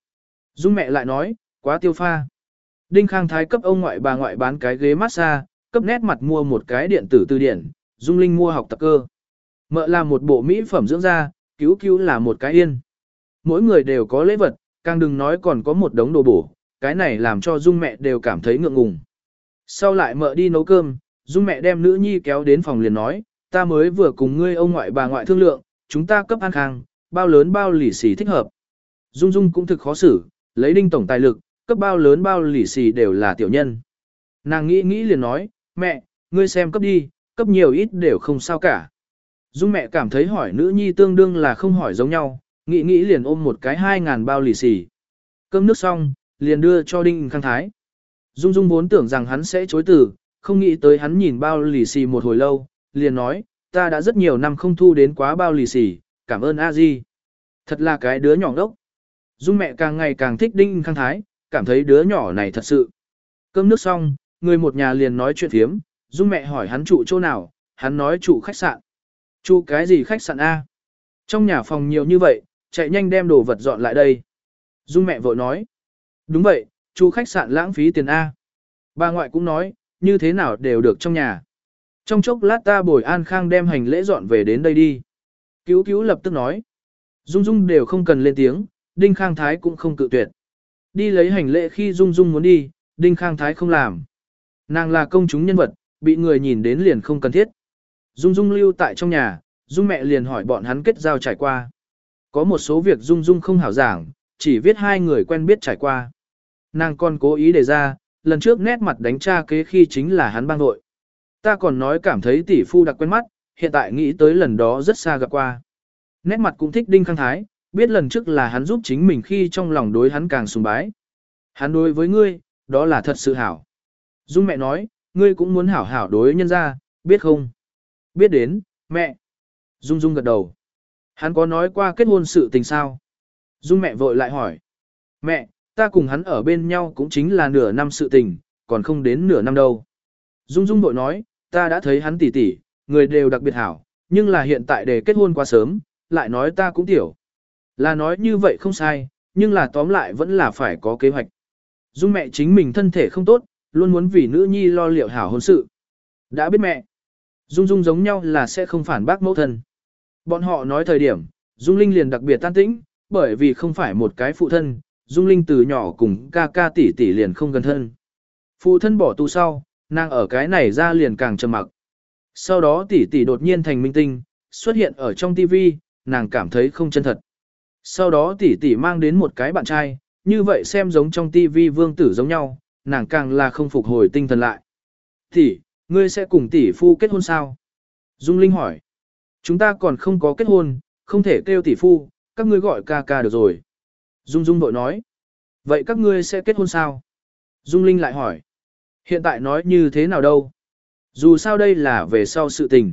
Dung mẹ lại nói, quá tiêu pha. Đinh Khang Thái cấp ông ngoại bà ngoại bán cái ghế massage, cấp nét mặt mua một cái điện tử từ điển, Dung Linh mua học tập cơ. Mợ là một bộ mỹ phẩm dưỡng da, cứu cứu là một cái yên. Mỗi người đều có lễ vật, càng đừng nói còn có một đống đồ bổ, cái này làm cho Dung mẹ đều cảm thấy ngượng ngùng. Sau lại mợ đi nấu cơm, Dung mẹ đem nữ nhi kéo đến phòng liền nói, ta mới vừa cùng ngươi ông ngoại bà ngoại thương lượng, chúng ta cấp an khang, bao lớn bao lì xì thích hợp. Dung Dung cũng thực khó xử, lấy đinh tổng tài lực, cấp bao lớn bao lì xì đều là tiểu nhân. Nàng nghĩ nghĩ liền nói, mẹ, ngươi xem cấp đi, cấp nhiều ít đều không sao cả. Dung mẹ cảm thấy hỏi nữ nhi tương đương là không hỏi giống nhau, nghĩ nghĩ liền ôm một cái hai ngàn bao lì xì. Cơm nước xong, liền đưa cho Đinh Khang Thái. Dung Dung vốn tưởng rằng hắn sẽ chối từ, không nghĩ tới hắn nhìn bao lì xì một hồi lâu, liền nói, ta đã rất nhiều năm không thu đến quá bao lì xì, cảm ơn a di. Thật là cái đứa nhỏ ngốc. Dung mẹ càng ngày càng thích Đinh Khang Thái, cảm thấy đứa nhỏ này thật sự. Cơm nước xong, người một nhà liền nói chuyện thiếm, Dung mẹ hỏi hắn trụ chỗ nào, hắn nói trụ khách sạn. Trụ cái gì khách sạn A? Trong nhà phòng nhiều như vậy, chạy nhanh đem đồ vật dọn lại đây. Dung mẹ vội nói. Đúng vậy, trụ khách sạn lãng phí tiền A. Bà ngoại cũng nói, như thế nào đều được trong nhà. Trong chốc lát ta bồi an khang đem hành lễ dọn về đến đây đi. Cứu cứu lập tức nói. Dung Dung đều không cần lên tiếng, Đinh Khang Thái cũng không cự tuyệt. Đi lấy hành lễ khi Dung Dung muốn đi, Đinh Khang Thái không làm. Nàng là công chúng nhân vật, bị người nhìn đến liền không cần thiết. Dung Dung lưu tại trong nhà, Dung mẹ liền hỏi bọn hắn kết giao trải qua. Có một số việc Dung Dung không hảo giảng, chỉ viết hai người quen biết trải qua. Nàng còn cố ý đề ra, lần trước nét mặt đánh tra kế khi chính là hắn bang nội. Ta còn nói cảm thấy tỷ phu đặc quen mắt, hiện tại nghĩ tới lần đó rất xa gặp qua. Nét mặt cũng thích Đinh Khang Thái, biết lần trước là hắn giúp chính mình khi trong lòng đối hắn càng sùng bái. Hắn đối với ngươi, đó là thật sự hảo. Dung mẹ nói, ngươi cũng muốn hảo hảo đối nhân ra, biết không? Biết đến, mẹ. Dung Dung gật đầu. Hắn có nói qua kết hôn sự tình sao? Dung mẹ vội lại hỏi. Mẹ, ta cùng hắn ở bên nhau cũng chính là nửa năm sự tình, còn không đến nửa năm đâu. Dung Dung vội nói, ta đã thấy hắn tỉ tỉ, người đều đặc biệt hảo, nhưng là hiện tại để kết hôn quá sớm, lại nói ta cũng tiểu. Là nói như vậy không sai, nhưng là tóm lại vẫn là phải có kế hoạch. Dung mẹ chính mình thân thể không tốt, luôn muốn vì nữ nhi lo liệu hảo hôn sự. Đã biết mẹ. Dung Dung giống nhau là sẽ không phản bác mẫu thân. Bọn họ nói thời điểm, Dung Linh liền đặc biệt tan tĩnh, bởi vì không phải một cái phụ thân, Dung Linh từ nhỏ cùng ca ca tỷ tỷ liền không gần thân. Phụ thân bỏ tù sau, nàng ở cái này ra liền càng trầm mặc. Sau đó tỷ tỷ đột nhiên thành minh tinh, xuất hiện ở trong TV, nàng cảm thấy không chân thật. Sau đó tỷ tỷ mang đến một cái bạn trai, như vậy xem giống trong TV vương tử giống nhau, nàng càng là không phục hồi tinh thần lại. Tỷ, ngươi sẽ cùng tỷ phu kết hôn sao? Dung Linh hỏi. Chúng ta còn không có kết hôn, không thể kêu tỷ phu, các ngươi gọi ca ca được rồi. Dung Dung đội nói. Vậy các ngươi sẽ kết hôn sao? Dung Linh lại hỏi. Hiện tại nói như thế nào đâu? Dù sao đây là về sau sự tình.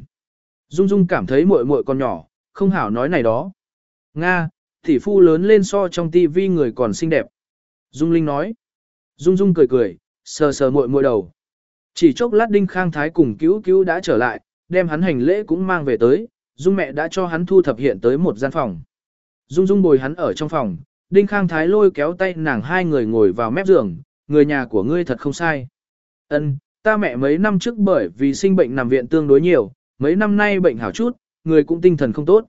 Dung Dung cảm thấy muội muội còn nhỏ, không hảo nói này đó. Nga, tỷ phu lớn lên so trong tivi người còn xinh đẹp. Dung Linh nói. Dung Dung cười cười, sờ sờ muội muội đầu. Chỉ chốc lát Đinh Khang Thái cùng cứu cứu đã trở lại, đem hắn hành lễ cũng mang về tới, Dung mẹ đã cho hắn thu thập hiện tới một gian phòng. Dung Dung bồi hắn ở trong phòng, Đinh Khang Thái lôi kéo tay nàng hai người ngồi vào mép giường, người nhà của ngươi thật không sai. Ân, ta mẹ mấy năm trước bởi vì sinh bệnh nằm viện tương đối nhiều, mấy năm nay bệnh hảo chút, người cũng tinh thần không tốt.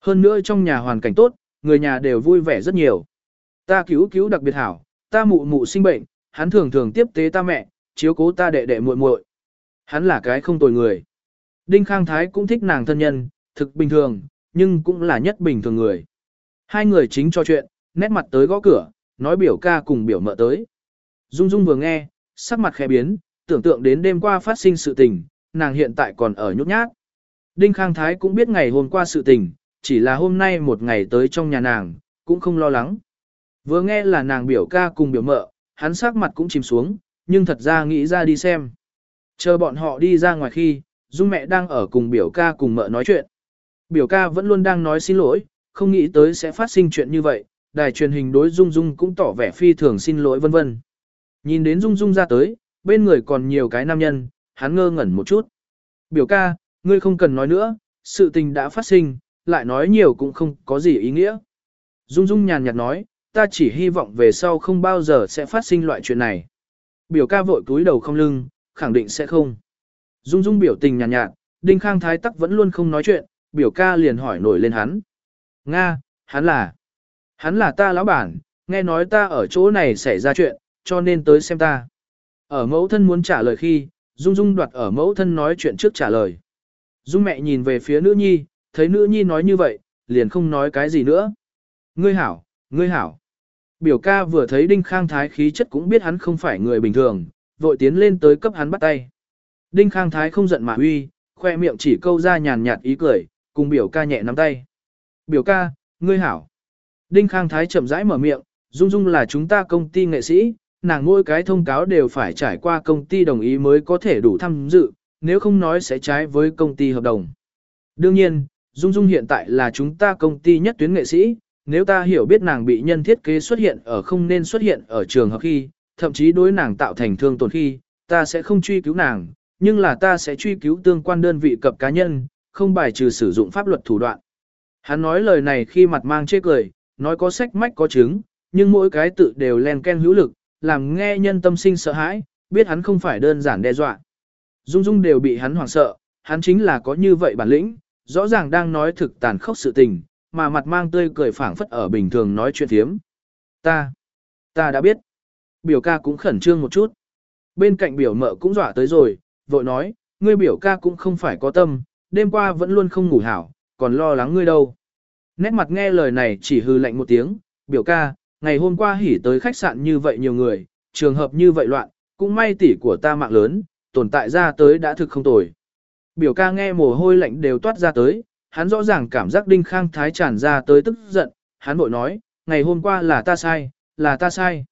Hơn nữa trong nhà hoàn cảnh tốt, người nhà đều vui vẻ rất nhiều. Ta cứu cứu đặc biệt hảo, ta mụ mụ sinh bệnh, hắn thường thường tiếp tế ta mẹ, chiếu cố ta đệ đệ muội muội. Hắn là cái không tồi người. Đinh Khang Thái cũng thích nàng thân nhân, thực bình thường, nhưng cũng là nhất bình thường người. Hai người chính cho chuyện, nét mặt tới gõ cửa, nói biểu ca cùng biểu mợ tới. Dung Dung vừa nghe, sắc mặt khẽ biến, tưởng tượng đến đêm qua phát sinh sự tình, nàng hiện tại còn ở nhút nhát. Đinh Khang Thái cũng biết ngày hôm qua sự tình, chỉ là hôm nay một ngày tới trong nhà nàng, cũng không lo lắng. Vừa nghe là nàng biểu ca cùng biểu mợ, hắn sắc mặt cũng chìm xuống, nhưng thật ra nghĩ ra đi xem. Chờ bọn họ đi ra ngoài khi, Dung mẹ đang ở cùng biểu ca cùng mợ nói chuyện. Biểu ca vẫn luôn đang nói xin lỗi, không nghĩ tới sẽ phát sinh chuyện như vậy, đài truyền hình đối Dung Dung cũng tỏ vẻ phi thường xin lỗi vân vân. Nhìn đến Dung Dung ra tới, bên người còn nhiều cái nam nhân, hắn ngơ ngẩn một chút. Biểu ca, ngươi không cần nói nữa, sự tình đã phát sinh, lại nói nhiều cũng không có gì ý nghĩa. Dung Dung nhàn nhạt nói, ta chỉ hy vọng về sau không bao giờ sẽ phát sinh loại chuyện này. Biểu ca vội túi đầu không lưng, khẳng định sẽ không. Dung Dung biểu tình nhàn nhạt, nhạt, Đinh Khang Thái Tắc vẫn luôn không nói chuyện, biểu ca liền hỏi nổi lên hắn. Nga, hắn là... Hắn là ta lão bản, nghe nói ta ở chỗ này xảy ra chuyện, cho nên tới xem ta. Ở mẫu thân muốn trả lời khi, Dung Dung đoạt ở mẫu thân nói chuyện trước trả lời. Dung mẹ nhìn về phía nữ nhi, thấy nữ nhi nói như vậy, liền không nói cái gì nữa. Ngươi hảo, ngươi hảo. Biểu ca vừa thấy Đinh Khang Thái khí chất cũng biết hắn không phải người bình thường, vội tiến lên tới cấp hắn bắt tay. Đinh Khang Thái không giận mà uy, khoe miệng chỉ câu ra nhàn nhạt ý cười, cùng biểu ca nhẹ nắm tay. Biểu ca, ngươi hảo. Đinh Khang Thái chậm rãi mở miệng, Dung Dung là chúng ta công ty nghệ sĩ, nàng mỗi cái thông cáo đều phải trải qua công ty đồng ý mới có thể đủ tham dự, nếu không nói sẽ trái với công ty hợp đồng. Đương nhiên, Dung Dung hiện tại là chúng ta công ty nhất tuyến nghệ sĩ, nếu ta hiểu biết nàng bị nhân thiết kế xuất hiện ở không nên xuất hiện ở trường hợp khi, thậm chí đối nàng tạo thành thương tổn khi, ta sẽ không truy cứu nàng, nhưng là ta sẽ truy cứu tương quan đơn vị cập cá nhân, không bài trừ sử dụng pháp luật thủ đoạn. Hắn nói lời này khi mặt mang chê cười, nói có sách mách có chứng, nhưng mỗi cái tự đều len ken hữu lực, làm nghe nhân tâm sinh sợ hãi, biết hắn không phải đơn giản đe dọa. Dung Dung đều bị hắn hoảng sợ, hắn chính là có như vậy bản lĩnh, rõ ràng đang nói thực tàn khốc sự tình, mà mặt mang tươi cười phảng phất ở bình thường nói chuyện thiếm. Ta, ta đã biết. Biểu ca cũng khẩn trương một chút. Bên cạnh biểu mợ cũng dọa tới rồi, vội nói, ngươi biểu ca cũng không phải có tâm, đêm qua vẫn luôn không ngủ hảo, còn lo lắng ngươi đâu. Nét mặt nghe lời này chỉ hư lạnh một tiếng, biểu ca, ngày hôm qua hỉ tới khách sạn như vậy nhiều người, trường hợp như vậy loạn, cũng may tỷ của ta mạng lớn, tồn tại ra tới đã thực không tồi. Biểu ca nghe mồ hôi lạnh đều toát ra tới, hắn rõ ràng cảm giác đinh khang thái tràn ra tới tức giận, hắn bội nói, ngày hôm qua là ta sai, là ta sai.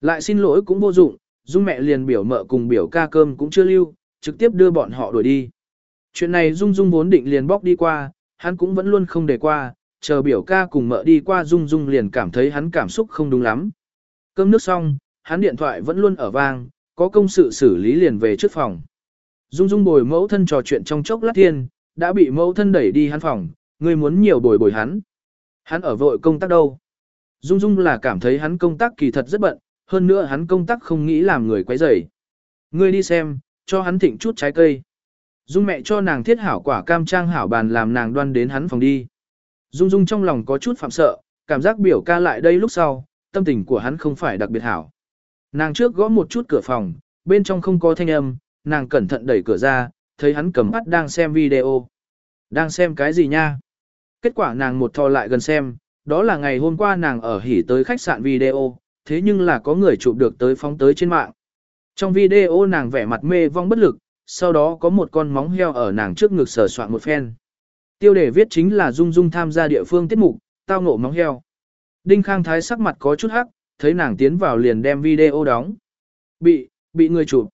Lại xin lỗi cũng vô dụng, dung mẹ liền biểu mợ cùng biểu ca cơm cũng chưa lưu, trực tiếp đưa bọn họ đuổi đi. Chuyện này dung dung vốn định liền bóc đi qua, hắn cũng vẫn luôn không để qua, chờ biểu ca cùng mợ đi qua dung dung liền cảm thấy hắn cảm xúc không đúng lắm. Cơm nước xong, hắn điện thoại vẫn luôn ở vang, có công sự xử lý liền về trước phòng. Dung dung bồi mẫu thân trò chuyện trong chốc lát thiên, đã bị mẫu thân đẩy đi hắn phòng, người muốn nhiều bồi bồi hắn. Hắn ở vội công tác đâu. Dung dung là cảm thấy hắn công tác kỳ thật rất bận, hơn nữa hắn công tác không nghĩ làm người quấy rầy. Ngươi đi xem, cho hắn thịnh chút trái cây. Dung mẹ cho nàng thiết hảo quả cam trang hảo bàn làm nàng đoan đến hắn phòng đi. Dung Dung trong lòng có chút phạm sợ, cảm giác biểu ca lại đây lúc sau, tâm tình của hắn không phải đặc biệt hảo. Nàng trước gõ một chút cửa phòng, bên trong không có thanh âm, nàng cẩn thận đẩy cửa ra, thấy hắn cầm mắt đang xem video. Đang xem cái gì nha? Kết quả nàng một thò lại gần xem, đó là ngày hôm qua nàng ở hỉ tới khách sạn video, thế nhưng là có người chụp được tới phóng tới trên mạng. Trong video nàng vẻ mặt mê vong bất lực, sau đó có một con móng heo ở nàng trước ngực sờ soạn một phen. Tiêu đề viết chính là Dung Dung tham gia địa phương tiết mục, tao ngộ móng heo. Đinh Khang Thái sắc mặt có chút hắc, thấy nàng tiến vào liền đem video đóng. Bị, bị người chụp.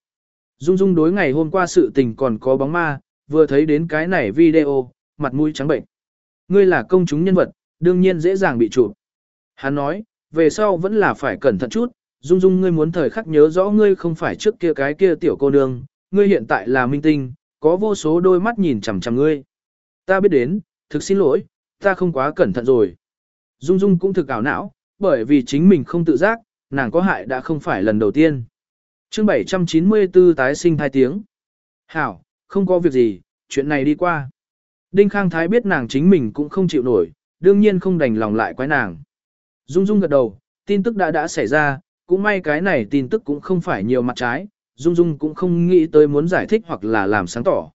Dung Dung đối ngày hôm qua sự tình còn có bóng ma, vừa thấy đến cái này video, mặt mũi trắng bệnh. Ngươi là công chúng nhân vật, đương nhiên dễ dàng bị chụp. Hắn nói, về sau vẫn là phải cẩn thận chút, Dung Dung ngươi muốn thời khắc nhớ rõ ngươi không phải trước kia cái kia tiểu cô nương, ngươi hiện tại là minh tinh, có vô số đôi mắt nhìn chằm chằm ngươi. Ta biết đến, thực xin lỗi, ta không quá cẩn thận rồi. Dung Dung cũng thực ảo não, bởi vì chính mình không tự giác, nàng có hại đã không phải lần đầu tiên. chương 794 tái sinh thai tiếng. Hảo, không có việc gì, chuyện này đi qua. Đinh Khang Thái biết nàng chính mình cũng không chịu nổi, đương nhiên không đành lòng lại quái nàng. Dung Dung gật đầu, tin tức đã đã xảy ra, cũng may cái này tin tức cũng không phải nhiều mặt trái, Dung Dung cũng không nghĩ tới muốn giải thích hoặc là làm sáng tỏ.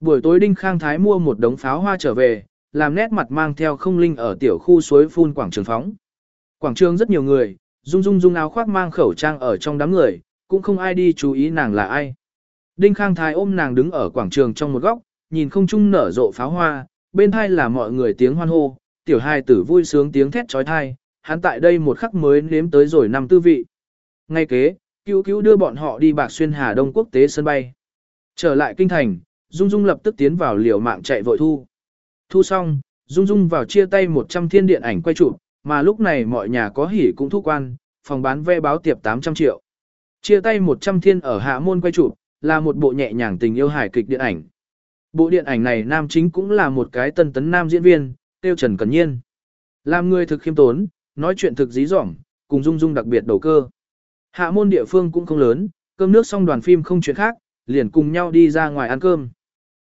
Buổi tối Đinh Khang Thái mua một đống pháo hoa trở về, làm nét mặt mang theo không linh ở tiểu khu suối phun quảng trường phóng. Quảng trường rất nhiều người, Dung Dung Dung áo khoác mang khẩu trang ở trong đám người, cũng không ai đi chú ý nàng là ai. Đinh Khang Thái ôm nàng đứng ở quảng trường trong một góc, nhìn không trung nở rộ pháo hoa, bên thai là mọi người tiếng hoan hô, tiểu hai tử vui sướng tiếng thét trói thai, hắn tại đây một khắc mới nếm tới rồi năm tư vị. Ngay kế, cứu cứu đưa bọn họ đi bạc xuyên Hà Đông quốc tế sân bay. Trở lại kinh thành, Dung Dung lập tức tiến vào liều mạng chạy vội thu. Thu xong, Dung Dung vào chia tay 100 thiên điện ảnh quay chụp, mà lúc này mọi nhà có hỉ cũng thu quan, phòng bán vé báo tiệp 800 triệu. Chia tay 100 thiên ở hạ môn quay chụp, là một bộ nhẹ nhàng tình yêu hài kịch điện ảnh. Bộ điện ảnh này nam chính cũng là một cái tân tấn nam diễn viên, tiêu Trần Cẩn Nhiên. Làm người thực khiêm tốn, nói chuyện thực dí dỏm, cùng Dung Dung đặc biệt đầu cơ. Hạ môn địa phương cũng không lớn, cơm nước xong đoàn phim không chuyện khác, liền cùng nhau đi ra ngoài ăn cơm.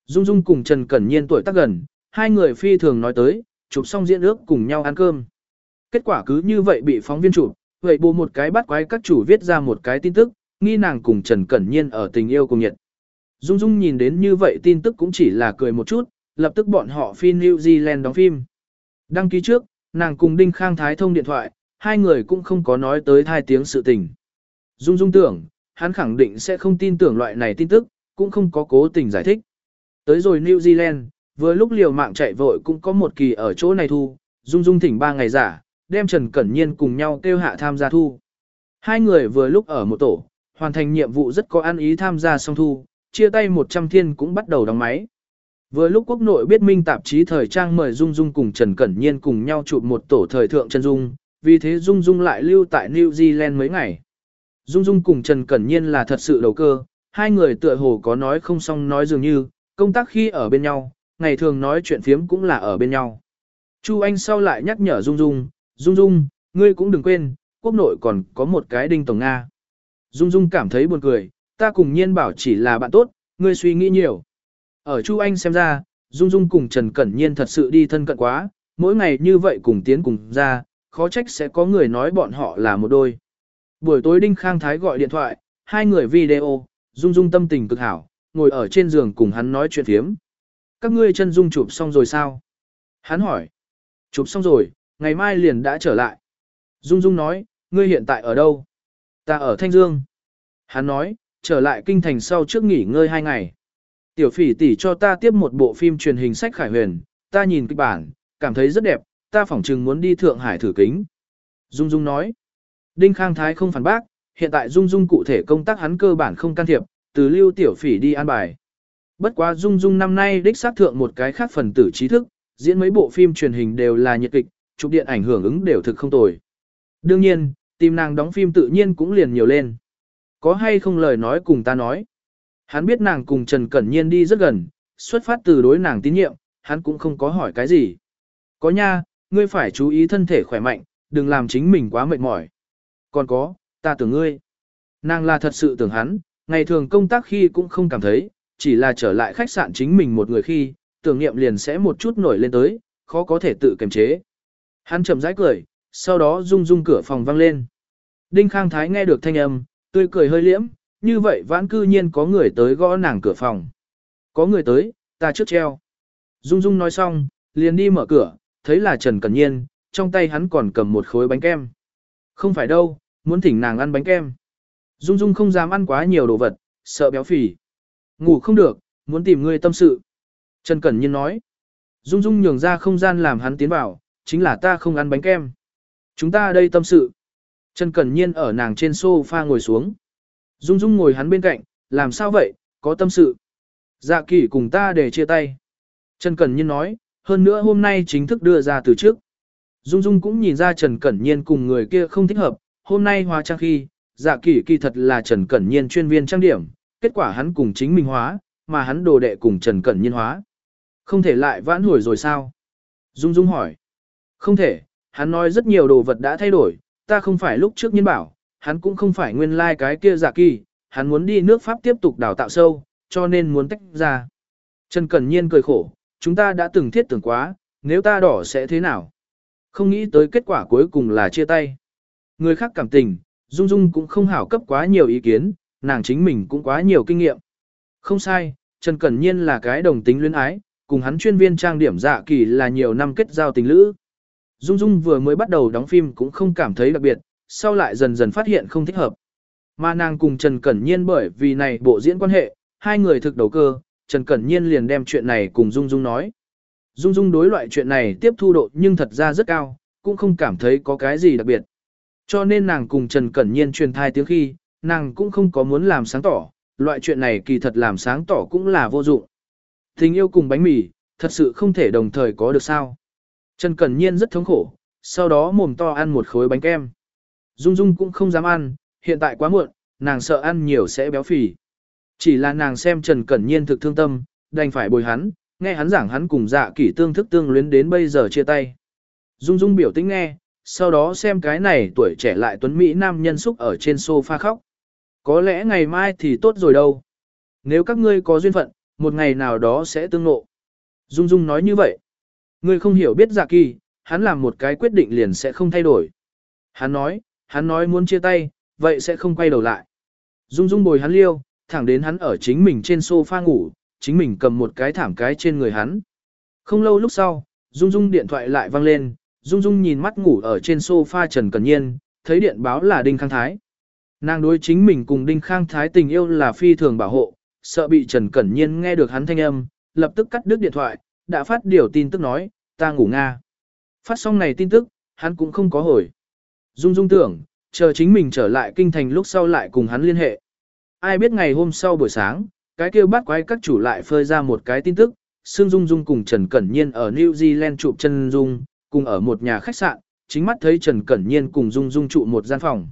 Dung Dung cùng Trần Cẩn Nhiên tuổi tác gần, hai người phi thường nói tới, chụp xong diễn ước cùng nhau ăn cơm. Kết quả cứ như vậy bị phóng viên chụp, vậy bù một cái bắt quái các chủ viết ra một cái tin tức, nghi nàng cùng Trần Cẩn Nhiên ở tình yêu cùng nhiệt. Dung Dung nhìn đến như vậy tin tức cũng chỉ là cười một chút, lập tức bọn họ phi New Zealand đóng phim. Đăng ký trước, nàng cùng Đinh Khang Thái thông điện thoại, hai người cũng không có nói tới thai tiếng sự tình. Dung Dung tưởng, hắn khẳng định sẽ không tin tưởng loại này tin tức, cũng không có cố tình giải thích. Tới rồi New Zealand, vừa lúc liều mạng chạy vội cũng có một kỳ ở chỗ này thu, Dung Dung thỉnh ba ngày giả, đem Trần Cẩn Nhiên cùng nhau kêu hạ tham gia thu. Hai người vừa lúc ở một tổ, hoàn thành nhiệm vụ rất có ăn ý tham gia xong thu, chia tay 100 thiên cũng bắt đầu đóng máy. Vừa lúc quốc nội biết minh tạp chí thời trang mời Dung Dung cùng Trần Cẩn Nhiên cùng nhau chụp một tổ thời thượng chân Dung, vì thế Dung Dung lại lưu tại New Zealand mấy ngày. Dung Dung cùng Trần Cẩn Nhiên là thật sự đầu cơ, hai người tựa hồ có nói không xong nói dường như, công tác khi ở bên nhau, ngày thường nói chuyện phiếm cũng là ở bên nhau. Chu Anh sau lại nhắc nhở Dung Dung, Dung Dung, ngươi cũng đừng quên, quốc nội còn có một cái đinh tổng Nga. Dung Dung cảm thấy buồn cười, ta cùng nhiên bảo chỉ là bạn tốt, ngươi suy nghĩ nhiều. Ở Chu Anh xem ra, Dung Dung cùng Trần Cẩn Nhiên thật sự đi thân cận quá, mỗi ngày như vậy cùng tiến cùng ra, khó trách sẽ có người nói bọn họ là một đôi. Buổi tối Đinh Khang Thái gọi điện thoại, hai người video, Dung Dung tâm tình cực hảo, ngồi ở trên giường cùng hắn nói chuyện phiếm. Các ngươi chân Dung chụp xong rồi sao? Hắn hỏi. Chụp xong rồi, ngày mai liền đã trở lại. Dung Dung nói, ngươi hiện tại ở đâu? Ta ở Thanh Dương. Hắn nói, trở lại kinh thành sau trước nghỉ ngơi hai ngày. Tiểu phỉ tỷ cho ta tiếp một bộ phim truyền hình sách khải huyền, ta nhìn kịch bản, cảm thấy rất đẹp, ta phỏng chừng muốn đi Thượng Hải thử kính. Dung Dung nói, Đinh Khang Thái không phản bác, hiện tại Dung Dung cụ thể công tác hắn cơ bản không can thiệp, từ lưu tiểu phỉ đi an bài. Bất quá Dung Dung năm nay đích xác thượng một cái khác phần tử trí thức, diễn mấy bộ phim truyền hình đều là nhiệt kịch, chụp điện ảnh hưởng ứng đều thực không tồi. Đương nhiên, tìm nàng đóng phim tự nhiên cũng liền nhiều lên. Có hay không lời nói cùng ta nói. Hắn biết nàng cùng Trần Cẩn Nhiên đi rất gần, xuất phát từ đối nàng tín nhiệm, hắn cũng không có hỏi cái gì. Có nha, ngươi phải chú ý thân thể khỏe mạnh, đừng làm chính mình quá mệt mỏi. Còn có, ta tưởng ngươi. Nàng là thật sự tưởng hắn, ngày thường công tác khi cũng không cảm thấy, chỉ là trở lại khách sạn chính mình một người khi, tưởng niệm liền sẽ một chút nổi lên tới, khó có thể tự kiềm chế. Hắn chậm rãi cười, sau đó rung rung cửa phòng vang lên. Đinh Khang Thái nghe được thanh âm, tươi cười hơi liễm, như vậy vãn cư nhiên có người tới gõ nàng cửa phòng. Có người tới, ta trước treo. Dung Dung nói xong, liền đi mở cửa, thấy là Trần Cẩn Nhiên, trong tay hắn còn cầm một khối bánh kem. Không phải đâu, muốn thỉnh nàng ăn bánh kem. Dung Dung không dám ăn quá nhiều đồ vật, sợ béo phì. Ngủ không được, muốn tìm người tâm sự. Trần Cẩn Nhiên nói. Dung Dung nhường ra không gian làm hắn tiến vào, chính là ta không ăn bánh kem. Chúng ta đây tâm sự. Trần Cẩn Nhiên ở nàng trên sofa ngồi xuống. Dung Dung ngồi hắn bên cạnh, làm sao vậy, có tâm sự. Dạ kỷ cùng ta để chia tay. Trần Cẩn Nhiên nói, hơn nữa hôm nay chính thức đưa ra từ trước. Dung Dung cũng nhìn ra Trần Cẩn Nhiên cùng người kia không thích hợp, hôm nay hóa trang khi, dạ kỷ kỳ thật là Trần Cẩn Nhiên chuyên viên trang điểm, kết quả hắn cùng chính mình hóa, mà hắn đồ đệ cùng Trần Cẩn Nhiên hóa. Không thể lại vãn hồi rồi sao? Dung Dung hỏi. Không thể, hắn nói rất nhiều đồ vật đã thay đổi, ta không phải lúc trước nhân bảo, hắn cũng không phải nguyên lai like cái kia giả kỳ, hắn muốn đi nước Pháp tiếp tục đào tạo sâu, cho nên muốn tách ra. Trần Cẩn Nhiên cười khổ, chúng ta đã từng thiết tưởng quá, nếu ta đỏ sẽ thế nào? Không nghĩ tới kết quả cuối cùng là chia tay. Người khác cảm tình, Dung Dung cũng không hảo cấp quá nhiều ý kiến, nàng chính mình cũng quá nhiều kinh nghiệm. Không sai, Trần Cẩn Nhiên là cái đồng tính luyến ái, cùng hắn chuyên viên trang điểm dạ kỳ là nhiều năm kết giao tình lữ. Dung Dung vừa mới bắt đầu đóng phim cũng không cảm thấy đặc biệt, sau lại dần dần phát hiện không thích hợp. Mà nàng cùng Trần Cẩn Nhiên bởi vì này bộ diễn quan hệ, hai người thực đầu cơ, Trần Cẩn Nhiên liền đem chuyện này cùng Dung Dung nói. Dung Dung đối loại chuyện này tiếp thu độ nhưng thật ra rất cao, cũng không cảm thấy có cái gì đặc biệt. Cho nên nàng cùng Trần Cẩn Nhiên truyền thai tiếng khi, nàng cũng không có muốn làm sáng tỏ, loại chuyện này kỳ thật làm sáng tỏ cũng là vô dụng. Tình yêu cùng bánh mì, thật sự không thể đồng thời có được sao. Trần Cẩn Nhiên rất thống khổ, sau đó mồm to ăn một khối bánh kem. Dung Dung cũng không dám ăn, hiện tại quá muộn, nàng sợ ăn nhiều sẽ béo phì. Chỉ là nàng xem Trần Cẩn Nhiên thực thương tâm, đành phải bồi hắn, Nghe hắn giảng hắn cùng dạ kỷ tương thức tương luyến đến bây giờ chia tay. Dung Dung biểu tính nghe, sau đó xem cái này tuổi trẻ lại tuấn Mỹ nam nhân xúc ở trên sofa khóc. Có lẽ ngày mai thì tốt rồi đâu. Nếu các ngươi có duyên phận, một ngày nào đó sẽ tương ngộ. Dung Dung nói như vậy. Ngươi không hiểu biết dạ kỳ, hắn làm một cái quyết định liền sẽ không thay đổi. Hắn nói, hắn nói muốn chia tay, vậy sẽ không quay đầu lại. Dung Dung bồi hắn liêu, thẳng đến hắn ở chính mình trên sofa ngủ, chính mình cầm một cái thảm cái trên người hắn. Không lâu lúc sau, Dung Dung điện thoại lại vang lên, Dung Dung nhìn mắt ngủ ở trên sofa Trần Cẩn Nhiên, thấy điện báo là Đinh Khang Thái. Nàng đối chính mình cùng Đinh Khang Thái tình yêu là phi thường bảo hộ, sợ bị Trần Cẩn Nhiên nghe được hắn thanh âm, lập tức cắt đứt điện thoại, đã phát điều tin tức nói, ta ngủ nga. Phát xong này tin tức, hắn cũng không có hồi. Dung Dung tưởng, chờ chính mình trở lại kinh thành lúc sau lại cùng hắn liên hệ. Ai biết ngày hôm sau buổi sáng, cái kêu bắt quái các chủ lại phơi ra một cái tin tức, Sương Dung Dung cùng Trần Cẩn Nhiên ở New Zealand chụp chân Dung, cùng ở một nhà khách sạn, chính mắt thấy Trần Cẩn Nhiên cùng Dung Dung trụ một gian phòng.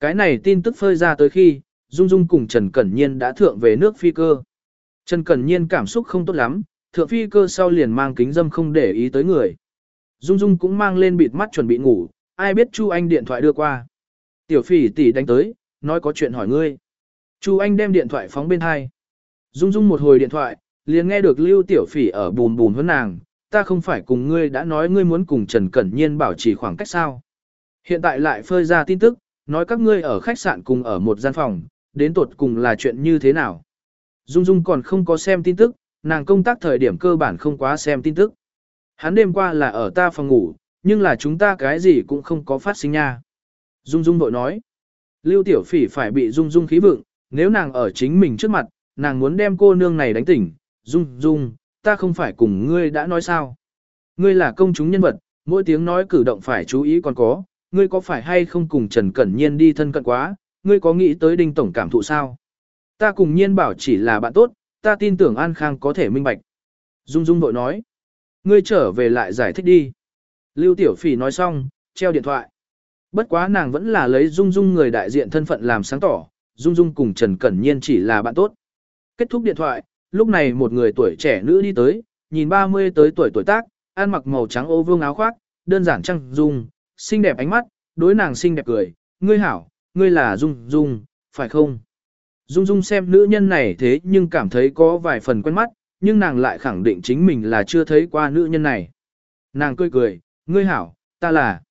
Cái này tin tức phơi ra tới khi, Dung Dung cùng Trần Cẩn Nhiên đã thượng về nước phi cơ. Trần Cẩn Nhiên cảm xúc không tốt lắm, thượng phi cơ sau liền mang kính dâm không để ý tới người. Dung Dung cũng mang lên bịt mắt chuẩn bị ngủ, ai biết Chu Anh điện thoại đưa qua. Tiểu phỉ tỷ đánh tới, nói có chuyện hỏi ngươi. Chu Anh đem điện thoại phóng bên hai. Dung Dung một hồi điện thoại, liền nghe được Lưu Tiểu Phỉ ở bùn bùn hơn nàng, ta không phải cùng ngươi đã nói ngươi muốn cùng Trần Cẩn Nhiên bảo trì khoảng cách sao. Hiện tại lại phơi ra tin tức, nói các ngươi ở khách sạn cùng ở một gian phòng, đến tột cùng là chuyện như thế nào. Dung Dung còn không có xem tin tức, nàng công tác thời điểm cơ bản không quá xem tin tức. Hắn đêm qua là ở ta phòng ngủ, nhưng là chúng ta cái gì cũng không có phát sinh nha. Dung Dung bội nói, Lưu Tiểu Phỉ phải bị Dung Dung khí vượng, nếu nàng ở chính mình trước mặt, nàng muốn đem cô nương này đánh tỉnh, Dung Dung, ta không phải cùng ngươi đã nói sao. Ngươi là công chúng nhân vật, mỗi tiếng nói cử động phải chú ý còn có, ngươi có phải hay không cùng Trần Cẩn Nhiên đi thân cận quá, ngươi có nghĩ tới đinh tổng cảm thụ sao? Ta cùng nhiên bảo chỉ là bạn tốt, ta tin tưởng An Khang có thể minh bạch. Dung Dung đội nói, ngươi trở về lại giải thích đi. Lưu Tiểu Phỉ nói xong, treo điện thoại. Bất quá nàng vẫn là lấy Dung Dung người đại diện thân phận làm sáng tỏ, Dung Dung cùng Trần Cẩn Nhiên chỉ là bạn tốt. Kết thúc điện thoại, lúc này một người tuổi trẻ nữ đi tới, nhìn 30 tới tuổi tuổi tác, ăn mặc màu trắng ô vương áo khoác, đơn giản trăng dung, xinh đẹp ánh mắt, đối nàng xinh đẹp cười, ngươi hảo, ngươi là Dung Dung, phải không? Dung Dung xem nữ nhân này thế nhưng cảm thấy có vài phần quen mắt, nhưng nàng lại khẳng định chính mình là chưa thấy qua nữ nhân này. Nàng cười cười, ngươi hảo, ta là,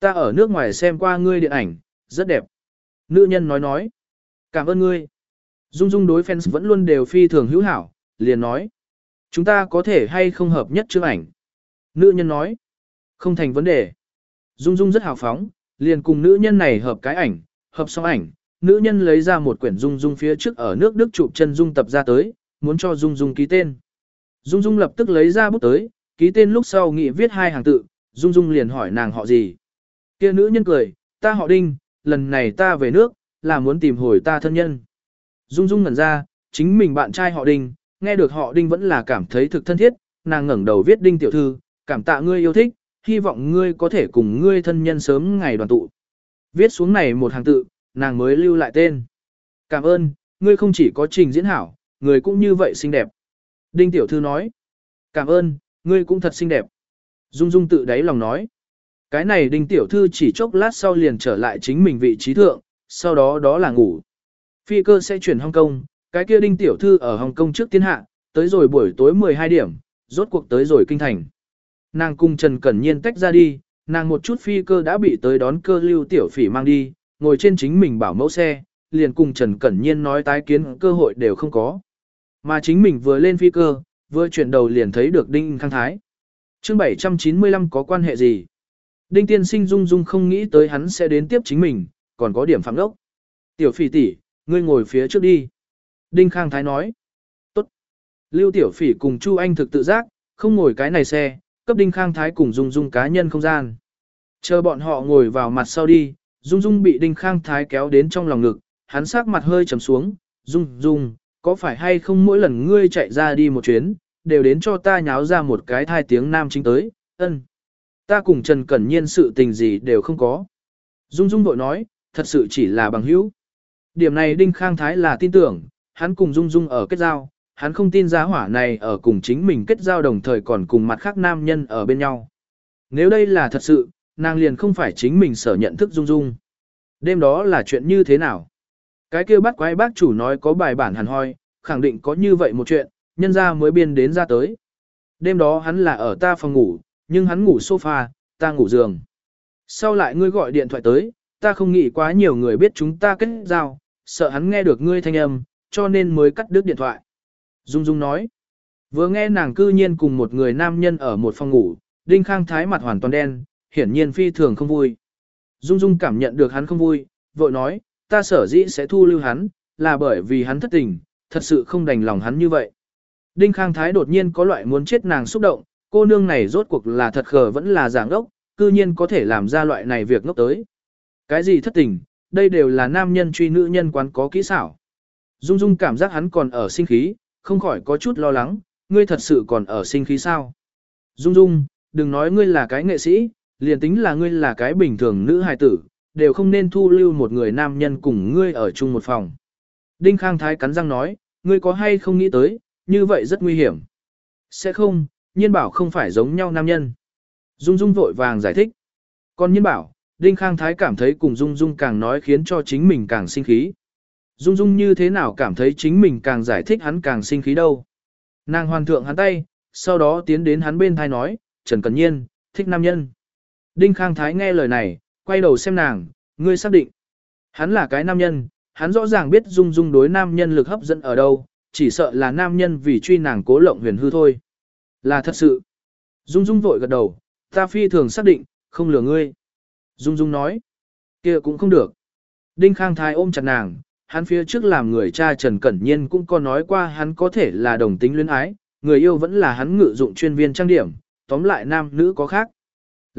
ta ở nước ngoài xem qua ngươi điện ảnh, rất đẹp. Nữ nhân nói nói, cảm ơn ngươi. Dung Dung đối fans vẫn luôn đều phi thường hữu hảo, liền nói. Chúng ta có thể hay không hợp nhất chương ảnh. Nữ nhân nói. Không thành vấn đề. Dung Dung rất hào phóng, liền cùng nữ nhân này hợp cái ảnh, hợp xong ảnh. Nữ nhân lấy ra một quyển Dung Dung phía trước ở nước Đức chụp chân Dung tập ra tới, muốn cho Dung Dung ký tên. Dung Dung lập tức lấy ra bút tới, ký tên lúc sau nghị viết hai hàng tự, Dung Dung liền hỏi nàng họ gì. Kia nữ nhân cười, ta họ Đinh, lần này ta về nước, là muốn tìm hồi ta thân nhân. Dung Dung ngẩn ra, chính mình bạn trai họ Đinh, nghe được họ Đinh vẫn là cảm thấy thực thân thiết, nàng ngẩng đầu viết Đinh tiểu thư, cảm tạ ngươi yêu thích, hy vọng ngươi có thể cùng ngươi thân nhân sớm ngày đoàn tụ. Viết xuống này một hàng tự, nàng mới lưu lại tên. Cảm ơn, ngươi không chỉ có trình diễn hảo, người cũng như vậy xinh đẹp. Đinh tiểu thư nói, cảm ơn, ngươi cũng thật xinh đẹp. Dung Dung tự đáy lòng nói, cái này Đinh tiểu thư chỉ chốc lát sau liền trở lại chính mình vị trí thượng, sau đó đó là ngủ. Phi cơ sẽ chuyển Hong Kong, cái kia đinh tiểu thư ở Hong Kong trước tiên hạ, tới rồi buổi tối 12 điểm, rốt cuộc tới rồi kinh thành. Nàng cùng Trần Cẩn Nhiên tách ra đi, nàng một chút phi cơ đã bị tới đón cơ lưu tiểu phỉ mang đi, ngồi trên chính mình bảo mẫu xe, liền cùng Trần Cẩn Nhiên nói tái kiến cơ hội đều không có. Mà chính mình vừa lên phi cơ, vừa chuyển đầu liền thấy được Đinh Khang Thái. chương 795 có quan hệ gì? Đinh tiên sinh dung dung không nghĩ tới hắn sẽ đến tiếp chính mình, còn có điểm phạm đốc. Tiểu phỉ tỷ, ngươi ngồi phía trước đi. Đinh Khang Thái nói. Tốt. Lưu Tiểu Phỉ cùng Chu Anh thực tự giác, không ngồi cái này xe, cấp Đinh Khang Thái cùng Dung Dung cá nhân không gian. Chờ bọn họ ngồi vào mặt sau đi, Dung Dung bị Đinh Khang Thái kéo đến trong lòng ngực, hắn sắc mặt hơi trầm xuống. Dung Dung, có phải hay không mỗi lần ngươi chạy ra đi một chuyến, đều đến cho ta nháo ra một cái thai tiếng nam chính tới, ân. Ta cùng Trần Cẩn Nhiên sự tình gì đều không có. Dung Dung vội nói, thật sự chỉ là bằng hữu. Điểm này Đinh Khang Thái là tin tưởng, hắn cùng Dung Dung ở kết giao, hắn không tin giá hỏa này ở cùng chính mình kết giao đồng thời còn cùng mặt khác nam nhân ở bên nhau. Nếu đây là thật sự, nàng liền không phải chính mình sở nhận thức dung dung. Đêm đó là chuyện như thế nào? Cái kia bắt quái bác chủ nói có bài bản hẳn hoi, khẳng định có như vậy một chuyện, nhân ra mới biên đến ra tới. Đêm đó hắn là ở ta phòng ngủ, nhưng hắn ngủ sofa, ta ngủ giường. Sau lại ngươi gọi điện thoại tới, ta không nghĩ quá nhiều người biết chúng ta kết giao, sợ hắn nghe được ngươi thanh âm, cho nên mới cắt đứt điện thoại. Dung Dung nói, vừa nghe nàng cư nhiên cùng một người nam nhân ở một phòng ngủ, Đinh Khang Thái mặt hoàn toàn đen, hiển nhiên phi thường không vui. Dung Dung cảm nhận được hắn không vui, vội nói, ta sở dĩ sẽ thu lưu hắn, là bởi vì hắn thất tình, thật sự không đành lòng hắn như vậy. Đinh Khang Thái đột nhiên có loại muốn chết nàng xúc động, cô nương này rốt cuộc là thật khờ vẫn là giảng ốc, cư nhiên có thể làm ra loại này việc ngốc tới. Cái gì thất tình, đây đều là nam nhân truy nữ nhân quán có kỹ xảo. Dung Dung cảm giác hắn còn ở sinh khí, không khỏi có chút lo lắng, ngươi thật sự còn ở sinh khí sao. Dung Dung, đừng nói ngươi là cái nghệ sĩ, liền tính là ngươi là cái bình thường nữ hài tử, đều không nên thu lưu một người nam nhân cùng ngươi ở chung một phòng. Đinh Khang Thái cắn răng nói, ngươi có hay không nghĩ tới, như vậy rất nguy hiểm. Sẽ không, nhiên bảo không phải giống nhau nam nhân. Dung Dung vội vàng giải thích. Còn nhiên bảo, Đinh Khang Thái cảm thấy cùng Dung Dung càng nói khiến cho chính mình càng sinh khí. Dung Dung như thế nào cảm thấy chính mình càng giải thích hắn càng sinh khí đâu. Nàng hoàn thượng hắn tay, sau đó tiến đến hắn bên thai nói, Trần Cần Nhiên, thích nam nhân. Đinh Khang Thái nghe lời này, quay đầu xem nàng, ngươi xác định. Hắn là cái nam nhân, hắn rõ ràng biết Dung Dung đối nam nhân lực hấp dẫn ở đâu, chỉ sợ là nam nhân vì truy nàng cố lộng huyền hư thôi. Là thật sự. Dung Dung vội gật đầu, ta phi thường xác định, không lừa ngươi. Dung Dung nói, kia cũng không được. Đinh Khang Thái ôm chặt nàng, hắn phía trước làm người cha Trần Cẩn Nhiên cũng có nói qua hắn có thể là đồng tính luyến ái, người yêu vẫn là hắn ngự dụng chuyên viên trang điểm, tóm lại nam nữ có khác.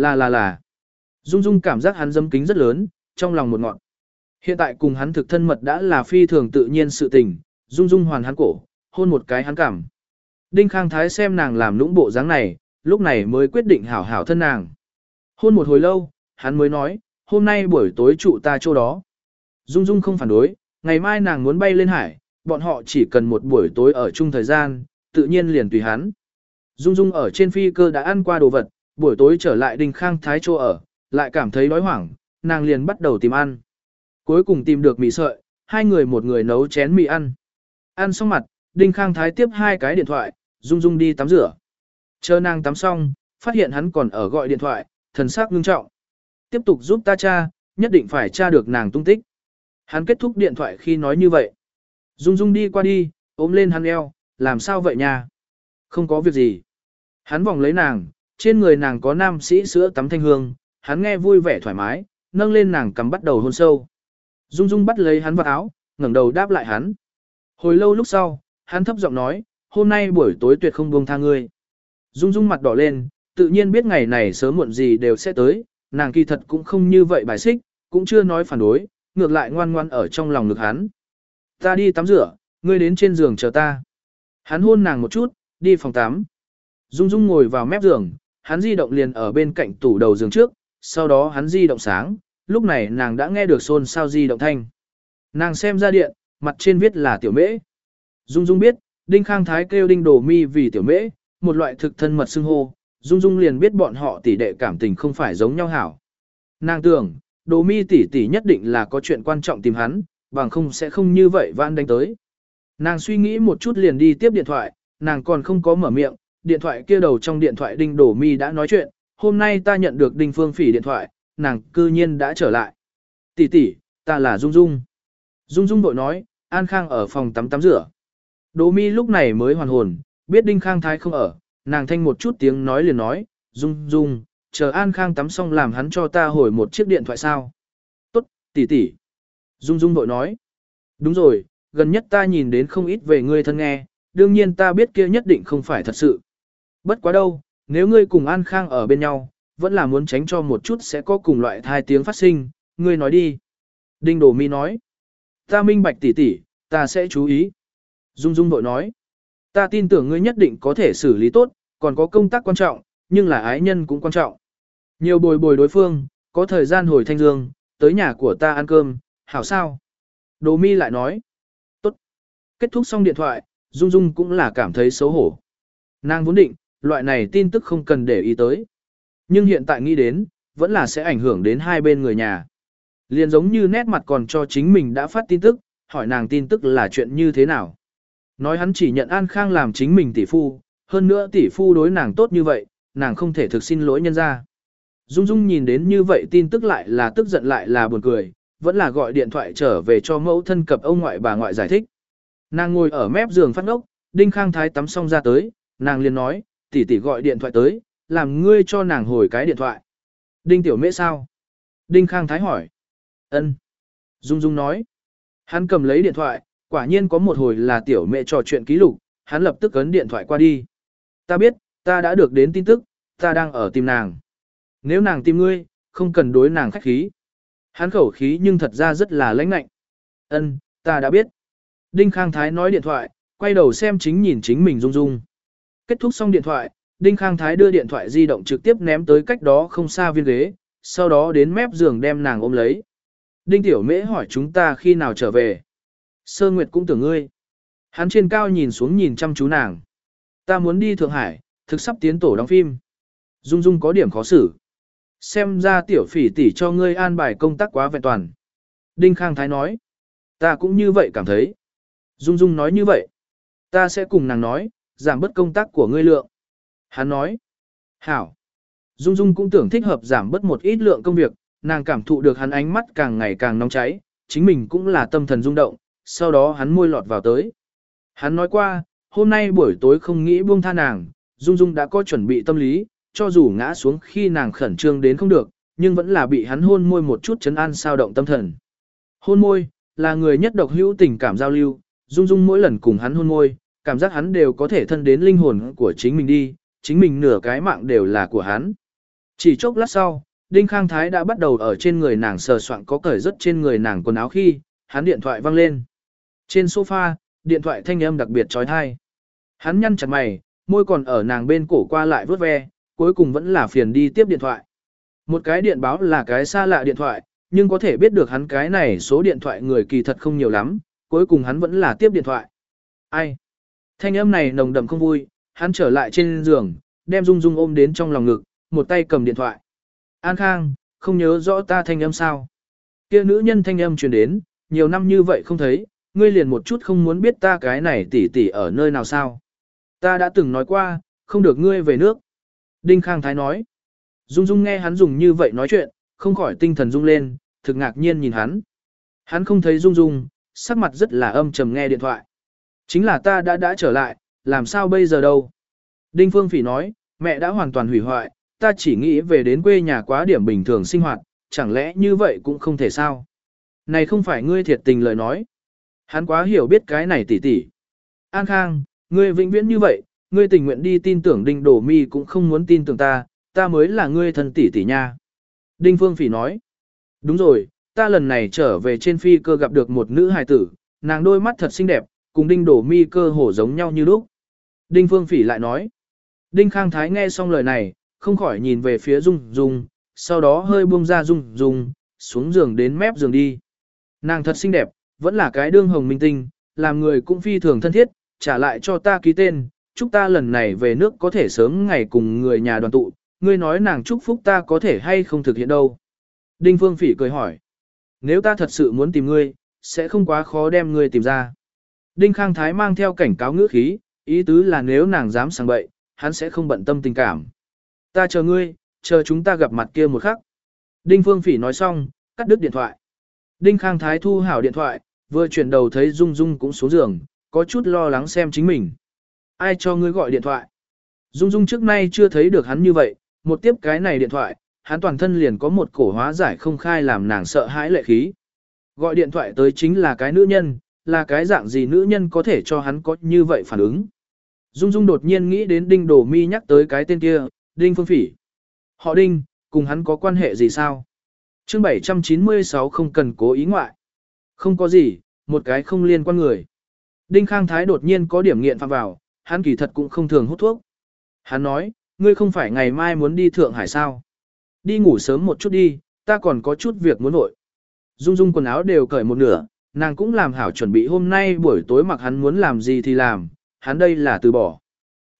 Là là là. Dung Dung cảm giác hắn dâm kính rất lớn, trong lòng một ngọn. Hiện tại cùng hắn thực thân mật đã là phi thường tự nhiên sự tình, Dung Dung hoàn hắn cổ, hôn một cái hắn cảm. Đinh Khang Thái xem nàng làm lũng bộ dáng này, lúc này mới quyết định hảo hảo thân nàng. Hôn một hồi lâu, hắn mới nói, hôm nay buổi tối trụ ta chỗ đó. Dung Dung không phản đối, ngày mai nàng muốn bay lên hải, bọn họ chỉ cần một buổi tối ở chung thời gian, tự nhiên liền tùy hắn. Dung Dung ở trên phi cơ đã ăn qua đồ vật, buổi tối trở lại Đinh Khang Thái chỗ ở, lại cảm thấy đói hoảng, nàng liền bắt đầu tìm ăn. Cuối cùng tìm được mì sợi, hai người một người nấu chén mì ăn. Ăn xong mặt, Đinh Khang Thái tiếp hai cái điện thoại, Dung Dung đi tắm rửa. Chờ nàng tắm xong, phát hiện hắn còn ở gọi điện thoại, thần sắc ngưng trọng. Tiếp tục giúp ta cha, nhất định phải tra được nàng tung tích. Hắn kết thúc điện thoại khi nói như vậy. Dung Dung đi qua đi, ôm lên hắn eo, làm sao vậy nha? Không có việc gì. Hắn vòng lấy nàng, trên người nàng có nam sĩ sữa tắm thanh hương, hắn nghe vui vẻ thoải mái, nâng lên nàng cầm bắt đầu hôn sâu. Dung Dung bắt lấy hắn vào áo, ngẩng đầu đáp lại hắn. Hồi lâu lúc sau, hắn thấp giọng nói, hôm nay buổi tối tuyệt không buông tha ngươi. Dung Dung mặt đỏ lên, tự nhiên biết ngày này sớm muộn gì đều sẽ tới, nàng kỳ thật cũng không như vậy bài xích, cũng chưa nói phản đối, ngược lại ngoan ngoan ở trong lòng ngực hắn. Ta đi tắm rửa, ngươi đến trên giường chờ ta. Hắn hôn nàng một chút, đi phòng tắm. Dung Dung ngồi vào mép giường, hắn di động liền ở bên cạnh tủ đầu giường trước, sau đó hắn di động sáng, lúc này nàng đã nghe được xôn xao di động thanh. Nàng xem ra điện, mặt trên viết là tiểu mễ. Dung Dung biết, Đinh Khang Thái kêu Đinh Đồ Mi vì tiểu mễ, một loại thực thân mật xưng hô, Dung Dung liền biết bọn họ tỷ đệ cảm tình không phải giống nhau hảo. Nàng tưởng, Đồ Mi tỷ tỷ nhất định là có chuyện quan trọng tìm hắn, bằng không sẽ không như vậy vãn đánh tới. Nàng suy nghĩ một chút liền đi tiếp điện thoại, nàng còn không có mở miệng, điện thoại kia đầu trong điện thoại Đinh Đổ Mi đã nói chuyện, hôm nay ta nhận được Đinh Phương Phỉ điện thoại, nàng cư nhiên đã trở lại. Tỷ tỷ, ta là Dung Dung. Dung Dung bội nói, An Khang ở phòng tắm tắm rửa. Đỗ Mi lúc này mới hoàn hồn, biết Đinh Khang Thái không ở, nàng thanh một chút tiếng nói liền nói, Dung Dung, chờ An Khang tắm xong làm hắn cho ta hồi một chiếc điện thoại sao. Tốt, tỷ tỷ. Dung Dung bội nói, đúng rồi, gần nhất ta nhìn đến không ít về ngươi thân nghe, đương nhiên ta biết kia nhất định không phải thật sự. Bất quá đâu, nếu ngươi cùng An Khang ở bên nhau, vẫn là muốn tránh cho một chút sẽ có cùng loại thai tiếng phát sinh, ngươi nói đi. Đinh Đồ Mi nói, ta minh bạch tỉ tỉ, ta sẽ chú ý. Dung Dung bội nói, ta tin tưởng ngươi nhất định có thể xử lý tốt, còn có công tác quan trọng, nhưng là ái nhân cũng quan trọng. Nhiều bồi bồi đối phương, có thời gian hồi thanh dương, tới nhà của ta ăn cơm, hảo sao? Đồ mi lại nói, tốt. Kết thúc xong điện thoại, Dung Dung cũng là cảm thấy xấu hổ. Nàng vốn định, loại này tin tức không cần để ý tới. Nhưng hiện tại nghĩ đến, vẫn là sẽ ảnh hưởng đến hai bên người nhà. Liền giống như nét mặt còn cho chính mình đã phát tin tức, hỏi nàng tin tức là chuyện như thế nào. Nói hắn chỉ nhận An Khang làm chính mình tỷ phu, hơn nữa tỷ phu đối nàng tốt như vậy, nàng không thể thực xin lỗi nhân ra. Dung Dung nhìn đến như vậy tin tức lại là tức giận lại là buồn cười, vẫn là gọi điện thoại trở về cho mẫu thân cập ông ngoại bà ngoại giải thích. Nàng ngồi ở mép giường phát ngốc, Đinh Khang Thái tắm xong ra tới, nàng liền nói, tỷ tỷ gọi điện thoại tới, làm ngươi cho nàng hồi cái điện thoại. Đinh Tiểu Mễ sao? Đinh Khang Thái hỏi. Ân. Dung Dung nói. Hắn cầm lấy điện thoại, quả nhiên có một hồi là Tiểu Mễ trò chuyện ký lục, hắn lập tức ấn điện thoại qua đi. Ta biết, ta đã được đến tin tức, ta đang ở tìm nàng. Nếu nàng tìm ngươi, không cần đối nàng khách khí. Hắn khẩu khí nhưng thật ra rất là lãnh nạnh. Ân, ta đã biết. Đinh Khang Thái nói điện thoại, quay đầu xem chính nhìn chính mình Dung Dung. Kết thúc xong điện thoại, Đinh Khang Thái đưa điện thoại di động trực tiếp ném tới cách đó không xa viên ghế, sau đó đến mép giường đem nàng ôm lấy. Đinh Tiểu Mễ hỏi chúng ta khi nào trở về. Sơ Nguyệt cũng tưởng ngươi. Hắn trên cao nhìn xuống nhìn chăm chú nàng. Ta muốn đi Thượng Hải, thực sắp tiến tổ đóng phim. Dung Dung có điểm khó xử. Xem ra tiểu phỉ tỷ cho ngươi an bài công tác quá vẹn toàn. Đinh Khang Thái nói. Ta cũng như vậy cảm thấy. Dung Dung nói như vậy. Ta sẽ cùng nàng nói, giảm bớt công tác của ngươi lượng. Hắn nói. Hảo. Dung Dung cũng tưởng thích hợp giảm bớt một ít lượng công việc, nàng cảm thụ được hắn ánh mắt càng ngày càng nóng cháy, chính mình cũng là tâm thần rung động, sau đó hắn môi lọt vào tới. Hắn nói qua, hôm nay buổi tối không nghĩ buông tha nàng, Dung Dung đã có chuẩn bị tâm lý, cho dù ngã xuống khi nàng khẩn trương đến không được, nhưng vẫn là bị hắn hôn môi một chút chấn an sao động tâm thần. Hôn môi, là người nhất độc hữu tình cảm giao lưu, Dung Dung mỗi lần cùng hắn hôn môi, cảm giác hắn đều có thể thân đến linh hồn của chính mình đi, chính mình nửa cái mạng đều là của hắn. Chỉ chốc lát sau, Đinh Khang Thái đã bắt đầu ở trên người nàng sờ soạn có cởi rất trên người nàng quần áo khi, hắn điện thoại vang lên. Trên sofa, điện thoại thanh âm đặc biệt trói thai. Hắn nhăn chặt mày, môi còn ở nàng bên cổ qua lại vớt ve, cuối cùng vẫn là phiền đi tiếp điện thoại. Một cái điện báo là cái xa lạ điện thoại, nhưng có thể biết được hắn cái này số điện thoại người kỳ thật không nhiều lắm, cuối cùng hắn vẫn là tiếp điện thoại. Ai? Thanh âm này nồng đậm không vui, hắn trở lại trên giường, đem Dung Dung ôm đến trong lòng ngực, một tay cầm điện thoại. An Khang, không nhớ rõ ta thanh âm sao? Kia nữ nhân thanh âm truyền đến, nhiều năm như vậy không thấy, ngươi liền một chút không muốn biết ta cái này tỉ tỉ ở nơi nào sao? Ta đã từng nói qua, không được ngươi về nước. Đinh Khang Thái nói. Dung Dung nghe hắn dùng như vậy nói chuyện, không khỏi tinh thần rung lên, thực ngạc nhiên nhìn hắn. Hắn không thấy Dung Dung, sắc mặt rất là âm trầm nghe điện thoại. Chính là ta đã đã trở lại, làm sao bây giờ đâu? Đinh Phương Phỉ nói, mẹ đã hoàn toàn hủy hoại, ta chỉ nghĩ về đến quê nhà quá điểm bình thường sinh hoạt, chẳng lẽ như vậy cũng không thể sao? Này không phải ngươi thiệt tình lời nói. Hắn quá hiểu biết cái này tỉ tỉ. An Khang, ngươi vĩnh viễn như vậy, ngươi tình nguyện đi tin tưởng Đinh Đổ Mi cũng không muốn tin tưởng ta, ta mới là ngươi thân tỷ tỷ nha. Đinh Phương Phỉ nói, đúng rồi, ta lần này trở về trên phi cơ gặp được một nữ hài tử, nàng đôi mắt thật xinh đẹp, cùng Đinh Đổ Mi cơ hồ giống nhau như lúc. Đinh Phương Phỉ lại nói, Đinh Khang Thái nghe xong lời này, không khỏi nhìn về phía Dung Dung, sau đó hơi buông ra Dung Dung, xuống giường đến mép giường đi. Nàng thật xinh đẹp, vẫn là cái đương hồng minh tinh, làm người cũng phi thường thân thiết, trả lại cho ta ký tên, chúc ta lần này về nước có thể sớm ngày cùng người nhà đoàn tụ, ngươi nói nàng chúc phúc ta có thể hay không thực hiện đâu. Đinh Phương Phỉ cười hỏi, nếu ta thật sự muốn tìm ngươi, sẽ không quá khó đem ngươi tìm ra. Đinh Khang Thái mang theo cảnh cáo ngữ khí, ý tứ là nếu nàng dám sang bậy, hắn sẽ không bận tâm tình cảm. Ta chờ ngươi, chờ chúng ta gặp mặt kia một khắc. Đinh Phương Phỉ nói xong, cắt đứt điện thoại. Đinh Khang Thái thu hảo điện thoại, vừa chuyển đầu thấy Dung Dung cũng xuống giường, có chút lo lắng xem chính mình. Ai cho ngươi gọi điện thoại? Dung Dung trước nay chưa thấy được hắn như vậy, một tiếp cái này điện thoại, hắn toàn thân liền có một cổ hóa giải không khai làm nàng sợ hãi lệ khí. Gọi điện thoại tới chính là cái nữ nhân, là cái dạng gì nữ nhân có thể cho hắn có như vậy phản ứng. Dung Dung đột nhiên nghĩ đến Đinh Đổ Mi nhắc tới cái tên kia, Đinh Phương Phỉ. Họ Đinh, cùng hắn có quan hệ gì sao? chương 796 không cần cố ý ngoại. Không có gì, một cái không liên quan người. Đinh Khang Thái đột nhiên có điểm nghiện phạm vào, hắn kỳ thật cũng không thường hút thuốc. Hắn nói, ngươi không phải ngày mai muốn đi Thượng Hải sao? Đi ngủ sớm một chút đi, ta còn có chút việc muốn nội. Dung dung quần áo đều cởi một nửa, nàng cũng làm hảo chuẩn bị hôm nay buổi tối mặc hắn muốn làm gì thì làm, hắn đây là từ bỏ.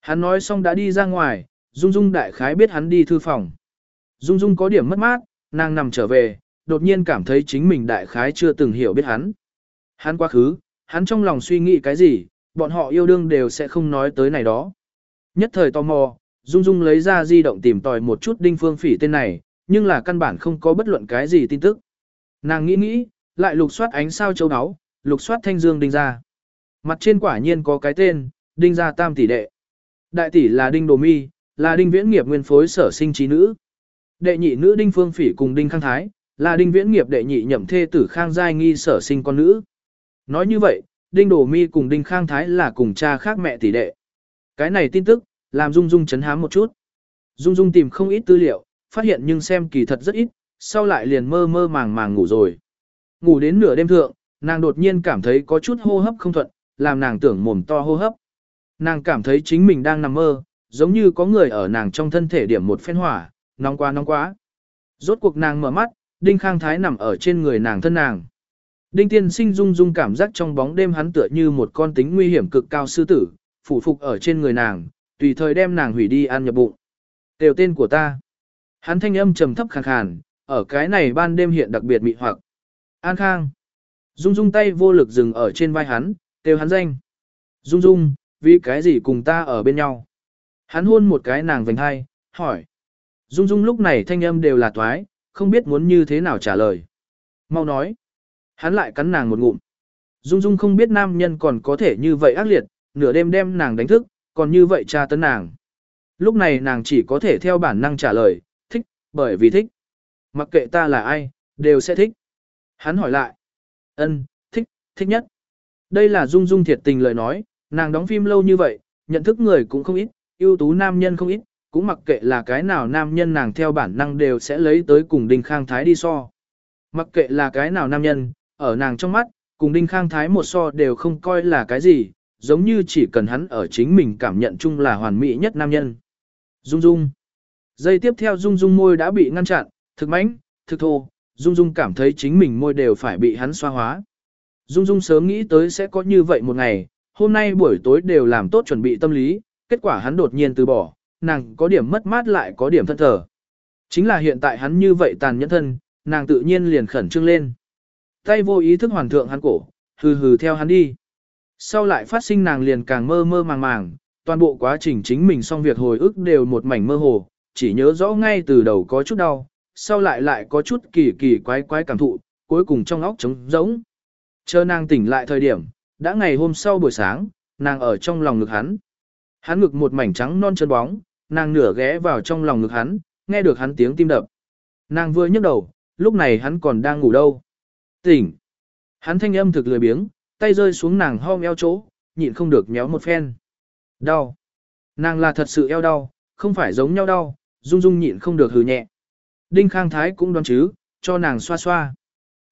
Hắn nói xong đã đi ra ngoài, Dung Dung đại khái biết hắn đi thư phòng. Dung Dung có điểm mất mát, nàng nằm trở về, đột nhiên cảm thấy chính mình đại khái chưa từng hiểu biết hắn. Hắn quá khứ, hắn trong lòng suy nghĩ cái gì, bọn họ yêu đương đều sẽ không nói tới này đó. Nhất thời tò mò, Dung Dung lấy ra di động tìm tòi một chút Đinh Phương Phỉ tên này, nhưng là căn bản không có bất luận cái gì tin tức. Nàng nghĩ nghĩ, lại lục soát ánh sao châu áo, lục soát thanh dương đinh ra. Mặt trên quả nhiên có cái tên, đinh gia tam tỷ đệ. Đại tỷ là đinh đồ mi, là đinh viễn nghiệp nguyên phối sở sinh trí nữ. Đệ nhị nữ đinh phương phỉ cùng đinh khang thái, là đinh viễn nghiệp đệ nhị nhậm thê tử khang giai nghi sở sinh con nữ. Nói như vậy, đinh đồ mi cùng đinh khang thái là cùng cha khác mẹ tỷ đệ. Cái này tin tức, làm Dung Dung chấn hám một chút. Dung Dung tìm không ít tư liệu, phát hiện nhưng xem kỳ thật rất ít, sau lại liền mơ mơ màng màng ngủ rồi. Ngủ đến nửa đêm thượng, nàng đột nhiên cảm thấy có chút hô hấp không thuận, làm nàng tưởng mồm to hô hấp. Nàng cảm thấy chính mình đang nằm mơ, giống như có người ở nàng trong thân thể điểm một phen hỏa, nóng quá nóng quá. Rốt cuộc nàng mở mắt, Đinh Khang Thái nằm ở trên người nàng thân nàng. Đinh Tiên Sinh rung rung cảm giác trong bóng đêm hắn tựa như một con tính nguy hiểm cực cao sư tử, phủ phục ở trên người nàng, tùy thời đem nàng hủy đi ăn nhập bụng. Đều tên của ta. Hắn thanh âm trầm thấp khàn khàn, ở cái này ban đêm hiện đặc biệt mị hoặc. An Khang. Dung Dung tay vô lực dừng ở trên vai hắn, kêu hắn danh. Dung Dung, vì cái gì cùng ta ở bên nhau? Hắn hôn một cái nàng vành hai, hỏi. Dung Dung lúc này thanh âm đều là toái, không biết muốn như thế nào trả lời. Mau nói. Hắn lại cắn nàng một ngụm. Dung Dung không biết nam nhân còn có thể như vậy ác liệt, nửa đêm đem nàng đánh thức, còn như vậy tra tấn nàng. Lúc này nàng chỉ có thể theo bản năng trả lời, thích, bởi vì thích. Mặc kệ ta là ai, đều sẽ thích. Hắn hỏi lại. ân, thích, thích nhất. Đây là Dung Dung thiệt tình lời nói, nàng đóng phim lâu như vậy, nhận thức người cũng không ít, ưu tú nam nhân không ít, cũng mặc kệ là cái nào nam nhân nàng theo bản năng đều sẽ lấy tới cùng Đinh Khang Thái đi so. Mặc kệ là cái nào nam nhân, ở nàng trong mắt, cùng Đinh Khang Thái một so đều không coi là cái gì, giống như chỉ cần hắn ở chính mình cảm nhận chung là hoàn mỹ nhất nam nhân. Dung Dung. Giây tiếp theo Dung Dung môi đã bị ngăn chặn, thực mãnh, thực thô, Dung Dung cảm thấy chính mình môi đều phải bị hắn xoa hóa. Dung Dung sớm nghĩ tới sẽ có như vậy một ngày, hôm nay buổi tối đều làm tốt chuẩn bị tâm lý, kết quả hắn đột nhiên từ bỏ, nàng có điểm mất mát lại có điểm thân thờ. Chính là hiện tại hắn như vậy tàn nhẫn thân, nàng tự nhiên liền khẩn trương lên. Tay vô ý thức hoàn thượng hắn cổ, hừ hừ theo hắn đi. Sau lại phát sinh nàng liền càng mơ mơ màng màng, toàn bộ quá trình chính mình xong việc hồi ức đều một mảnh mơ hồ, chỉ nhớ rõ ngay từ đầu có chút đau, sau lại lại có chút kỳ kỳ quái quái cảm thụ, cuối cùng trong óc trống rỗng. Chờ nàng tỉnh lại thời điểm, đã ngày hôm sau buổi sáng, nàng ở trong lòng ngực hắn. Hắn ngực một mảnh trắng non chân bóng, nàng nửa ghé vào trong lòng ngực hắn, nghe được hắn tiếng tim đập. Nàng vừa nhấc đầu, lúc này hắn còn đang ngủ đâu. Tỉnh. Hắn thanh âm thực lười biếng, tay rơi xuống nàng hom eo chỗ, nhịn không được méo một phen. Đau. Nàng là thật sự eo đau, không phải giống nhau đau, dung dung nhịn không được hừ nhẹ. Đinh Khang Thái cũng đoán chứ, cho nàng xoa xoa.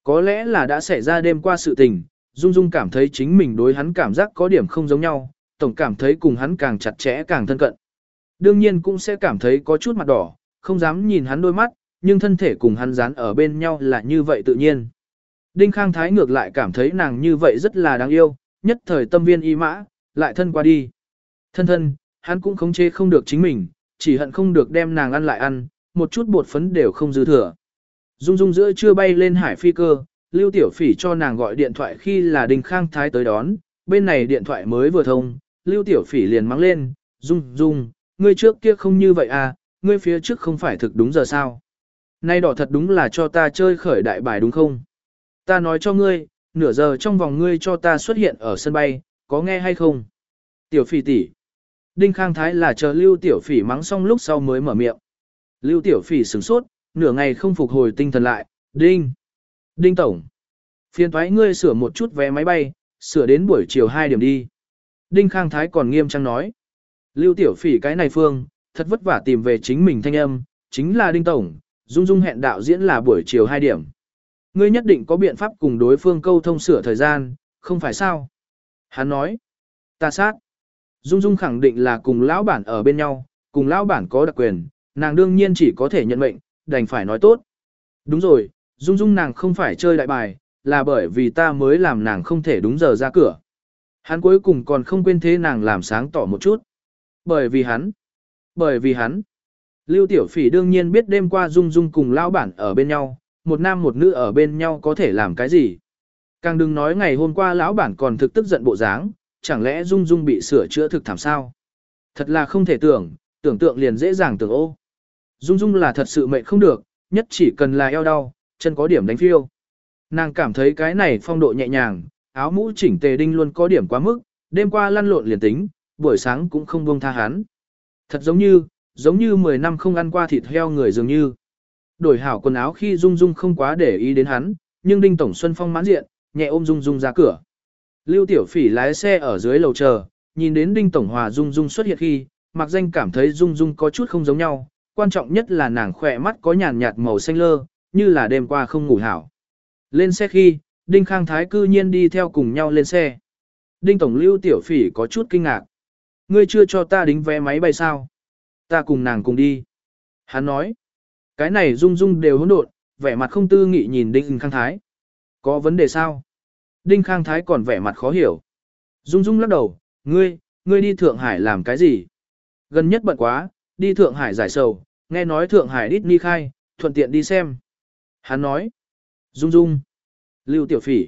Có lẽ là đã xảy ra đêm qua sự tình, Dung Dung cảm thấy chính mình đối hắn cảm giác có điểm không giống nhau, tổng cảm thấy cùng hắn càng chặt chẽ càng thân cận. Đương nhiên cũng sẽ cảm thấy có chút mặt đỏ, không dám nhìn hắn đôi mắt, nhưng thân thể cùng hắn dán ở bên nhau là như vậy tự nhiên. Đinh Khang Thái ngược lại cảm thấy nàng như vậy rất là đáng yêu, nhất thời tâm viên y mã, lại thân qua đi. Thân thân, hắn cũng khống chế không được chính mình, chỉ hận không được đem nàng ăn lại ăn, một chút bột phấn đều không dư thừa. Dung Dung giữa chưa bay lên hải phi cơ, Lưu Tiểu Phỉ cho nàng gọi điện thoại khi là Đinh Khang Thái tới đón, bên này điện thoại mới vừa thông, Lưu Tiểu Phỉ liền mắng lên, Dung Dung, ngươi trước kia không như vậy à, ngươi phía trước không phải thực đúng giờ sao. Nay đỏ thật đúng là cho ta chơi khởi đại bài đúng không? Ta nói cho ngươi, nửa giờ trong vòng ngươi cho ta xuất hiện ở sân bay, có nghe hay không? Tiểu Phỉ tỷ. Đinh Khang Thái là chờ Lưu Tiểu Phỉ mắng xong lúc sau mới mở miệng. Lưu Tiểu Phỉ sửng sốt, nửa ngày không phục hồi tinh thần lại, Đinh. Đinh Tổng. Phiền thoái ngươi sửa một chút vé máy bay, sửa đến buổi chiều 2 điểm đi. Đinh Khang Thái còn nghiêm trang nói. Lưu Tiểu Phỉ cái này phương, thật vất vả tìm về chính mình thanh âm, chính là Đinh Tổng, Dung Dung hẹn đạo diễn là buổi chiều 2 điểm. Ngươi nhất định có biện pháp cùng đối phương câu thông sửa thời gian, không phải sao? Hắn nói. Ta sát. Dung Dung khẳng định là cùng lão bản ở bên nhau, cùng lão bản có đặc quyền, nàng đương nhiên chỉ có thể nhận mệnh, đành phải nói tốt. Đúng rồi, Dung Dung nàng không phải chơi đại bài, là bởi vì ta mới làm nàng không thể đúng giờ ra cửa. Hắn cuối cùng còn không quên thế nàng làm sáng tỏ một chút. Bởi vì hắn, bởi vì hắn, Lưu Tiểu Phỉ đương nhiên biết đêm qua Dung Dung cùng lão bản ở bên nhau, một nam một nữ ở bên nhau có thể làm cái gì. Càng đừng nói ngày hôm qua lão bản còn thực tức giận bộ dáng, chẳng lẽ Dung Dung bị sửa chữa thực thảm sao? Thật là không thể tưởng, tưởng tượng liền dễ dàng tưởng ô. Dung Dung là thật sự mệnh không được, nhất chỉ cần là eo đau, chân có điểm đánh phiêu. Nàng cảm thấy cái này phong độ nhẹ nhàng, áo mũ chỉnh tề đinh luôn có điểm quá mức, đêm qua lăn lộn liền tính, buổi sáng cũng không buông tha hắn. Thật giống như, giống như 10 năm không ăn qua thịt heo người dường như. Đổi hảo quần áo khi Dung Dung không quá để ý đến hắn, nhưng Đinh Tổng Xuân Phong mãn diện, nhẹ ôm Dung Dung ra cửa. Lưu Tiểu Phỉ lái xe ở dưới lầu chờ, nhìn đến Đinh Tổng Hòa Dung Dung xuất hiện khi, mặc danh cảm thấy Dung Dung có chút không giống nhau, quan trọng nhất là nàng khỏe mắt có nhàn nhạt màu xanh lơ, như là đêm qua không ngủ hảo. Lên xe khi, Đinh Khang Thái cư nhiên đi theo cùng nhau lên xe. Đinh Tổng Lưu Tiểu Phỉ có chút kinh ngạc. Ngươi chưa cho ta đính vé máy bay sao? Ta cùng nàng cùng đi. Hắn nói. Cái này Dung Dung đều hỗn độn, vẻ mặt không tư nghị nhìn Đinh Khang Thái. Có vấn đề sao? Đinh Khang Thái còn vẻ mặt khó hiểu. Dung Dung lắc đầu, ngươi, ngươi đi Thượng Hải làm cái gì? Gần nhất bận quá, đi Thượng Hải giải sầu, nghe nói Thượng Hải đít ni khai, thuận tiện đi xem. Hắn nói, Dung Dung, Lưu Tiểu Phỉ,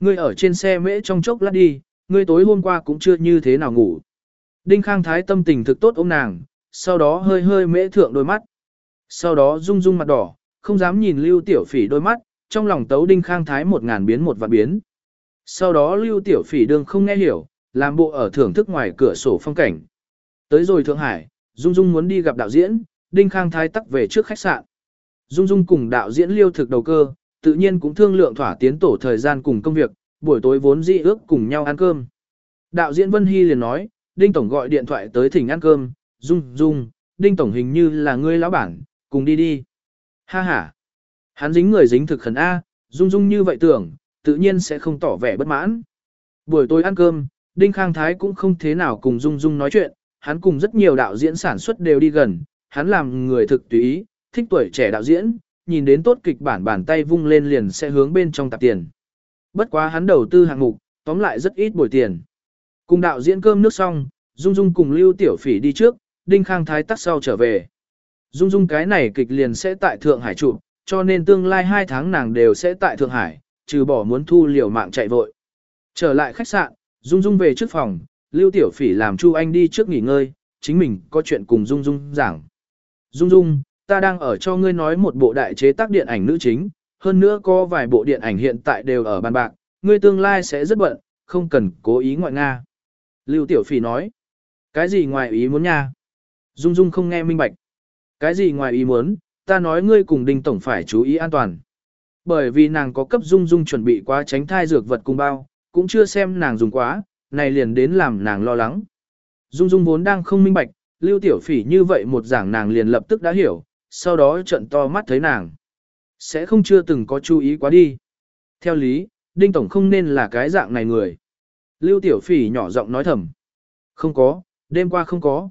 ngươi ở trên xe mễ trong chốc lát đi, ngươi tối hôm qua cũng chưa như thế nào ngủ. Đinh Khang Thái tâm tình thực tốt ôm nàng, sau đó hơi hơi mễ thượng đôi mắt. Sau đó Dung Dung mặt đỏ, không dám nhìn Lưu Tiểu Phỉ đôi mắt, trong lòng tấu Đinh Khang Thái một ngàn biến một vạn biến. Sau đó Lưu Tiểu Phỉ đương không nghe hiểu, làm bộ ở thưởng thức ngoài cửa sổ phong cảnh. Tới rồi Thượng Hải, Dung Dung muốn đi gặp đạo diễn, Đinh Khang Thái tắc về trước khách sạn. Dung Dung cùng đạo diễn Liêu thực đầu cơ, tự nhiên cũng thương lượng thỏa tiến tổ thời gian cùng công việc, buổi tối vốn dĩ ước cùng nhau ăn cơm. Đạo diễn Vân Hy liền nói, Đinh Tổng gọi điện thoại tới thỉnh ăn cơm, Dung Dung, Đinh Tổng hình như là ngươi lão bản, cùng đi đi. Ha ha. Hắn dính người dính thực khẩn A, Dung Dung như vậy tưởng, tự nhiên sẽ không tỏ vẻ bất mãn. Buổi tối ăn cơm, Đinh Khang Thái cũng không thế nào cùng Dung Dung nói chuyện, hắn cùng rất nhiều đạo diễn sản xuất đều đi gần, hắn làm người thực tùy ý, thích tuổi trẻ đạo diễn, nhìn đến tốt kịch bản bàn tay vung lên liền sẽ hướng bên trong tạp tiền. Bất quá hắn đầu tư hạng mục, tóm lại rất ít bồi tiền. Cùng đạo diễn cơm nước xong, Dung Dung cùng Lưu Tiểu Phỉ đi trước, Đinh Khang Thái tắt sau trở về. Dung Dung cái này kịch liền sẽ tại Thượng Hải trụ, cho nên tương lai 2 tháng nàng đều sẽ tại Thượng Hải, trừ bỏ muốn thu liều mạng chạy vội. Trở lại khách sạn, Dung Dung về trước phòng, Lưu Tiểu Phỉ làm Chu Anh đi trước nghỉ ngơi, chính mình có chuyện cùng Dung Dung giảng. Dung Dung, ta đang ở cho ngươi nói một bộ đại chế tác điện ảnh nữ chính, hơn nữa có vài bộ điện ảnh hiện tại đều ở bàn bạc, ngươi tương lai sẽ rất bận, không cần cố ý ngoại Nga. Lưu Tiểu Phỉ nói, cái gì ngoài ý muốn nha? Dung Dung không nghe minh bạch. Cái gì ngoài ý muốn, ta nói ngươi cùng Đinh Tổng phải chú ý an toàn. Bởi vì nàng có cấp Dung Dung chuẩn bị quá tránh thai dược vật cùng bao, cũng chưa xem nàng dùng quá, này liền đến làm nàng lo lắng. Dung Dung vốn đang không minh bạch, Lưu Tiểu Phỉ như vậy một giảng nàng liền lập tức đã hiểu, sau đó trận to mắt thấy nàng. Sẽ không chưa từng có chú ý quá đi. Theo lý, Đinh Tổng không nên là cái dạng này người. Lưu Tiểu Phỉ nhỏ giọng nói thầm. Không có, đêm qua không có.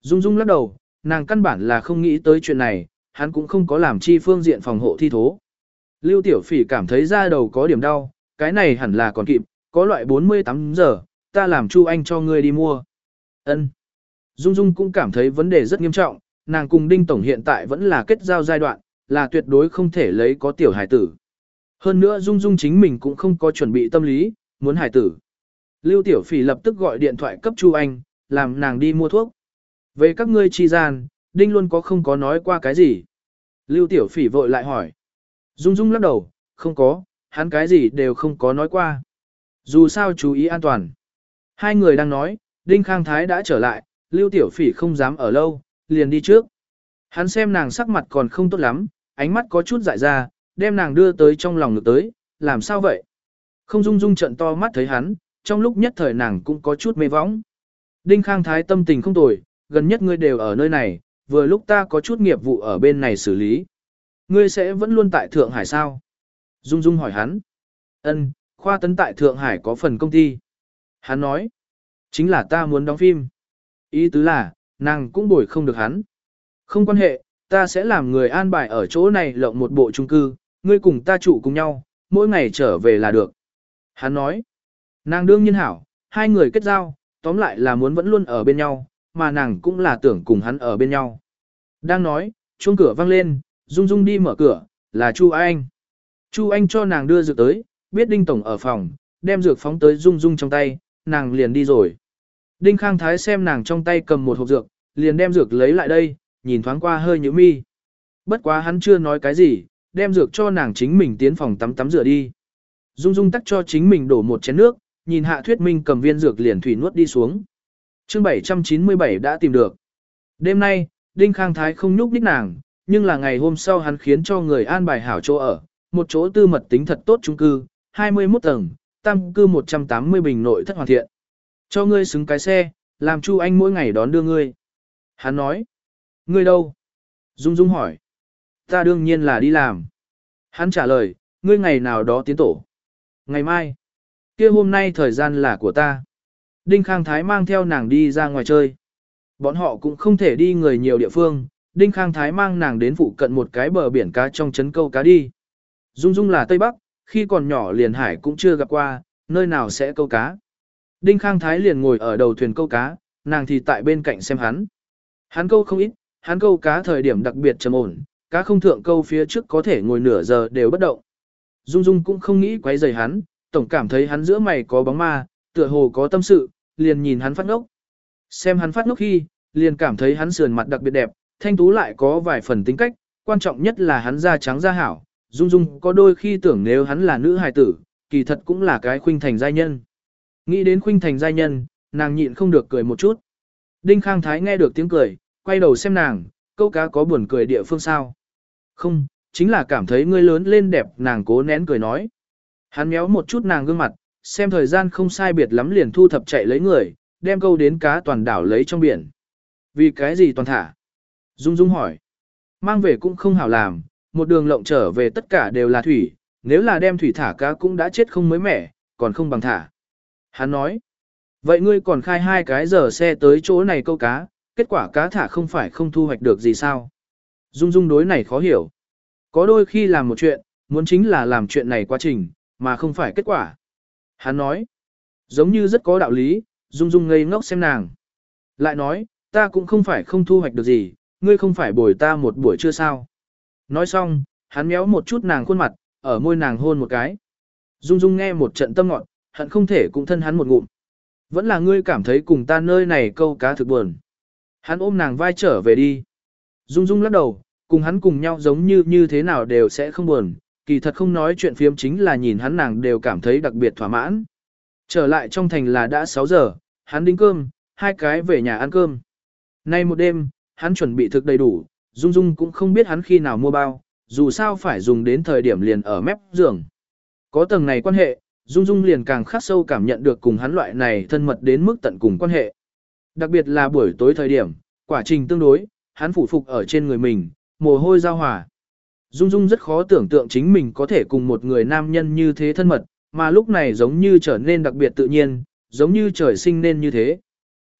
Dung Dung lắc đầu, nàng căn bản là không nghĩ tới chuyện này, hắn cũng không có làm chi phương diện phòng hộ thi thố. Lưu Tiểu Phỉ cảm thấy da đầu có điểm đau, cái này hẳn là còn kịp, có loại 48 giờ, ta làm Chu Anh cho ngươi đi mua. Ân. Dung Dung cũng cảm thấy vấn đề rất nghiêm trọng, nàng cùng Đinh Tổng hiện tại vẫn là kết giao giai đoạn, là tuyệt đối không thể lấy có tiểu hải tử. Hơn nữa Dung Dung chính mình cũng không có chuẩn bị tâm lý, muốn hải tử. Lưu Tiểu Phỉ lập tức gọi điện thoại cấp Chu Anh, làm nàng đi mua thuốc. Về các ngươi chi gian, Đinh luôn có không có nói qua cái gì. Lưu Tiểu Phỉ vội lại hỏi. Dung Dung lắc đầu, không có, hắn cái gì đều không có nói qua. Dù sao chú ý an toàn. Hai người đang nói, Đinh Khang Thái đã trở lại, Lưu Tiểu Phỉ không dám ở lâu, liền đi trước. Hắn xem nàng sắc mặt còn không tốt lắm, ánh mắt có chút dại ra, đem nàng đưa tới trong lòng ngực tới, làm sao vậy? Không dung dung trận to mắt thấy hắn, trong lúc nhất thời nàng cũng có chút mê võng. Đinh Khang Thái tâm tình không tồi, gần nhất ngươi đều ở nơi này, vừa lúc ta có chút nghiệp vụ ở bên này xử lý. Ngươi sẽ vẫn luôn tại Thượng Hải sao? Dung Dung hỏi hắn. Ân, khoa tấn tại Thượng Hải có phần công ty. Hắn nói, chính là ta muốn đóng phim. Ý tứ là, nàng cũng bồi không được hắn. Không quan hệ, ta sẽ làm người an bài ở chỗ này lộng một bộ chung cư, ngươi cùng ta trụ cùng nhau, mỗi ngày trở về là được. Hắn nói, nàng đương nhiên hảo, hai người kết giao, tóm lại là muốn vẫn luôn ở bên nhau, mà nàng cũng là tưởng cùng hắn ở bên nhau. Đang nói, chuông cửa vang lên, Dung Dung đi mở cửa, là Chu Anh. Chu Anh cho nàng đưa dược tới, biết Đinh Tổng ở phòng, đem dược phóng tới Dung Dung trong tay, nàng liền đi rồi. Đinh Khang Thái xem nàng trong tay cầm một hộp dược, liền đem dược lấy lại đây, nhìn thoáng qua hơi nhíu mi. Bất quá hắn chưa nói cái gì, đem dược cho nàng chính mình tiến phòng tắm tắm rửa đi. Dung Dung tắt cho chính mình đổ một chén nước, nhìn Hạ Thuyết Minh cầm viên dược liền thủy nuốt đi xuống. Chương 797 đã tìm được. Đêm nay, Đinh Khang Thái không nhúc nhích nàng, nhưng là ngày hôm sau hắn khiến cho người an bài hảo chỗ ở, một chỗ tư mật tính thật tốt chung cư, 21 tầng, tam cư 180 bình nội thất hoàn thiện. Cho ngươi xứng cái xe, làm Chu Anh mỗi ngày đón đưa ngươi. Hắn nói, ngươi đâu? Dung Dung hỏi. Ta đương nhiên là đi làm. Hắn trả lời, ngươi ngày nào đó tiến tổ. Ngày mai. kia hôm nay thời gian là của ta. Đinh Khang Thái mang theo nàng đi ra ngoài chơi. Bọn họ cũng không thể đi người nhiều địa phương. Đinh Khang Thái mang nàng đến phụ cận một cái bờ biển cá trong chấn câu cá đi. Dung Dung là Tây Bắc, khi còn nhỏ liền hải cũng chưa gặp qua, nơi nào sẽ câu cá. Đinh Khang Thái liền ngồi ở đầu thuyền câu cá, nàng thì tại bên cạnh xem hắn. Hắn câu không ít, hắn câu cá thời điểm đặc biệt trầm ổn, cá không thượng câu phía trước có thể ngồi nửa giờ đều bất động. Dung Dung cũng không nghĩ quấy rầy hắn, tổng cảm thấy hắn giữa mày có bóng ma, tựa hồ có tâm sự, liền nhìn hắn phát ngốc. Xem hắn phát ngốc khi, liền cảm thấy hắn sườn mặt đặc biệt đẹp, thanh tú lại có vài phần tính cách, quan trọng nhất là hắn da trắng da hảo. Dung Dung có đôi khi tưởng nếu hắn là nữ hài tử, kỳ thật cũng là cái khuynh thành giai nhân. Nghĩ đến khuynh thành giai nhân, nàng nhịn không được cười một chút. Đinh Khang Thái nghe được tiếng cười, quay đầu xem nàng, câu cá có buồn cười địa phương sao. Không, chính là cảm thấy ngươi lớn lên đẹp nàng cố nén cười nói. Hắn méo một chút nàng gương mặt, xem thời gian không sai biệt lắm liền thu thập chạy lấy người, đem câu đến cá toàn đảo lấy trong biển. Vì cái gì toàn thả? Dung Dung hỏi. Mang về cũng không hảo làm, một đường lộng trở về tất cả đều là thủy, nếu là đem thủy thả cá cũng đã chết không mới mẻ, còn không bằng thả. Hắn nói. Vậy ngươi còn khai hai cái giờ xe tới chỗ này câu cá, kết quả cá thả không phải không thu hoạch được gì sao? Dung Dung đối này khó hiểu. Có đôi khi làm một chuyện, muốn chính là làm chuyện này quá trình, mà không phải kết quả. Hắn nói, giống như rất có đạo lý, Dung Dung ngây ngốc xem nàng. Lại nói, ta cũng không phải không thu hoạch được gì, ngươi không phải bồi ta một buổi trưa sao. Nói xong, hắn méo một chút nàng khuôn mặt, ở môi nàng hôn một cái. Dung Dung nghe một trận tâm ngọn, hận không thể cũng thân hắn một ngụm. Vẫn là ngươi cảm thấy cùng ta nơi này câu cá thực buồn. Hắn ôm nàng vai trở về đi. Dung Dung lắc đầu, cùng hắn cùng nhau giống như như thế nào đều sẽ không buồn, kỳ thật không nói chuyện phiếm chính là nhìn hắn nàng đều cảm thấy đặc biệt thỏa mãn. Trở lại trong thành là đã 6 giờ, hắn đính cơm, hai cái về nhà ăn cơm. Nay một đêm, hắn chuẩn bị thực đầy đủ, Dung Dung cũng không biết hắn khi nào mua bao, dù sao phải dùng đến thời điểm liền ở mép giường. Có tầng này quan hệ, Dung Dung liền càng khắc sâu cảm nhận được cùng hắn loại này thân mật đến mức tận cùng quan hệ. Đặc biệt là buổi tối thời điểm, quả trình tương đối, hắn phủ phục ở trên người mình, mồ hôi giao hòa. Dung Dung rất khó tưởng tượng chính mình có thể cùng một người nam nhân như thế thân mật, mà lúc này giống như trở nên đặc biệt tự nhiên, giống như trời sinh nên như thế.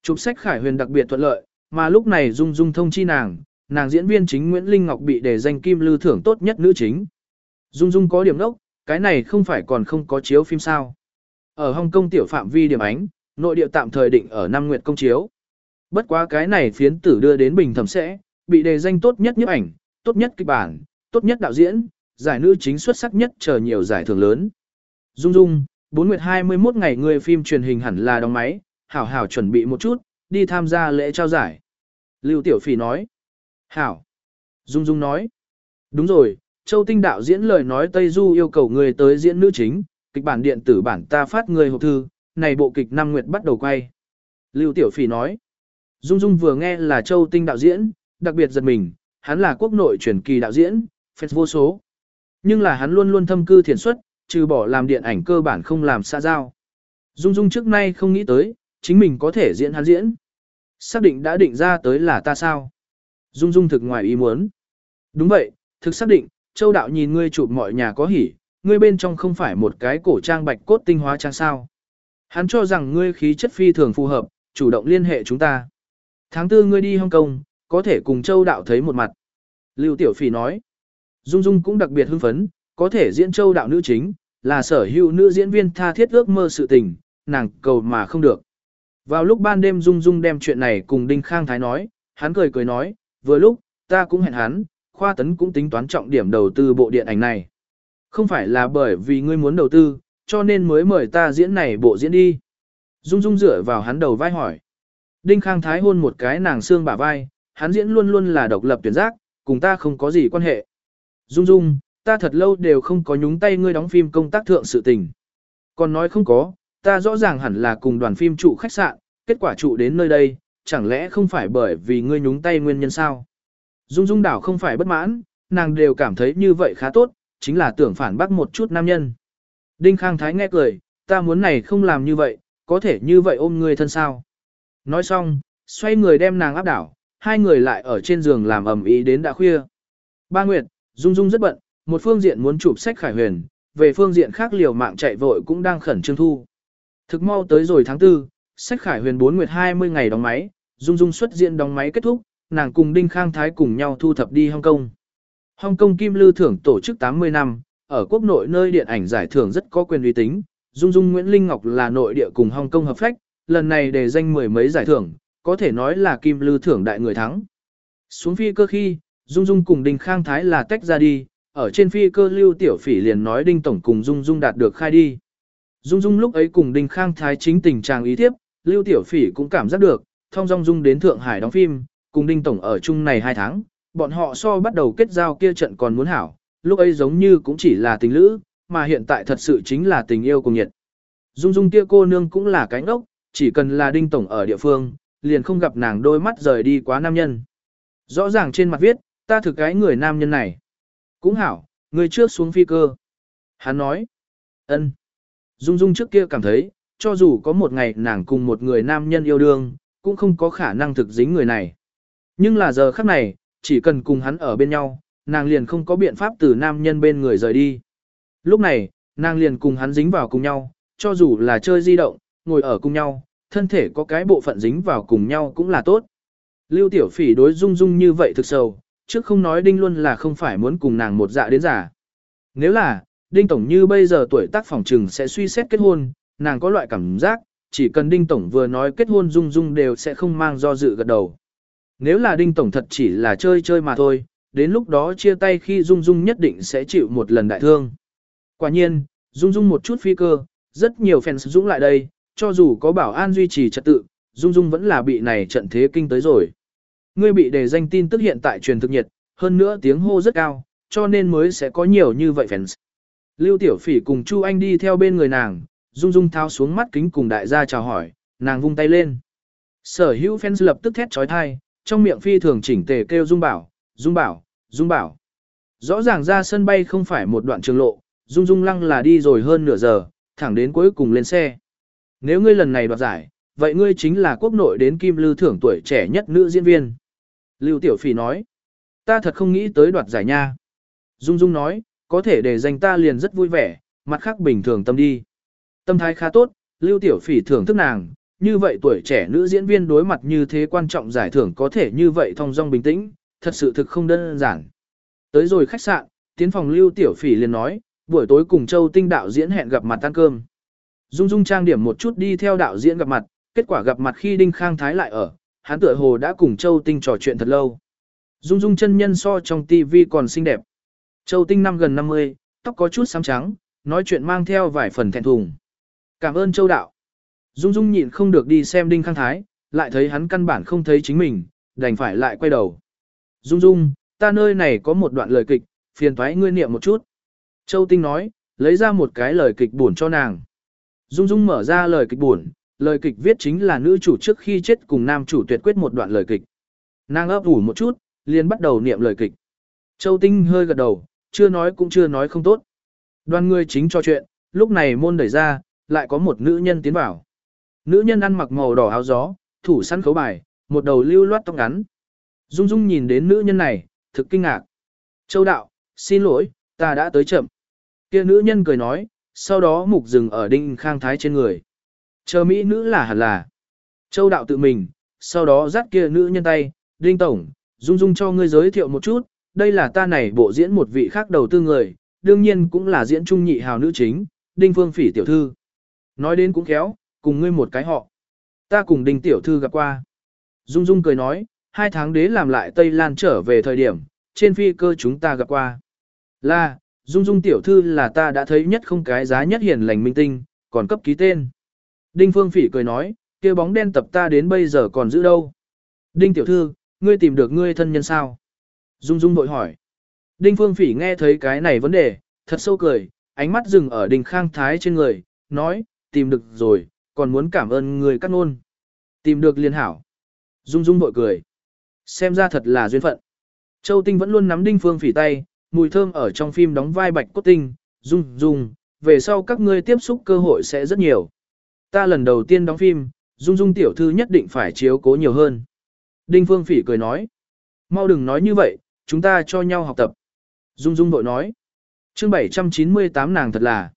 Chụp sách Khải Huyền đặc biệt thuận lợi, mà lúc này Dung Dung thông chi nàng, nàng diễn viên chính Nguyễn Linh Ngọc bị đề danh Kim Lư thưởng tốt nhất nữ chính. Dung Dung có điểm đốc, cái này không phải còn không có chiếu phim sao. Ở Hồng Kông tiểu phạm vi điểm ánh, nội địa tạm thời định ở năm nguyệt công chiếu. Bất quá cái này phiến tử đưa đến bình thẩm sẽ, bị đề danh tốt nhất nhiếp ảnh, tốt nhất kịch bản, tốt nhất đạo diễn, giải nữ chính xuất sắc nhất chờ nhiều giải thưởng lớn. Dung Dung, 4 nguyệt 21 ngày người phim truyền hình hẳn là đóng máy, hảo hảo chuẩn bị một chút, đi tham gia lễ trao giải. Lưu Tiểu Phỉ nói. Hảo. Dung Dung nói. Đúng rồi, Châu Tinh đạo diễn lời nói Tây Du yêu cầu người tới diễn nữ chính, kịch bản điện tử bản ta phát người hộp thư, này bộ kịch năm nguyệt bắt đầu quay. Lưu Tiểu Phỉ nói. Dung Dung vừa nghe là Châu Tinh đạo diễn, đặc biệt giật mình, hắn là quốc nội truyền kỳ đạo diễn, phép vô số. Nhưng là hắn luôn luôn thâm cư thiền xuất, trừ bỏ làm điện ảnh cơ bản không làm xa giao. Dung Dung trước nay không nghĩ tới, chính mình có thể diễn hắn diễn. Xác định đã định ra tới là ta sao? Dung Dung thực ngoài ý muốn. Đúng vậy, thực xác định, Châu Đạo nhìn ngươi chụp mọi nhà có hỉ, ngươi bên trong không phải một cái cổ trang bạch cốt tinh hóa trang sao. Hắn cho rằng ngươi khí chất phi thường phù hợp, chủ động liên hệ chúng ta. Tháng tư ngươi đi Hong Kong, có thể cùng Châu Đạo thấy một mặt. Lưu Tiểu Phỉ nói. Dung Dung cũng đặc biệt hưng phấn, có thể diễn Châu Đạo nữ chính, là sở hữu nữ diễn viên tha thiết ước mơ sự tình, nàng cầu mà không được. Vào lúc ban đêm Dung Dung đem chuyện này cùng Đinh Khang Thái nói, hắn cười cười nói, vừa lúc, ta cũng hẹn hắn, khoa tấn cũng tính toán trọng điểm đầu tư bộ điện ảnh này. Không phải là bởi vì ngươi muốn đầu tư, cho nên mới mời ta diễn này bộ diễn đi. Dung Dung dựa vào hắn đầu vai hỏi. Đinh Khang Thái hôn một cái nàng xương bả vai, hắn diễn luôn luôn là độc lập tuyển giác, cùng ta không có gì quan hệ. Dung Dung, ta thật lâu đều không có nhúng tay ngươi đóng phim công tác thượng sự tình. Còn nói không có, ta rõ ràng hẳn là cùng đoàn phim trụ khách sạn, kết quả trụ đến nơi đây, chẳng lẽ không phải bởi vì ngươi nhúng tay nguyên nhân sao? Dung Dung đảo không phải bất mãn, nàng đều cảm thấy như vậy khá tốt, chính là tưởng phản bác một chút nam nhân. Đinh Khang Thái nghe cười, ta muốn này không làm như vậy, có thể như vậy ôm người thân sao. Nói xong, xoay người đem nàng áp đảo, hai người lại ở trên giường làm ầm ĩ đến đã khuya. Ba Nguyệt, Dung Dung rất bận, một phương diện muốn chụp sách khải huyền, về phương diện khác liều mạng chạy vội cũng đang khẩn trương thu. Thực mau tới rồi tháng 4, sách khải huyền 4 nguyệt 20 ngày đóng máy, Dung Dung xuất diện đóng máy kết thúc, nàng cùng Đinh Khang Thái cùng nhau thu thập đi Hong Kong. Hong Kong Kim Lư thưởng tổ chức 80 năm, ở quốc nội nơi điện ảnh giải thưởng rất có quyền uy tín, Dung Dung Nguyễn Linh Ngọc là nội địa cùng Hong Kong hợp phách, lần này đề danh mười mấy giải thưởng, có thể nói là Kim Lư thưởng đại người thắng. Xuống phi cơ khi, Dung Dung cùng Đinh Khang Thái là tách ra đi, ở trên phi cơ Lưu Tiểu Phỉ liền nói Đinh Tổng cùng Dung Dung đạt được khai đi. Dung Dung lúc ấy cùng Đinh Khang Thái chính tình trạng ý thiếp, Lưu Tiểu Phỉ cũng cảm giác được, thông dong Dung đến Thượng Hải đóng phim, cùng Đinh Tổng ở chung này 2 tháng, bọn họ so bắt đầu kết giao kia trận còn muốn hảo, lúc ấy giống như cũng chỉ là tình lữ, mà hiện tại thật sự chính là tình yêu cùng nhiệt. Dung Dung kia cô nương cũng là cái ngốc, chỉ cần là Đinh Tổng ở địa phương, liền không gặp nàng đôi mắt rời đi quá nam nhân. Rõ ràng trên mặt viết, ta thực cái người nam nhân này. Cũng hảo, người trước xuống phi cơ. Hắn nói, ân. Dung Dung trước kia cảm thấy, cho dù có một ngày nàng cùng một người nam nhân yêu đương, cũng không có khả năng thực dính người này. Nhưng là giờ khắc này, chỉ cần cùng hắn ở bên nhau, nàng liền không có biện pháp từ nam nhân bên người rời đi. Lúc này, nàng liền cùng hắn dính vào cùng nhau, cho dù là chơi di động, ngồi ở cùng nhau, thân thể có cái bộ phận dính vào cùng nhau cũng là tốt. Lưu Tiểu Phỉ đối Dung Dung như vậy thực sầu, trước không nói Đinh luôn là không phải muốn cùng nàng một dạ đến giả. Nếu là, Đinh Tổng như bây giờ tuổi tác phòng trừng sẽ suy xét kết hôn, nàng có loại cảm giác, chỉ cần Đinh Tổng vừa nói kết hôn Dung Dung đều sẽ không mang do dự gật đầu. Nếu là Đinh Tổng thật chỉ là chơi chơi mà thôi, đến lúc đó chia tay khi Dung Dung nhất định sẽ chịu một lần đại thương. Quả nhiên, Dung Dung một chút phi cơ, rất nhiều fans dũng lại đây, cho dù có bảo an duy trì trật tự, Dung Dung vẫn là bị này trận thế kinh tới rồi. Ngươi bị đề danh tin tức hiện tại truyền thực nhiệt, hơn nữa tiếng hô rất cao, cho nên mới sẽ có nhiều như vậy fans. Lưu Tiểu Phỉ cùng Chu Anh đi theo bên người nàng, Dung Dung tháo xuống mắt kính cùng đại gia chào hỏi, nàng vung tay lên. Sở hữu fans lập tức thét trói thai, trong miệng phi thường chỉnh tề kêu Dung Bảo, Dung Bảo, Dung Bảo. Rõ ràng ra sân bay không phải một đoạn trường lộ, Dung Dung lăng là đi rồi hơn nửa giờ, thẳng đến cuối cùng lên xe. Nếu ngươi lần này đoạt giải, vậy ngươi chính là quốc nội đến Kim Lư thưởng tuổi trẻ nhất nữ diễn viên. Lưu Tiểu Phỉ nói, ta thật không nghĩ tới đoạt giải nha. Dung Dung nói, có thể để dành ta liền rất vui vẻ, mặt khác bình thường tâm đi. Tâm thái khá tốt, Lưu Tiểu Phỉ thưởng thức nàng, như vậy tuổi trẻ nữ diễn viên đối mặt như thế quan trọng giải thưởng có thể như vậy thong dong bình tĩnh, thật sự thực không đơn giản. Tới rồi khách sạn, tiến phòng Lưu Tiểu Phỉ liền nói, buổi tối cùng Châu Tinh đạo diễn hẹn gặp mặt ăn cơm. Dung Dung trang điểm một chút đi theo đạo diễn gặp mặt, kết quả gặp mặt khi Đinh Khang Thái lại ở, hắn tựa hồ đã cùng Châu Tinh trò chuyện thật lâu. Dung Dung chân nhân so trong TV còn xinh đẹp. Châu Tinh năm gần 50, tóc có chút xám trắng, nói chuyện mang theo vài phần thẹn thùng. Cảm ơn Châu Đạo. Dung Dung nhịn không được đi xem Đinh Khang Thái, lại thấy hắn căn bản không thấy chính mình, đành phải lại quay đầu. Dung Dung, ta nơi này có một đoạn lời kịch, phiền thoái ngươi niệm một chút. Châu Tinh nói, lấy ra một cái lời kịch buồn cho nàng. Dung Dung mở ra lời kịch buồn, lời kịch viết chính là nữ chủ trước khi chết cùng nam chủ tuyệt quyết một đoạn lời kịch. Nàng ấp ủ một chút, liền bắt đầu niệm lời kịch. Châu Tinh hơi gật đầu, chưa nói cũng chưa nói không tốt. Đoàn người chính cho chuyện, lúc này môn đẩy ra, lại có một nữ nhân tiến vào. Nữ nhân ăn mặc màu đỏ áo gió, thủ săn khấu bài, một đầu lưu loát tóc ngắn. Dung Dung nhìn đến nữ nhân này, thực kinh ngạc. Châu đạo, xin lỗi, ta đã tới chậm. Kia nữ nhân cười nói, sau đó mục dừng ở đinh khang thái trên người. Chờ mỹ nữ là hẳn là. Châu đạo tự mình, sau đó dắt kia nữ nhân tay, đinh tổng, Dung Dung cho ngươi giới thiệu một chút, đây là ta này bộ diễn một vị khác đầu tư người, đương nhiên cũng là diễn trung nhị hào nữ chính, đinh phương phỉ tiểu thư. Nói đến cũng khéo, cùng ngươi một cái họ. Ta cùng Đinh Tiểu Thư gặp qua. Dung Dung cười nói, hai tháng đế làm lại Tây Lan trở về thời điểm, trên phi cơ chúng ta gặp qua. Là, Dung Dung Tiểu Thư là ta đã thấy nhất không cái giá nhất hiển lành minh tinh, còn cấp ký tên. Đinh Phương Phỉ cười nói, kia bóng đen tập ta đến bây giờ còn giữ đâu. Đinh Tiểu Thư, ngươi tìm được ngươi thân nhân sao? Dung Dung vội hỏi. Đinh Phương Phỉ nghe thấy cái này vấn đề, thật sâu cười, ánh mắt dừng ở Đinh Khang Thái trên người, nói, tìm được rồi, còn muốn cảm ơn người cắt nôn. Tìm được liên hảo. Dung Dung bội cười. Xem ra thật là duyên phận. Châu Tinh vẫn luôn nắm Đinh Phương Phỉ tay, mùi thơm ở trong phim đóng vai bạch cốt tinh, Dung Dung, về sau các ngươi tiếp xúc cơ hội sẽ rất nhiều. Ta lần đầu tiên đóng phim, Dung Dung tiểu thư nhất định phải chiếu cố nhiều hơn. Đinh Phương Phỉ cười nói. Mau đừng nói như vậy, chúng ta cho nhau học tập. Dung Dung bội nói. chương 798 nàng thật là.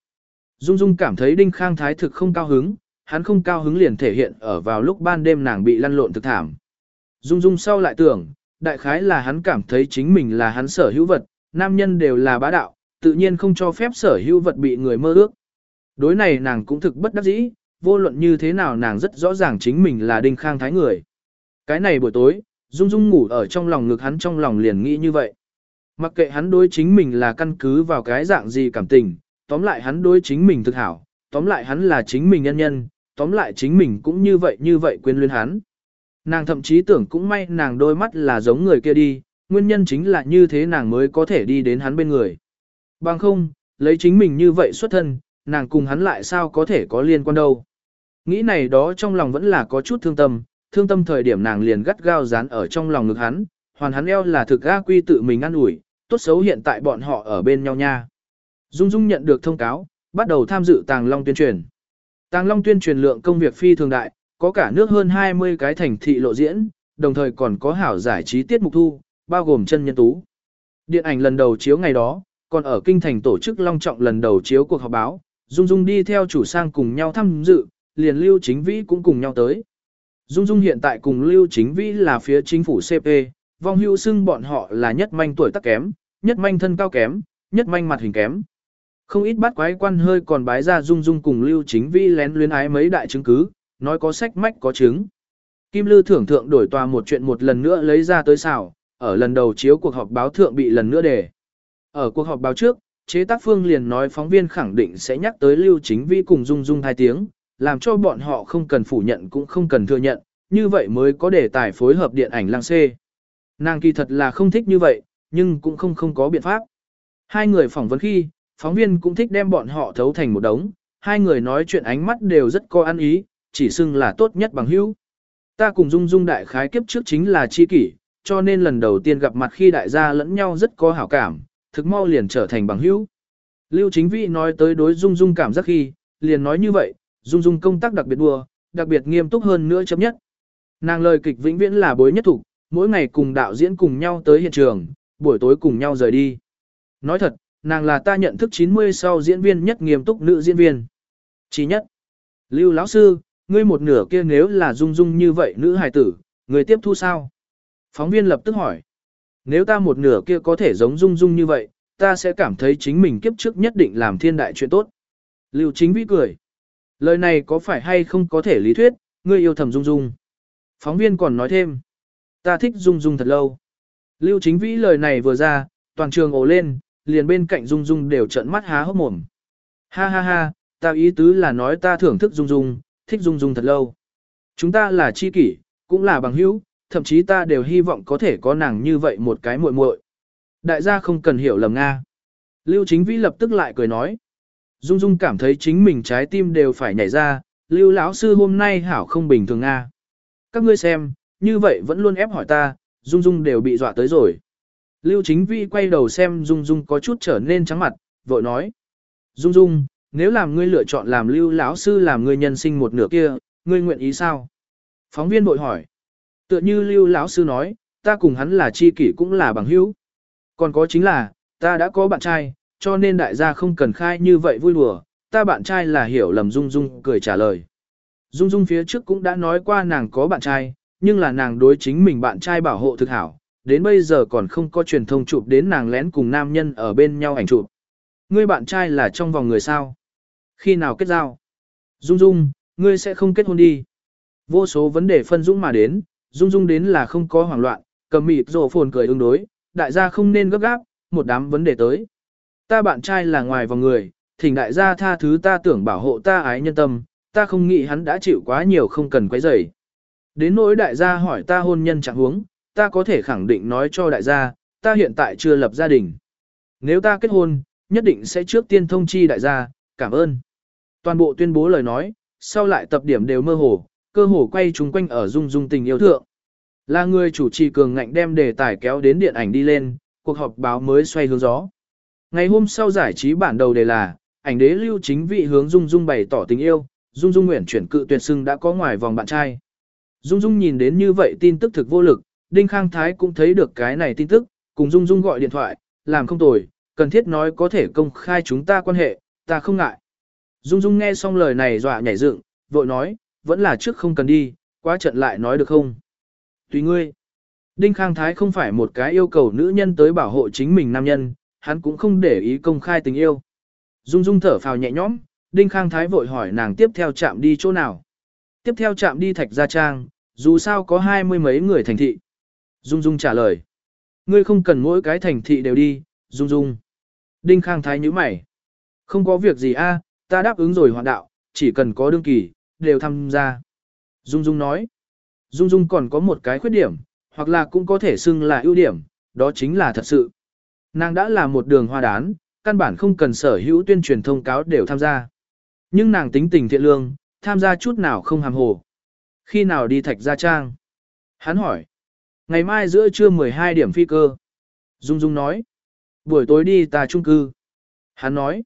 Dung Dung cảm thấy Đinh Khang Thái thực không cao hứng, hắn không cao hứng liền thể hiện ở vào lúc ban đêm nàng bị lăn lộn thực thảm. Dung Dung sau lại tưởng, đại khái là hắn cảm thấy chính mình là hắn sở hữu vật, nam nhân đều là bá đạo, tự nhiên không cho phép sở hữu vật bị người mơ ước. Đối này nàng cũng thực bất đắc dĩ, vô luận như thế nào nàng rất rõ ràng chính mình là Đinh Khang Thái người. Cái này buổi tối, Dung Dung ngủ ở trong lòng ngực hắn trong lòng liền nghĩ như vậy. Mặc kệ hắn đối chính mình là căn cứ vào cái dạng gì cảm tình, tóm lại hắn đối chính mình thực hảo, tóm lại hắn là chính mình nhân nhân, tóm lại chính mình cũng như vậy như vậy quên luyến hắn. Nàng thậm chí tưởng cũng may nàng đôi mắt là giống người kia đi, nguyên nhân chính là như thế nàng mới có thể đi đến hắn bên người. Bằng không, lấy chính mình như vậy xuất thân, nàng cùng hắn lại sao có thể có liên quan đâu. Nghĩ này đó trong lòng vẫn là có chút thương tâm, thương tâm thời điểm nàng liền gắt gao dán ở trong lòng ngực hắn, hoàn hắn eo là thực ga quy tự mình ăn ủi, tốt xấu hiện tại bọn họ ở bên nhau nha. Dung Dung nhận được thông cáo, bắt đầu tham dự Tàng Long tuyên truyền. Tàng Long tuyên truyền lượng công việc phi thường đại, có cả nước hơn 20 cái thành thị lộ diễn, đồng thời còn có hảo giải trí tiết mục thu, bao gồm chân nhân tú. Điện ảnh lần đầu chiếu ngày đó, còn ở kinh thành tổ chức long trọng lần đầu chiếu cuộc họp báo, Dung Dung đi theo chủ sang cùng nhau tham dự, liền Lưu Chính Vĩ cũng cùng nhau tới. Dung Dung hiện tại cùng Lưu Chính Vĩ là phía chính phủ CP, vong Hưu xưng bọn họ là nhất manh tuổi tác kém, nhất manh thân cao kém, nhất manh mặt hình kém. Không ít bắt quái quan hơi còn bái ra Dung Dung cùng Lưu Chính vi lén luyến ái mấy đại chứng cứ, nói có sách mách có chứng. Kim Lư thưởng thượng đổi tòa một chuyện một lần nữa lấy ra tới xảo, ở lần đầu chiếu cuộc họp báo thượng bị lần nữa đề. Ở cuộc họp báo trước, chế tác phương liền nói phóng viên khẳng định sẽ nhắc tới Lưu Chính vi cùng Dung Dung hai tiếng, làm cho bọn họ không cần phủ nhận cũng không cần thừa nhận, như vậy mới có đề tài phối hợp điện ảnh lang xê. Nàng kỳ thật là không thích như vậy, nhưng cũng không không có biện pháp. Hai người phỏng vấn khi, phóng viên cũng thích đem bọn họ thấu thành một đống, hai người nói chuyện ánh mắt đều rất có ăn ý, chỉ xưng là tốt nhất bằng hữu. Ta cùng Dung Dung đại khái kiếp trước chính là chi kỷ, cho nên lần đầu tiên gặp mặt khi đại gia lẫn nhau rất có hảo cảm, thực mau liền trở thành bằng hữu. Lưu Chính Vĩ nói tới đối Dung Dung cảm giác khi, liền nói như vậy, Dung Dung công tác đặc biệt đua, đặc biệt nghiêm túc hơn nữa chấm nhất. Nàng lời kịch vĩnh viễn là bối nhất thủ, mỗi ngày cùng đạo diễn cùng nhau tới hiện trường, buổi tối cùng nhau rời đi. Nói thật, nàng là ta nhận thức 90 sau diễn viên nhất nghiêm túc nữ diễn viên. Chỉ nhất. Lưu lão sư, ngươi một nửa kia nếu là dung dung như vậy nữ hài tử, người tiếp thu sao? Phóng viên lập tức hỏi. Nếu ta một nửa kia có thể giống dung dung như vậy, ta sẽ cảm thấy chính mình kiếp trước nhất định làm thiên đại chuyện tốt. Lưu chính vĩ cười. Lời này có phải hay không có thể lý thuyết, ngươi yêu thầm dung dung. Phóng viên còn nói thêm. Ta thích dung dung thật lâu. Lưu chính vĩ lời này vừa ra, toàn trường ồ lên, liền bên cạnh dung dung đều trợn mắt há hốc mồm. Ha ha ha, ta ý tứ là nói ta thưởng thức dung dung, thích dung dung thật lâu. Chúng ta là chi kỷ, cũng là bằng hữu, thậm chí ta đều hy vọng có thể có nàng như vậy một cái muội muội. Đại gia không cần hiểu lầm Nga. Lưu chính vĩ lập tức lại cười nói. Dung Dung cảm thấy chính mình trái tim đều phải nhảy ra, Lưu lão sư hôm nay hảo không bình thường nga. Các ngươi xem, như vậy vẫn luôn ép hỏi ta, Dung Dung đều bị dọa tới rồi. Lưu Chính Vi quay đầu xem Dung Dung có chút trở nên trắng mặt, vội nói: "Dung Dung, nếu làm ngươi lựa chọn làm Lưu lão sư làm ngươi nhân sinh một nửa kia, ngươi nguyện ý sao?" Phóng viên bội hỏi: "Tựa như Lưu lão sư nói, ta cùng hắn là chi kỷ cũng là bằng hữu. Còn có chính là, ta đã có bạn trai, cho nên đại gia không cần khai như vậy vui đùa, ta bạn trai là hiểu lầm Dung Dung cười trả lời. Dung Dung phía trước cũng đã nói qua nàng có bạn trai, nhưng là nàng đối chính mình bạn trai bảo hộ thực hảo, đến bây giờ còn không có truyền thông chụp đến nàng lén cùng nam nhân ở bên nhau ảnh chụp. Ngươi bạn trai là trong vòng người sao? Khi nào kết giao? Dung Dung, ngươi sẽ không kết hôn đi. Vô số vấn đề phân dũng mà đến, dung dung đến là không có hoảng loạn, cầm mịt rồ phồn cười ứng đối, đại gia không nên gấp gáp, một đám vấn đề tới. Ta bạn trai là ngoài vòng người, thỉnh đại gia tha thứ ta tưởng bảo hộ ta ái nhân tâm, ta không nghĩ hắn đã chịu quá nhiều không cần quấy rầy. Đến nỗi đại gia hỏi ta hôn nhân trạng huống, ta có thể khẳng định nói cho đại gia, ta hiện tại chưa lập gia đình. Nếu ta kết hôn, nhất định sẽ trước tiên thông chi đại gia, cảm ơn. Toàn bộ tuyên bố lời nói, sau lại tập điểm đều mơ hồ, cơ hồ quay chúng quanh ở dung dung tình yêu thượng. Là người chủ trì cường ngạnh đem đề tài kéo đến điện ảnh đi lên, cuộc họp báo mới xoay hướng gió. Ngày hôm sau giải trí bản đầu đề là, ảnh đế lưu chính vị hướng dung dung bày tỏ tình yêu, dung dung nguyện chuyển cự tuyệt sưng đã có ngoài vòng bạn trai. Dung dung nhìn đến như vậy tin tức thực vô lực, Đinh Khang Thái cũng thấy được cái này tin tức, cùng dung dung gọi điện thoại, làm không tồi, cần thiết nói có thể công khai chúng ta quan hệ, ta không ngại. Dung Dung nghe xong lời này dọa nhảy dựng, vội nói, vẫn là trước không cần đi, quá trận lại nói được không? Tùy ngươi. Đinh Khang Thái không phải một cái yêu cầu nữ nhân tới bảo hộ chính mình nam nhân, hắn cũng không để ý công khai tình yêu. Dung Dung thở phào nhẹ nhõm, Đinh Khang Thái vội hỏi nàng tiếp theo chạm đi chỗ nào. Tiếp theo chạm đi Thạch Gia Trang, dù sao có hai mươi mấy người thành thị. Dung Dung trả lời. Ngươi không cần mỗi cái thành thị đều đi, Dung Dung. Đinh Khang Thái nhíu mày. Không có việc gì a, ta đáp ứng rồi hoàn đạo, chỉ cần có đương kỳ, đều tham gia. Dung Dung nói. Dung Dung còn có một cái khuyết điểm, hoặc là cũng có thể xưng là ưu điểm, đó chính là thật sự. Nàng đã là một đường hoa đán, căn bản không cần sở hữu tuyên truyền thông cáo đều tham gia. Nhưng nàng tính tình thiện lương, tham gia chút nào không hàm hồ. Khi nào đi thạch gia trang? Hắn hỏi. Ngày mai giữa trưa 12 điểm phi cơ. Dung Dung nói. Buổi tối đi ta trung cư. Hắn nói.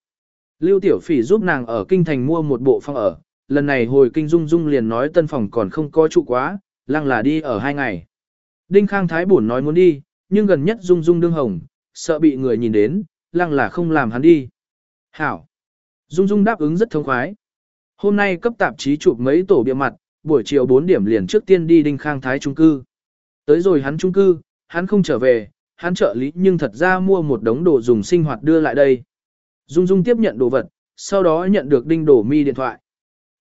Lưu Tiểu Phỉ giúp nàng ở kinh thành mua một bộ phòng ở. Lần này hồi kinh Dung Dung liền nói tân phòng còn không có trụ quá, lăng là đi ở hai ngày. Đinh Khang Thái buồn nói muốn đi, nhưng gần nhất Dung Dung đương hồng, sợ bị người nhìn đến, lăng là không làm hắn đi. Hảo. Dung Dung đáp ứng rất thông khoái. Hôm nay cấp tạp chí chụp mấy tổ bìa mặt, buổi chiều 4 điểm liền trước tiên đi Đinh Khang Thái trung cư. Tới rồi hắn trung cư, hắn không trở về, hắn trợ lý nhưng thật ra mua một đống đồ dùng sinh hoạt đưa lại đây. Dung Dung tiếp nhận đồ vật, sau đó nhận được Đinh Đồ Mi điện thoại.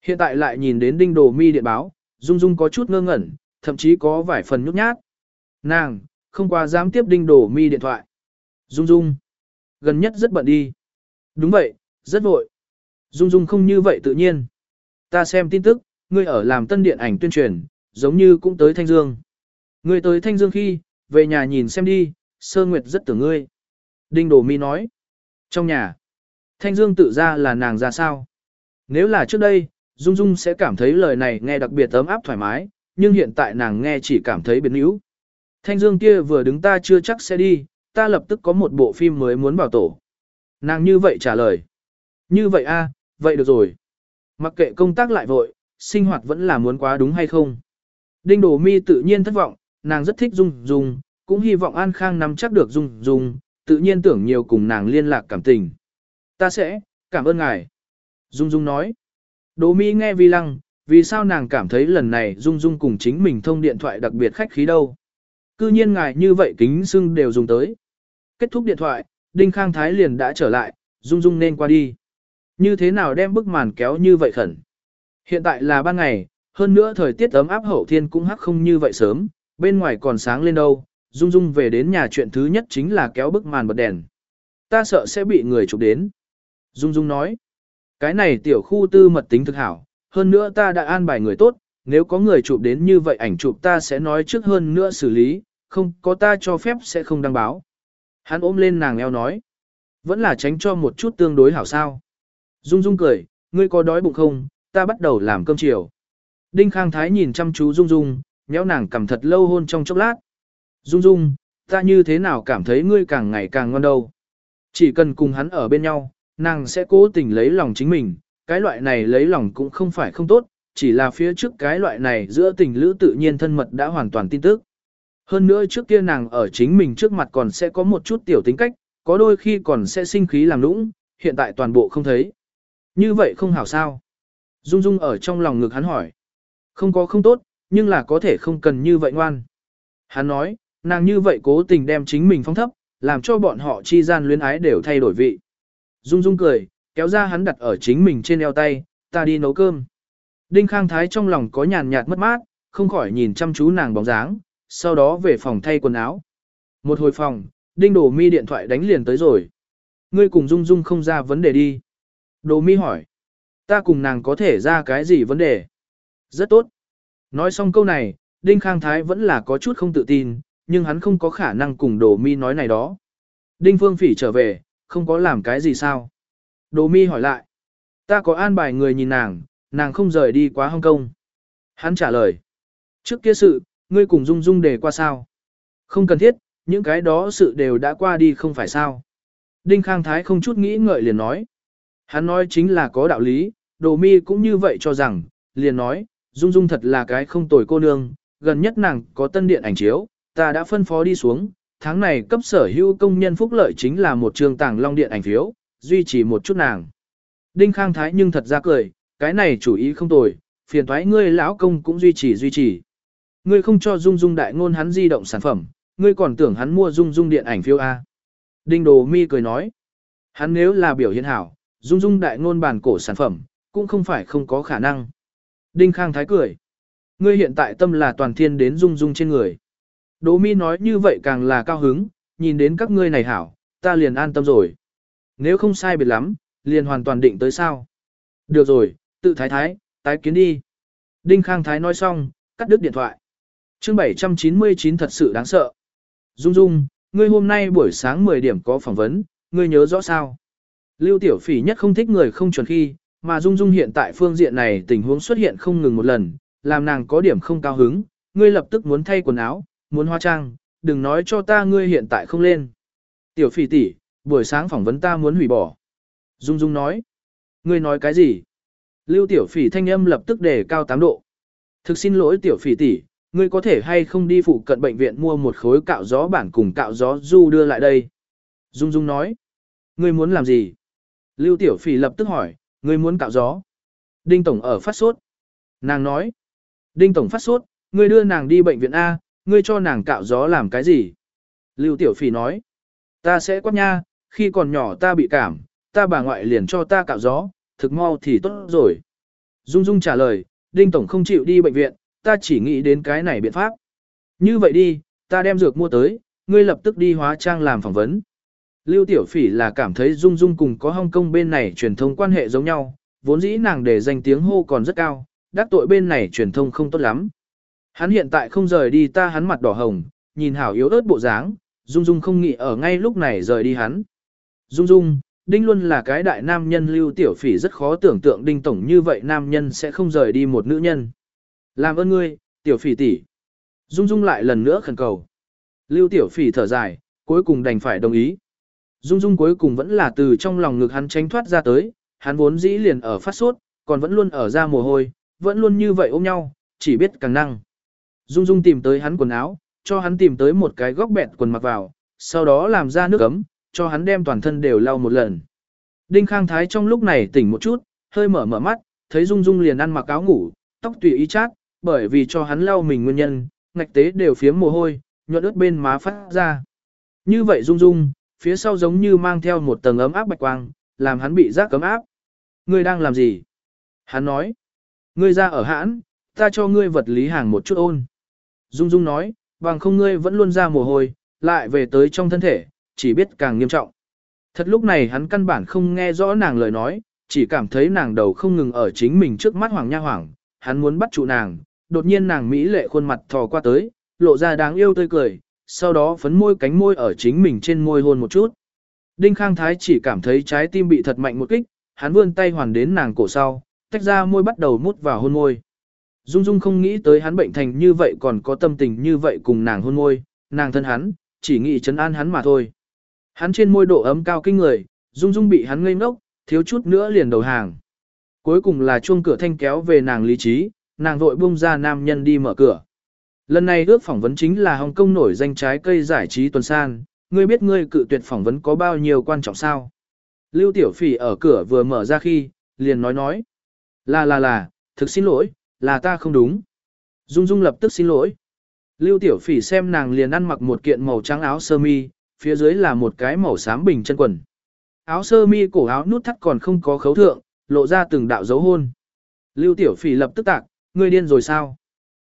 Hiện tại lại nhìn đến Đinh Đồ Mi điện báo, Dung Dung có chút ngơ ngẩn, thậm chí có vài phần nhút nhát. Nàng, không qua dám tiếp Đinh Đồ Mi điện thoại. Dung Dung, gần nhất rất bận đi. Đúng vậy, rất vội. Dung Dung không như vậy tự nhiên. Ta xem tin tức, ngươi ở làm tân điện ảnh tuyên truyền, giống như cũng tới Thanh Dương. Ngươi tới Thanh Dương khi, về nhà nhìn xem đi, Sơ Nguyệt rất tưởng ngươi. Đinh Đồ Mi nói. Trong nhà, Thanh Dương tự ra là nàng ra sao? Nếu là trước đây, Dung Dung sẽ cảm thấy lời này nghe đặc biệt ấm áp thoải mái, nhưng hiện tại nàng nghe chỉ cảm thấy biến yếu. Thanh Dương kia vừa đứng ta chưa chắc sẽ đi, ta lập tức có một bộ phim mới muốn vào tổ. Nàng như vậy trả lời. Như vậy a, vậy được rồi. Mặc kệ công tác lại vội, sinh hoạt vẫn là muốn quá đúng hay không. Đinh Đồ Mi tự nhiên thất vọng, nàng rất thích Dung Dung, cũng hy vọng An Khang nắm chắc được Dung Dung, tự nhiên tưởng nhiều cùng nàng liên lạc cảm tình. Ta sẽ, cảm ơn ngài. Dung Dung nói. Đỗ Mi nghe vi lăng, vì sao nàng cảm thấy lần này Dung Dung cùng chính mình thông điện thoại đặc biệt khách khí đâu. Cư nhiên ngài như vậy kính xưng đều dùng tới. Kết thúc điện thoại, Đinh Khang Thái liền đã trở lại, Dung Dung nên qua đi. Như thế nào đem bức màn kéo như vậy khẩn. Hiện tại là ban ngày, hơn nữa thời tiết ấm áp hậu thiên cũng hắc không như vậy sớm, bên ngoài còn sáng lên đâu, Dung Dung về đến nhà chuyện thứ nhất chính là kéo bức màn bật đèn. Ta sợ sẽ bị người chụp đến. Dung Dung nói, cái này tiểu khu tư mật tính thực hảo, hơn nữa ta đã an bài người tốt, nếu có người chụp đến như vậy ảnh chụp ta sẽ nói trước hơn nữa xử lý, không có ta cho phép sẽ không đăng báo. Hắn ôm lên nàng eo nói, vẫn là tránh cho một chút tương đối hảo sao. Dung Dung cười, ngươi có đói bụng không, ta bắt đầu làm cơm chiều. Đinh Khang Thái nhìn chăm chú Dung Dung, nhéo nàng cầm thật lâu hôn trong chốc lát. Dung Dung, ta như thế nào cảm thấy ngươi càng ngày càng ngon đâu. Chỉ cần cùng hắn ở bên nhau, nàng sẽ cố tình lấy lòng chính mình, cái loại này lấy lòng cũng không phải không tốt, chỉ là phía trước cái loại này giữa tình lữ tự nhiên thân mật đã hoàn toàn tin tức. Hơn nữa trước kia nàng ở chính mình trước mặt còn sẽ có một chút tiểu tính cách, có đôi khi còn sẽ sinh khí làm lũng, hiện tại toàn bộ không thấy. Như vậy không hảo sao? Dung Dung ở trong lòng ngực hắn hỏi. Không có không tốt, nhưng là có thể không cần như vậy ngoan. Hắn nói, nàng như vậy cố tình đem chính mình phong thấp, làm cho bọn họ chi gian luyến ái đều thay đổi vị. Dung Dung cười, kéo ra hắn đặt ở chính mình trên eo tay, ta đi nấu cơm. Đinh Khang Thái trong lòng có nhàn nhạt mất mát, không khỏi nhìn chăm chú nàng bóng dáng, sau đó về phòng thay quần áo. Một hồi phòng, Đinh Đồ Mi điện thoại đánh liền tới rồi. Ngươi cùng Dung Dung không ra vấn đề đi. Đồ Mi hỏi. Ta cùng nàng có thể ra cái gì vấn đề? Rất tốt. Nói xong câu này, Đinh Khang Thái vẫn là có chút không tự tin, nhưng hắn không có khả năng cùng Đồ Mi nói này đó. Đinh Phương Phỉ trở về, không có làm cái gì sao? Đồ Mi hỏi lại. Ta có an bài người nhìn nàng, nàng không rời đi quá Hong Kong. Hắn trả lời. Trước kia sự, ngươi cùng Dung Dung đề qua sao? Không cần thiết, những cái đó sự đều đã qua đi không phải sao? Đinh Khang Thái không chút nghĩ ngợi liền nói. Hắn nói chính là có đạo lý, đồ mi cũng như vậy cho rằng, liền nói, Dung Dung thật là cái không tồi cô nương, gần nhất nàng có tân điện ảnh chiếu, ta đã phân phó đi xuống, tháng này cấp sở hữu công nhân phúc lợi chính là một trường tàng long điện ảnh phiếu, duy trì một chút nàng. Đinh Khang Thái nhưng thật ra cười, cái này chủ ý không tồi, phiền thoái ngươi lão công cũng duy trì duy trì. Ngươi không cho Dung Dung đại ngôn hắn di động sản phẩm, ngươi còn tưởng hắn mua Dung Dung điện ảnh phiếu A. Đinh Đồ Mi cười nói, hắn nếu là biểu hiện hảo, Dung Dung đại ngôn bản cổ sản phẩm, cũng không phải không có khả năng. Đinh Khang Thái cười, ngươi hiện tại tâm là toàn thiên đến Dung Dung trên người. Đỗ Mi nói như vậy càng là cao hứng, nhìn đến các ngươi này hảo, ta liền an tâm rồi. Nếu không sai biệt lắm, liền hoàn toàn định tới sao. Được rồi, tự thái thái, tái kiến đi. Đinh Khang Thái nói xong, cắt đứt điện thoại. chương 799 thật sự đáng sợ. Dung Dung, ngươi hôm nay buổi sáng 10 điểm có phỏng vấn, ngươi nhớ rõ sao? Lưu Tiểu Phỉ nhất không thích người không chuẩn khi, mà Dung Dung hiện tại phương diện này tình huống xuất hiện không ngừng một lần, làm nàng có điểm không cao hứng, ngươi lập tức muốn thay quần áo, muốn hóa trang, đừng nói cho ta ngươi hiện tại không lên. Tiểu Phỉ tỷ, buổi sáng phỏng vấn ta muốn hủy bỏ. Dung Dung nói. Ngươi nói cái gì? Lưu Tiểu Phỉ thanh âm lập tức đề cao 8 độ. Thực xin lỗi Tiểu Phỉ tỷ, ngươi có thể hay không đi phụ cận bệnh viện mua một khối cạo gió bản cùng cạo gió du đưa lại đây. Dung Dung nói. Ngươi muốn làm gì? Lưu Tiểu Phỉ lập tức hỏi, ngươi muốn cạo gió. Đinh Tổng ở phát sốt. Nàng nói. Đinh Tổng phát sốt, ngươi đưa nàng đi bệnh viện A, ngươi cho nàng cạo gió làm cái gì? Lưu Tiểu Phỉ nói. Ta sẽ quát nha, khi còn nhỏ ta bị cảm, ta bà ngoại liền cho ta cạo gió, thực mau thì tốt rồi. Dung Dung trả lời, Đinh Tổng không chịu đi bệnh viện, ta chỉ nghĩ đến cái này biện pháp. Như vậy đi, ta đem dược mua tới, ngươi lập tức đi hóa trang làm phỏng vấn. Lưu Tiểu Phỉ là cảm thấy Dung Dung cùng có Hong Kong bên này truyền thông quan hệ giống nhau, vốn dĩ nàng để danh tiếng hô còn rất cao, đắc tội bên này truyền thông không tốt lắm. Hắn hiện tại không rời đi ta hắn mặt đỏ hồng, nhìn hảo yếu ớt bộ dáng, Dung Dung không nghĩ ở ngay lúc này rời đi hắn. Dung Dung, Đinh luôn là cái đại nam nhân lưu tiểu phỉ rất khó tưởng tượng Đinh Tổng như vậy nam nhân sẽ không rời đi một nữ nhân. Làm ơn ngươi, tiểu phỉ tỷ. Dung Dung lại lần nữa khẩn cầu. Lưu tiểu phỉ thở dài, cuối cùng đành phải đồng ý. Dung Dung cuối cùng vẫn là từ trong lòng ngực hắn tránh thoát ra tới, hắn vốn dĩ liền ở phát sốt, còn vẫn luôn ở ra mồ hôi, vẫn luôn như vậy ôm nhau, chỉ biết càng năng. Dung Dung tìm tới hắn quần áo, cho hắn tìm tới một cái góc bẹt quần mặc vào, sau đó làm ra nước ấm, cho hắn đem toàn thân đều lau một lần. Đinh Khang Thái trong lúc này tỉnh một chút, hơi mở mở mắt, thấy Dung Dung liền ăn mặc áo ngủ, tóc tùy ý chát, bởi vì cho hắn lau mình nguyên nhân, ngạch tế đều phiếm mồ hôi, nhuận ướt bên má phát ra. Như vậy Dung Dung, phía sau giống như mang theo một tầng ấm áp bạch quang, làm hắn bị giác cấm áp. Ngươi đang làm gì? Hắn nói. Ngươi ra ở hãn, ta cho ngươi vật lý hàng một chút ôn. Dung Dung nói, bằng không ngươi vẫn luôn ra mồ hôi, lại về tới trong thân thể, chỉ biết càng nghiêm trọng. Thật lúc này hắn căn bản không nghe rõ nàng lời nói, chỉ cảm thấy nàng đầu không ngừng ở chính mình trước mắt Hoàng Nha Hoàng, hắn muốn bắt trụ nàng, đột nhiên nàng mỹ lệ khuôn mặt thò qua tới, lộ ra đáng yêu tươi cười, sau đó phấn môi cánh môi ở chính mình trên môi hôn một chút. Đinh Khang Thái chỉ cảm thấy trái tim bị thật mạnh một kích, hắn vươn tay hoàn đến nàng cổ sau, tách ra môi bắt đầu mút vào hôn môi. Dung Dung không nghĩ tới hắn bệnh thành như vậy còn có tâm tình như vậy cùng nàng hôn môi, nàng thân hắn, chỉ nghĩ chấn an hắn mà thôi. Hắn trên môi độ ấm cao kinh người, Dung Dung bị hắn ngây ngốc, thiếu chút nữa liền đầu hàng. Cuối cùng là chuông cửa thanh kéo về nàng lý trí, nàng vội buông ra nam nhân đi mở cửa. Lần này ước phỏng vấn chính là Hồng Kông nổi danh trái cây giải trí tuần san, ngươi biết ngươi cự tuyệt phỏng vấn có bao nhiêu quan trọng sao? Lưu Tiểu Phỉ ở cửa vừa mở ra khi, liền nói nói. Là là là, thực xin lỗi, là ta không đúng. Dung Dung lập tức xin lỗi. Lưu Tiểu Phỉ xem nàng liền ăn mặc một kiện màu trắng áo sơ mi, phía dưới là một cái màu xám bình chân quần. Áo sơ mi cổ áo nút thắt còn không có khấu thượng, lộ ra từng đạo dấu hôn. Lưu Tiểu Phỉ lập tức tạc, ngươi điên rồi sao?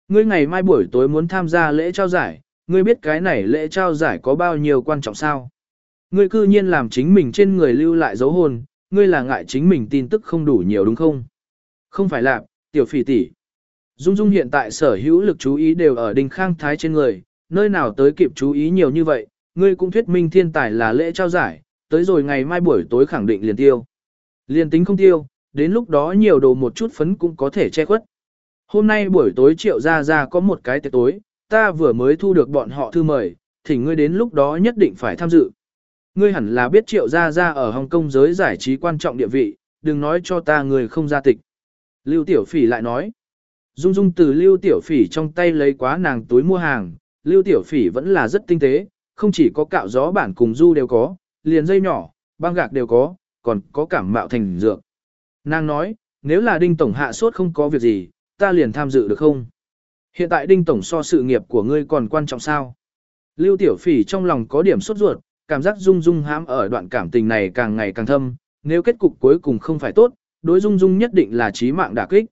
Ngươi ngày mai buổi tối muốn tham gia lễ trao giải, ngươi biết cái này lễ trao giải có bao nhiêu quan trọng sao? Ngươi cư nhiên làm chính mình trên người lưu lại dấu hôn, ngươi là ngại chính mình tin tức không đủ nhiều đúng không? Không phải là, Tiểu Phỉ tỷ. Dung Dung hiện tại sở hữu lực chú ý đều ở Đinh Khang Thái trên người, nơi nào tới kịp chú ý nhiều như vậy, ngươi cũng thuyết minh thiên tài là lễ trao giải, tới rồi ngày mai buổi tối khẳng định liền tiêu. Liền tính không tiêu, đến lúc đó nhiều đồ một chút phấn cũng có thể che khuất. Hôm nay buổi tối triệu ra ra có một cái tiệc tối, ta vừa mới thu được bọn họ thư mời, thì ngươi đến lúc đó nhất định phải tham dự. Ngươi hẳn là biết triệu ra ra ở Hồng Kông giới giải trí quan trọng địa vị, đừng nói cho ta người không ra tịch. Lưu Tiểu Phỉ lại nói. Dung Dung từ Lưu Tiểu Phỉ trong tay lấy quá nàng túi mua hàng, Lưu Tiểu Phỉ vẫn là rất tinh tế, không chỉ có cạo gió bản cùng du đều có, liền dây nhỏ, băng gạc đều có, còn có cảm mạo thành dược. Nàng nói, nếu là Đinh Tổng hạ sốt không có việc gì, ta liền tham dự được không? Hiện tại Đinh Tổng so sự nghiệp của ngươi còn quan trọng sao? Lưu Tiểu Phỉ trong lòng có điểm sốt ruột, cảm giác Dung Dung hãm ở đoạn cảm tình này càng ngày càng thâm, nếu kết cục cuối cùng không phải tốt, đối Dung Dung nhất định là chí mạng đả kích.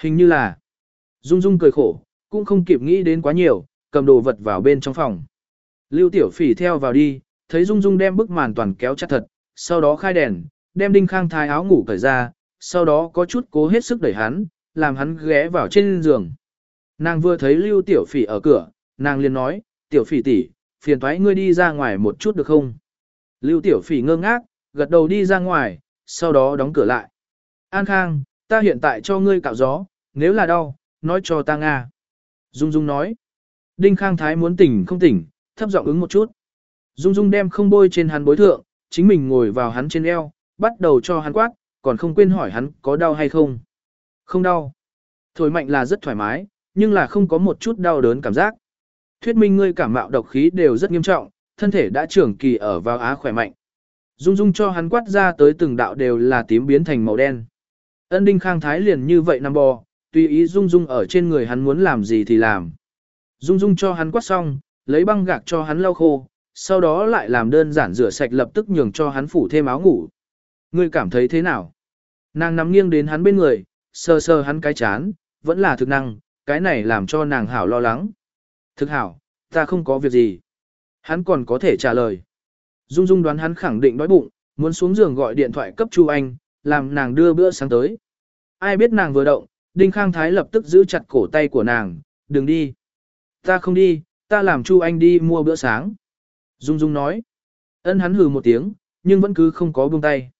Hình như là, Dung Dung cười khổ, cũng không kịp nghĩ đến quá nhiều, cầm đồ vật vào bên trong phòng. Lưu Tiểu Phỉ theo vào đi, thấy Dung Dung đem bức màn toàn kéo chặt thật, sau đó khai đèn, đem Đinh Khang thái áo ngủ cởi ra, sau đó có chút cố hết sức đẩy hắn, làm hắn ghé vào trên giường. Nàng vừa thấy Lưu Tiểu Phỉ ở cửa, nàng liền nói, Tiểu Phỉ tỷ, phiền thoái ngươi đi ra ngoài một chút được không? Lưu Tiểu Phỉ ngơ ngác, gật đầu đi ra ngoài, sau đó đóng cửa lại. An Khang, ta hiện tại cho ngươi cạo gió, nếu là đau, nói cho ta Nga. Dung Dung nói. Đinh Khang Thái muốn tỉnh không tỉnh, thấp giọng ứng một chút. Dung Dung đem không bôi trên hắn bối thượng, chính mình ngồi vào hắn trên eo, bắt đầu cho hắn quát, còn không quên hỏi hắn có đau hay không. Không đau. Thổi mạnh là rất thoải mái, nhưng là không có một chút đau đớn cảm giác. Thuyết minh ngươi cảm mạo độc khí đều rất nghiêm trọng, thân thể đã trưởng kỳ ở vào á khỏe mạnh. Dung Dung cho hắn quát ra tới từng đạo đều là tím biến thành màu đen. Ân Đinh Khang Thái liền như vậy nằm bò, tùy ý Dung Dung ở trên người hắn muốn làm gì thì làm. Dung Dung cho hắn quát xong, lấy băng gạc cho hắn lau khô, sau đó lại làm đơn giản rửa sạch lập tức nhường cho hắn phủ thêm áo ngủ. Ngươi cảm thấy thế nào? Nàng nằm nghiêng đến hắn bên người, sơ sơ hắn cái chán, vẫn là thực năng, cái này làm cho nàng hảo lo lắng. Thực hảo, ta không có việc gì. Hắn còn có thể trả lời. Dung Dung đoán hắn khẳng định đói bụng, muốn xuống giường gọi điện thoại cấp Chu Anh, làm nàng đưa bữa sáng tới. Ai biết nàng vừa động, Đinh Khang Thái lập tức giữ chặt cổ tay của nàng, đừng đi. Ta không đi, ta làm Chu Anh đi mua bữa sáng. Dung Dung nói. Ân hắn hừ một tiếng, nhưng vẫn cứ không có buông tay.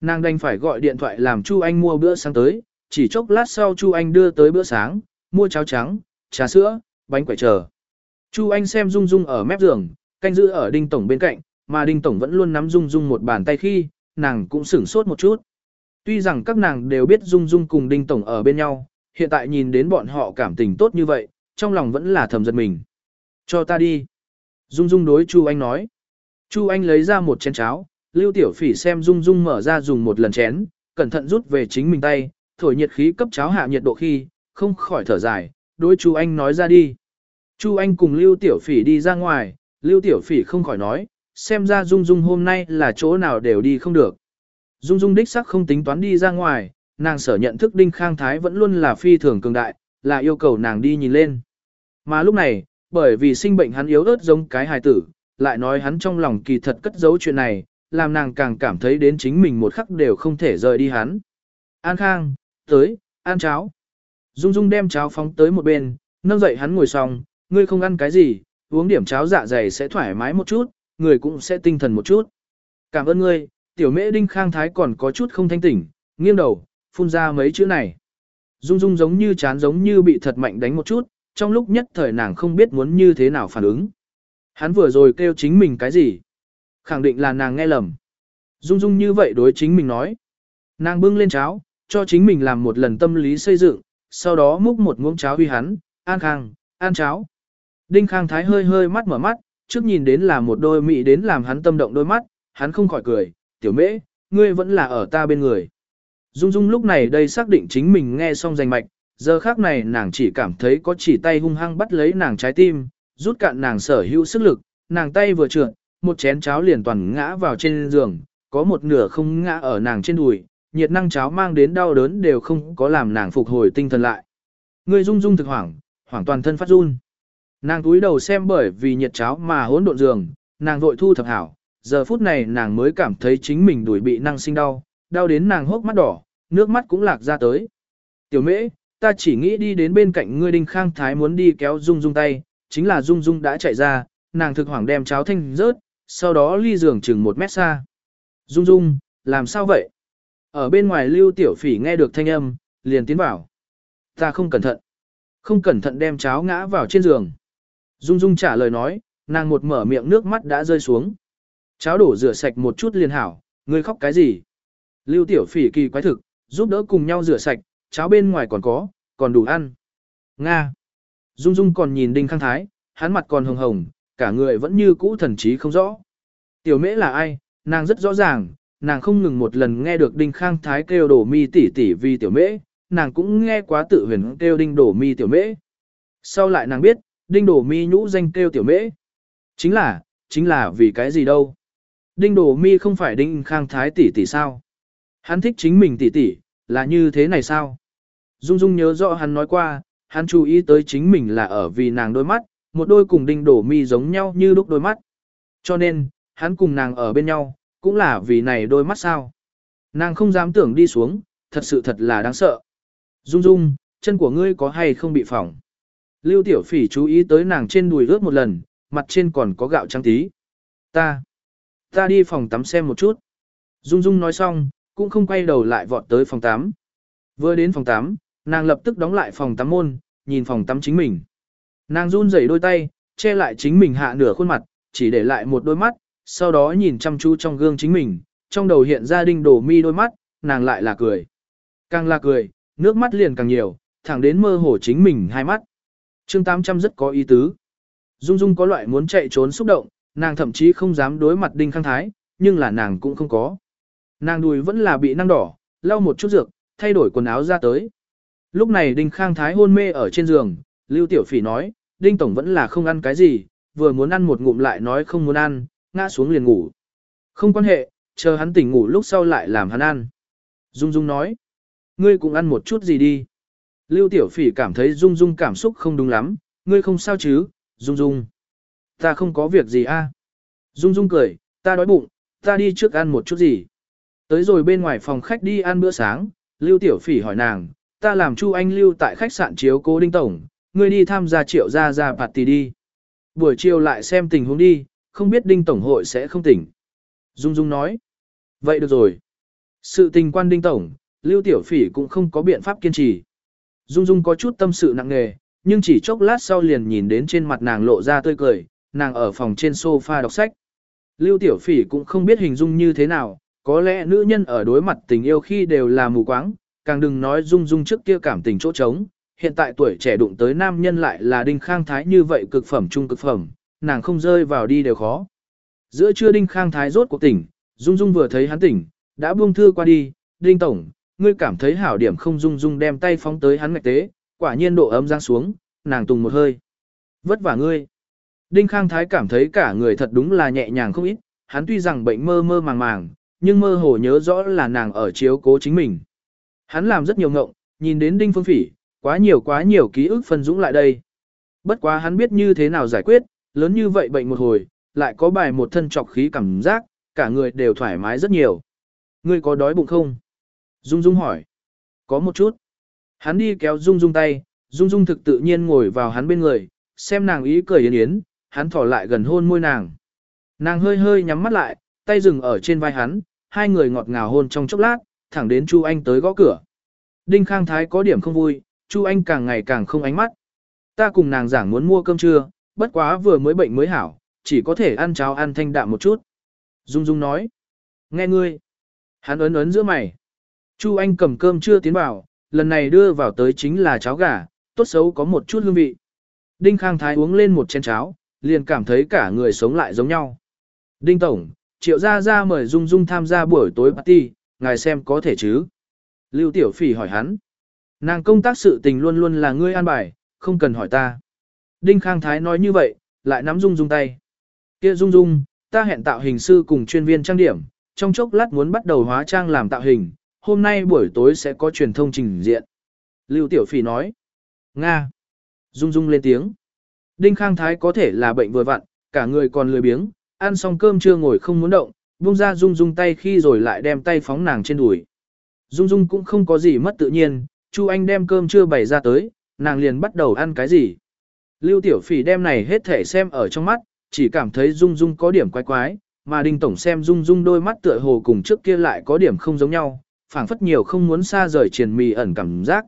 Nàng đành phải gọi điện thoại làm Chu Anh mua bữa sáng tới, chỉ chốc lát sau Chu Anh đưa tới bữa sáng, mua cháo trắng, trà sữa, bánh quẩy chờ. Chu Anh xem Dung Dung ở mép giường, canh giữ ở Đinh Tổng bên cạnh, mà Đinh Tổng vẫn luôn nắm Dung Dung một bàn tay khi, nàng cũng sửng sốt một chút. Tuy rằng các nàng đều biết Dung Dung cùng Đinh Tổng ở bên nhau, hiện tại nhìn đến bọn họ cảm tình tốt như vậy, trong lòng vẫn là thầm giật mình. Cho ta đi. Dung Dung đối Chu Anh nói. Chu Anh lấy ra một chén cháo, Lưu Tiểu Phỉ xem Dung Dung mở ra dùng một lần chén, cẩn thận rút về chính mình tay, thổi nhiệt khí cấp cháo hạ nhiệt độ khi, không khỏi thở dài, đối chú Anh nói ra đi. Chu Anh cùng Lưu Tiểu Phỉ đi ra ngoài, Lưu Tiểu Phỉ không khỏi nói, xem ra Dung Dung hôm nay là chỗ nào đều đi không được. Dung Dung đích sắc không tính toán đi ra ngoài, nàng sở nhận thức Đinh Khang Thái vẫn luôn là phi thường cường đại, là yêu cầu nàng đi nhìn lên. Mà lúc này, bởi vì sinh bệnh hắn yếu ớt giống cái hài tử, lại nói hắn trong lòng kỳ thật cất giấu chuyện này, làm nàng càng cảm thấy đến chính mình một khắc đều không thể rời đi hắn. An Khang, tới, ăn cháo. Dung Dung đem cháo phóng tới một bên, nâng dậy hắn ngồi xong, ngươi không ăn cái gì, uống điểm cháo dạ dày sẽ thoải mái một chút, người cũng sẽ tinh thần một chút. Cảm ơn ngươi, tiểu mễ đinh khang thái còn có chút không thanh tỉnh, nghiêng đầu, phun ra mấy chữ này. Dung Dung giống như chán giống như bị thật mạnh đánh một chút, trong lúc nhất thời nàng không biết muốn như thế nào phản ứng. Hắn vừa rồi kêu chính mình cái gì? Khẳng định là nàng nghe lầm. Dung Dung như vậy đối chính mình nói. Nàng bưng lên cháo, cho chính mình làm một lần tâm lý xây dựng, sau đó múc một muỗng cháo huy hắn, an khang, an cháo. Đinh Khang Thái hơi hơi mắt mở mắt, trước nhìn đến là một đôi mị đến làm hắn tâm động đôi mắt, hắn không khỏi cười, tiểu mễ, ngươi vẫn là ở ta bên người. Dung Dung lúc này đây xác định chính mình nghe xong danh mạch, giờ khác này nàng chỉ cảm thấy có chỉ tay hung hăng bắt lấy nàng trái tim, rút cạn nàng sở hữu sức lực, nàng tay vừa trượt, một chén cháo liền toàn ngã vào trên giường, có một nửa không ngã ở nàng trên đùi, nhiệt năng cháo mang đến đau đớn đều không có làm nàng phục hồi tinh thần lại. Người rung rung thực hoảng, hoảng toàn thân phát run. Nàng túi đầu xem bởi vì nhiệt cháo mà hỗn độn giường, nàng vội thu thập hảo, giờ phút này nàng mới cảm thấy chính mình đuổi bị năng sinh đau, đau đến nàng hốc mắt đỏ, nước mắt cũng lạc ra tới. Tiểu mễ, ta chỉ nghĩ đi đến bên cạnh ngươi đinh khang thái muốn đi kéo Dung Dung tay, chính là Dung Dung đã chạy ra, nàng thực hoảng đem cháo thanh rớt, sau đó ly giường chừng một mét xa. Dung Dung, làm sao vậy? Ở bên ngoài lưu tiểu phỉ nghe được thanh âm, liền tiến vào. Ta không cẩn thận. Không cẩn thận đem cháo ngã vào trên giường. Dung Dung trả lời nói, nàng một mở miệng nước mắt đã rơi xuống. Cháo đổ rửa sạch một chút liền hảo, ngươi khóc cái gì? Lưu tiểu phỉ kỳ quái thực, giúp đỡ cùng nhau rửa sạch, cháo bên ngoài còn có, còn đủ ăn. Nga. Dung Dung còn nhìn Đinh Khang Thái, hắn mặt còn hồng hồng, cả người vẫn như cũ thần trí không rõ. Tiểu mễ là ai, nàng rất rõ ràng, nàng không ngừng một lần nghe được Đinh Khang Thái kêu đổ mi tỷ tỷ vì tiểu mễ, nàng cũng nghe quá tự huyền kêu Đinh đổ mi tiểu mễ. Sau lại nàng biết, Đinh đổ mi nhũ danh kêu tiểu mễ. Chính là, chính là vì cái gì đâu. Đinh đổ mi không phải Đinh Khang Thái tỷ tỷ sao? Hắn thích chính mình tỷ tỷ, là như thế này sao? Dung Dung nhớ rõ hắn nói qua, hắn chú ý tới chính mình là ở vì nàng đôi mắt, một đôi cùng đinh đổ mi giống nhau như lúc đôi mắt. Cho nên, hắn cùng nàng ở bên nhau, cũng là vì này đôi mắt sao. Nàng không dám tưởng đi xuống, thật sự thật là đáng sợ. Dung Dung, chân của ngươi có hay không bị phỏng? Lưu Tiểu Phỉ chú ý tới nàng trên đùi ướt một lần, mặt trên còn có gạo trắng tí. Ta, ta đi phòng tắm xem một chút. Dung Dung nói xong, cũng không quay đầu lại vọt tới phòng tắm. Vừa đến phòng tắm, nàng lập tức đóng lại phòng tắm môn, nhìn phòng tắm chính mình. Nàng run rẩy đôi tay, che lại chính mình hạ nửa khuôn mặt, chỉ để lại một đôi mắt, sau đó nhìn chăm chú trong gương chính mình, trong đầu hiện ra đinh đổ mi đôi mắt, nàng lại là cười. Càng là cười, nước mắt liền càng nhiều, thẳng đến mơ hồ chính mình hai mắt. chương 800 rất có ý tứ. Dung Dung có loại muốn chạy trốn xúc động, nàng thậm chí không dám đối mặt đinh khang thái, nhưng là nàng cũng không có. Nàng đùi vẫn là bị năng đỏ, lau một chút dược, thay đổi quần áo ra tới. Lúc này Đinh Khang Thái hôn mê ở trên giường, Lưu Tiểu Phỉ nói, Đinh Tổng vẫn là không ăn cái gì, vừa muốn ăn một ngụm lại nói không muốn ăn, ngã xuống liền ngủ. Không quan hệ, chờ hắn tỉnh ngủ lúc sau lại làm hắn ăn. Dung Dung nói, ngươi cũng ăn một chút gì đi. Lưu Tiểu Phỉ cảm thấy Dung Dung cảm xúc không đúng lắm, ngươi không sao chứ, Dung Dung. Ta không có việc gì a. Dung Dung cười, ta đói bụng, ta đi trước ăn một chút gì. Tới rồi bên ngoài phòng khách đi ăn bữa sáng, Lưu Tiểu Phỉ hỏi nàng, ta làm Chu Anh lưu tại khách sạn chiếu cố Đinh Tổng, ngươi đi tham gia triệu gia gia party đi. Buổi chiều lại xem tình huống đi, không biết Đinh Tổng hội sẽ không tỉnh. Dung Dung nói, vậy được rồi. Sự tình quan Đinh Tổng, Lưu Tiểu Phỉ cũng không có biện pháp kiên trì. Dung Dung có chút tâm sự nặng nề, nhưng chỉ chốc lát sau liền nhìn đến trên mặt nàng lộ ra tươi cười, nàng ở phòng trên sofa đọc sách. Lưu Tiểu Phỉ cũng không biết hình dung như thế nào, có lẽ nữ nhân ở đối mặt tình yêu khi đều là mù quáng, càng đừng nói dung dung trước kia cảm tình chỗ trống, hiện tại tuổi trẻ đụng tới nam nhân lại là đinh khang thái như vậy cực phẩm trung cực phẩm, nàng không rơi vào đi đều khó. Giữa trưa đinh khang thái rốt cuộc tỉnh, dung dung vừa thấy hắn tỉnh, đã buông thư qua đi, đinh tổng, ngươi cảm thấy hảo điểm không dung dung đem tay phóng tới hắn ngạch tế, quả nhiên độ ấm giang xuống, nàng tùng một hơi. Vất vả ngươi. Đinh khang thái cảm thấy cả người thật đúng là nhẹ nhàng không ít, hắn tuy rằng bệnh mơ mơ màng màng, nhưng mơ hồ nhớ rõ là nàng ở chiếu cố chính mình. Hắn làm rất nhiều ngộng, nhìn đến Đinh Phương Phỉ, quá nhiều quá nhiều ký ức phân dũng lại đây. Bất quá hắn biết như thế nào giải quyết, lớn như vậy bệnh một hồi, lại có bài một thân trọc khí cảm giác, cả người đều thoải mái rất nhiều. Ngươi có đói bụng không? Dung Dung hỏi. Có một chút. Hắn đi kéo Dung Dung tay, Dung Dung thực tự nhiên ngồi vào hắn bên người, xem nàng ý cười yến yến, hắn thỏ lại gần hôn môi nàng. Nàng hơi hơi nhắm mắt lại, tay dừng ở trên vai hắn, hai người ngọt ngào hôn trong chốc lát, thẳng đến Chu Anh tới gõ cửa. Đinh Khang Thái có điểm không vui, Chu Anh càng ngày càng không ánh mắt. Ta cùng nàng giảng muốn mua cơm trưa, bất quá vừa mới bệnh mới hảo, chỉ có thể ăn cháo ăn thanh đạm một chút. Dung Dung nói. Nghe ngươi. Hắn ấn ấn giữa mày. Chu Anh cầm cơm chưa tiến vào, lần này đưa vào tới chính là cháo gà, tốt xấu có một chút hương vị. Đinh Khang Thái uống lên một chén cháo, liền cảm thấy cả người sống lại giống nhau. Đinh Tổng, Triệu Gia Gia mời Dung Dung tham gia buổi tối party, ngài xem có thể chứ. Lưu Tiểu Phỉ hỏi hắn. Nàng công tác sự tình luôn luôn là ngươi an bài, không cần hỏi ta. Đinh Khang Thái nói như vậy, lại nắm Dung Dung tay. Kia Dung Dung, ta hẹn tạo hình sư cùng chuyên viên trang điểm, trong chốc lát muốn bắt đầu hóa trang làm tạo hình, hôm nay buổi tối sẽ có truyền thông trình diện. Lưu Tiểu Phỉ nói. Nga. Dung Dung lên tiếng. Đinh Khang Thái có thể là bệnh vừa vặn, cả người còn lười biếng, ăn xong cơm chưa ngồi không muốn động, buông ra Dung Dung tay khi rồi lại đem tay phóng nàng trên đùi. Dung Dung cũng không có gì mất tự nhiên, Chu Anh đem cơm chưa bày ra tới, nàng liền bắt đầu ăn cái gì. Lưu Tiểu Phỉ đem này hết thể xem ở trong mắt, chỉ cảm thấy Dung Dung có điểm quái quái, mà Đinh Tổng xem Dung Dung đôi mắt tựa hồ cùng trước kia lại có điểm không giống nhau, phảng phất nhiều không muốn xa rời triền mì ẩn cảm giác.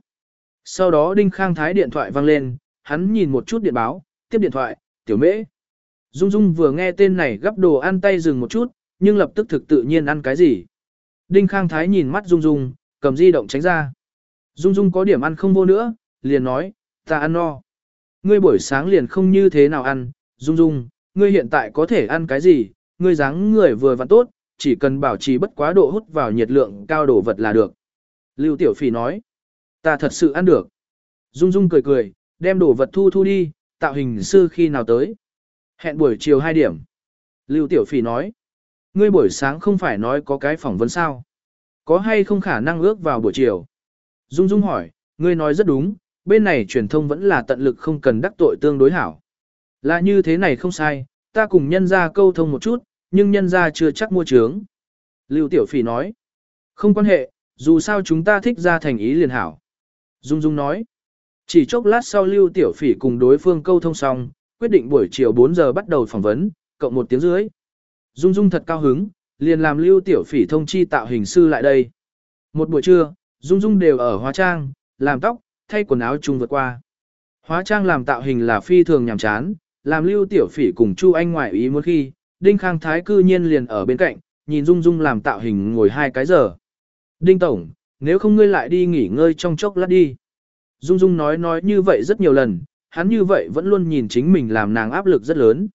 Sau đó Đinh Khang Thái điện thoại vang lên, hắn nhìn một chút điện báo, tiếp điện thoại, tiểu mễ. Dung Dung vừa nghe tên này gấp đồ ăn tay dừng một chút, nhưng lập tức thực tự nhiên ăn cái gì. Đinh Khang Thái nhìn mắt Dung Dung, cầm di động tránh ra. Dung Dung có điểm ăn không vô nữa, liền nói, ta ăn no. Ngươi buổi sáng liền không như thế nào ăn, Dung Dung, ngươi hiện tại có thể ăn cái gì, ngươi dáng người vừa vặn tốt, chỉ cần bảo trì bất quá độ hút vào nhiệt lượng cao đổ vật là được. Lưu Tiểu Phỉ nói, ta thật sự ăn được. Dung Dung cười cười, đem đồ vật thu thu đi, tạo hình sư khi nào tới. Hẹn buổi chiều 2 điểm. Lưu Tiểu Phỉ nói, ngươi buổi sáng không phải nói có cái phỏng vấn sao. Có hay không khả năng ước vào buổi chiều? Dung Dung hỏi, ngươi nói rất đúng, bên này truyền thông vẫn là tận lực không cần đắc tội tương đối hảo. Là như thế này không sai, ta cùng nhân ra câu thông một chút, nhưng nhân ra chưa chắc mua trướng. Lưu Tiểu Phỉ nói, không quan hệ, dù sao chúng ta thích ra thành ý liền hảo. Dung Dung nói, chỉ chốc lát sau Lưu Tiểu Phỉ cùng đối phương câu thông xong, quyết định buổi chiều 4 giờ bắt đầu phỏng vấn, cộng một tiếng dưới. Dung Dung thật cao hứng, liền làm Lưu Tiểu Phỉ thông chi tạo hình sư lại đây. Một buổi trưa, Dung Dung đều ở hóa trang, làm tóc, thay quần áo chung vượt qua. Hóa trang làm tạo hình là phi thường nhàm chán, làm Lưu Tiểu Phỉ cùng Chu Anh ngoại ý muốn khi, Đinh Khang Thái cư nhiên liền ở bên cạnh, nhìn Dung Dung làm tạo hình ngồi hai cái giờ. Đinh Tổng, nếu không ngươi lại đi nghỉ ngơi trong chốc lát đi. Dung Dung nói nói như vậy rất nhiều lần, hắn như vậy vẫn luôn nhìn chính mình làm nàng áp lực rất lớn.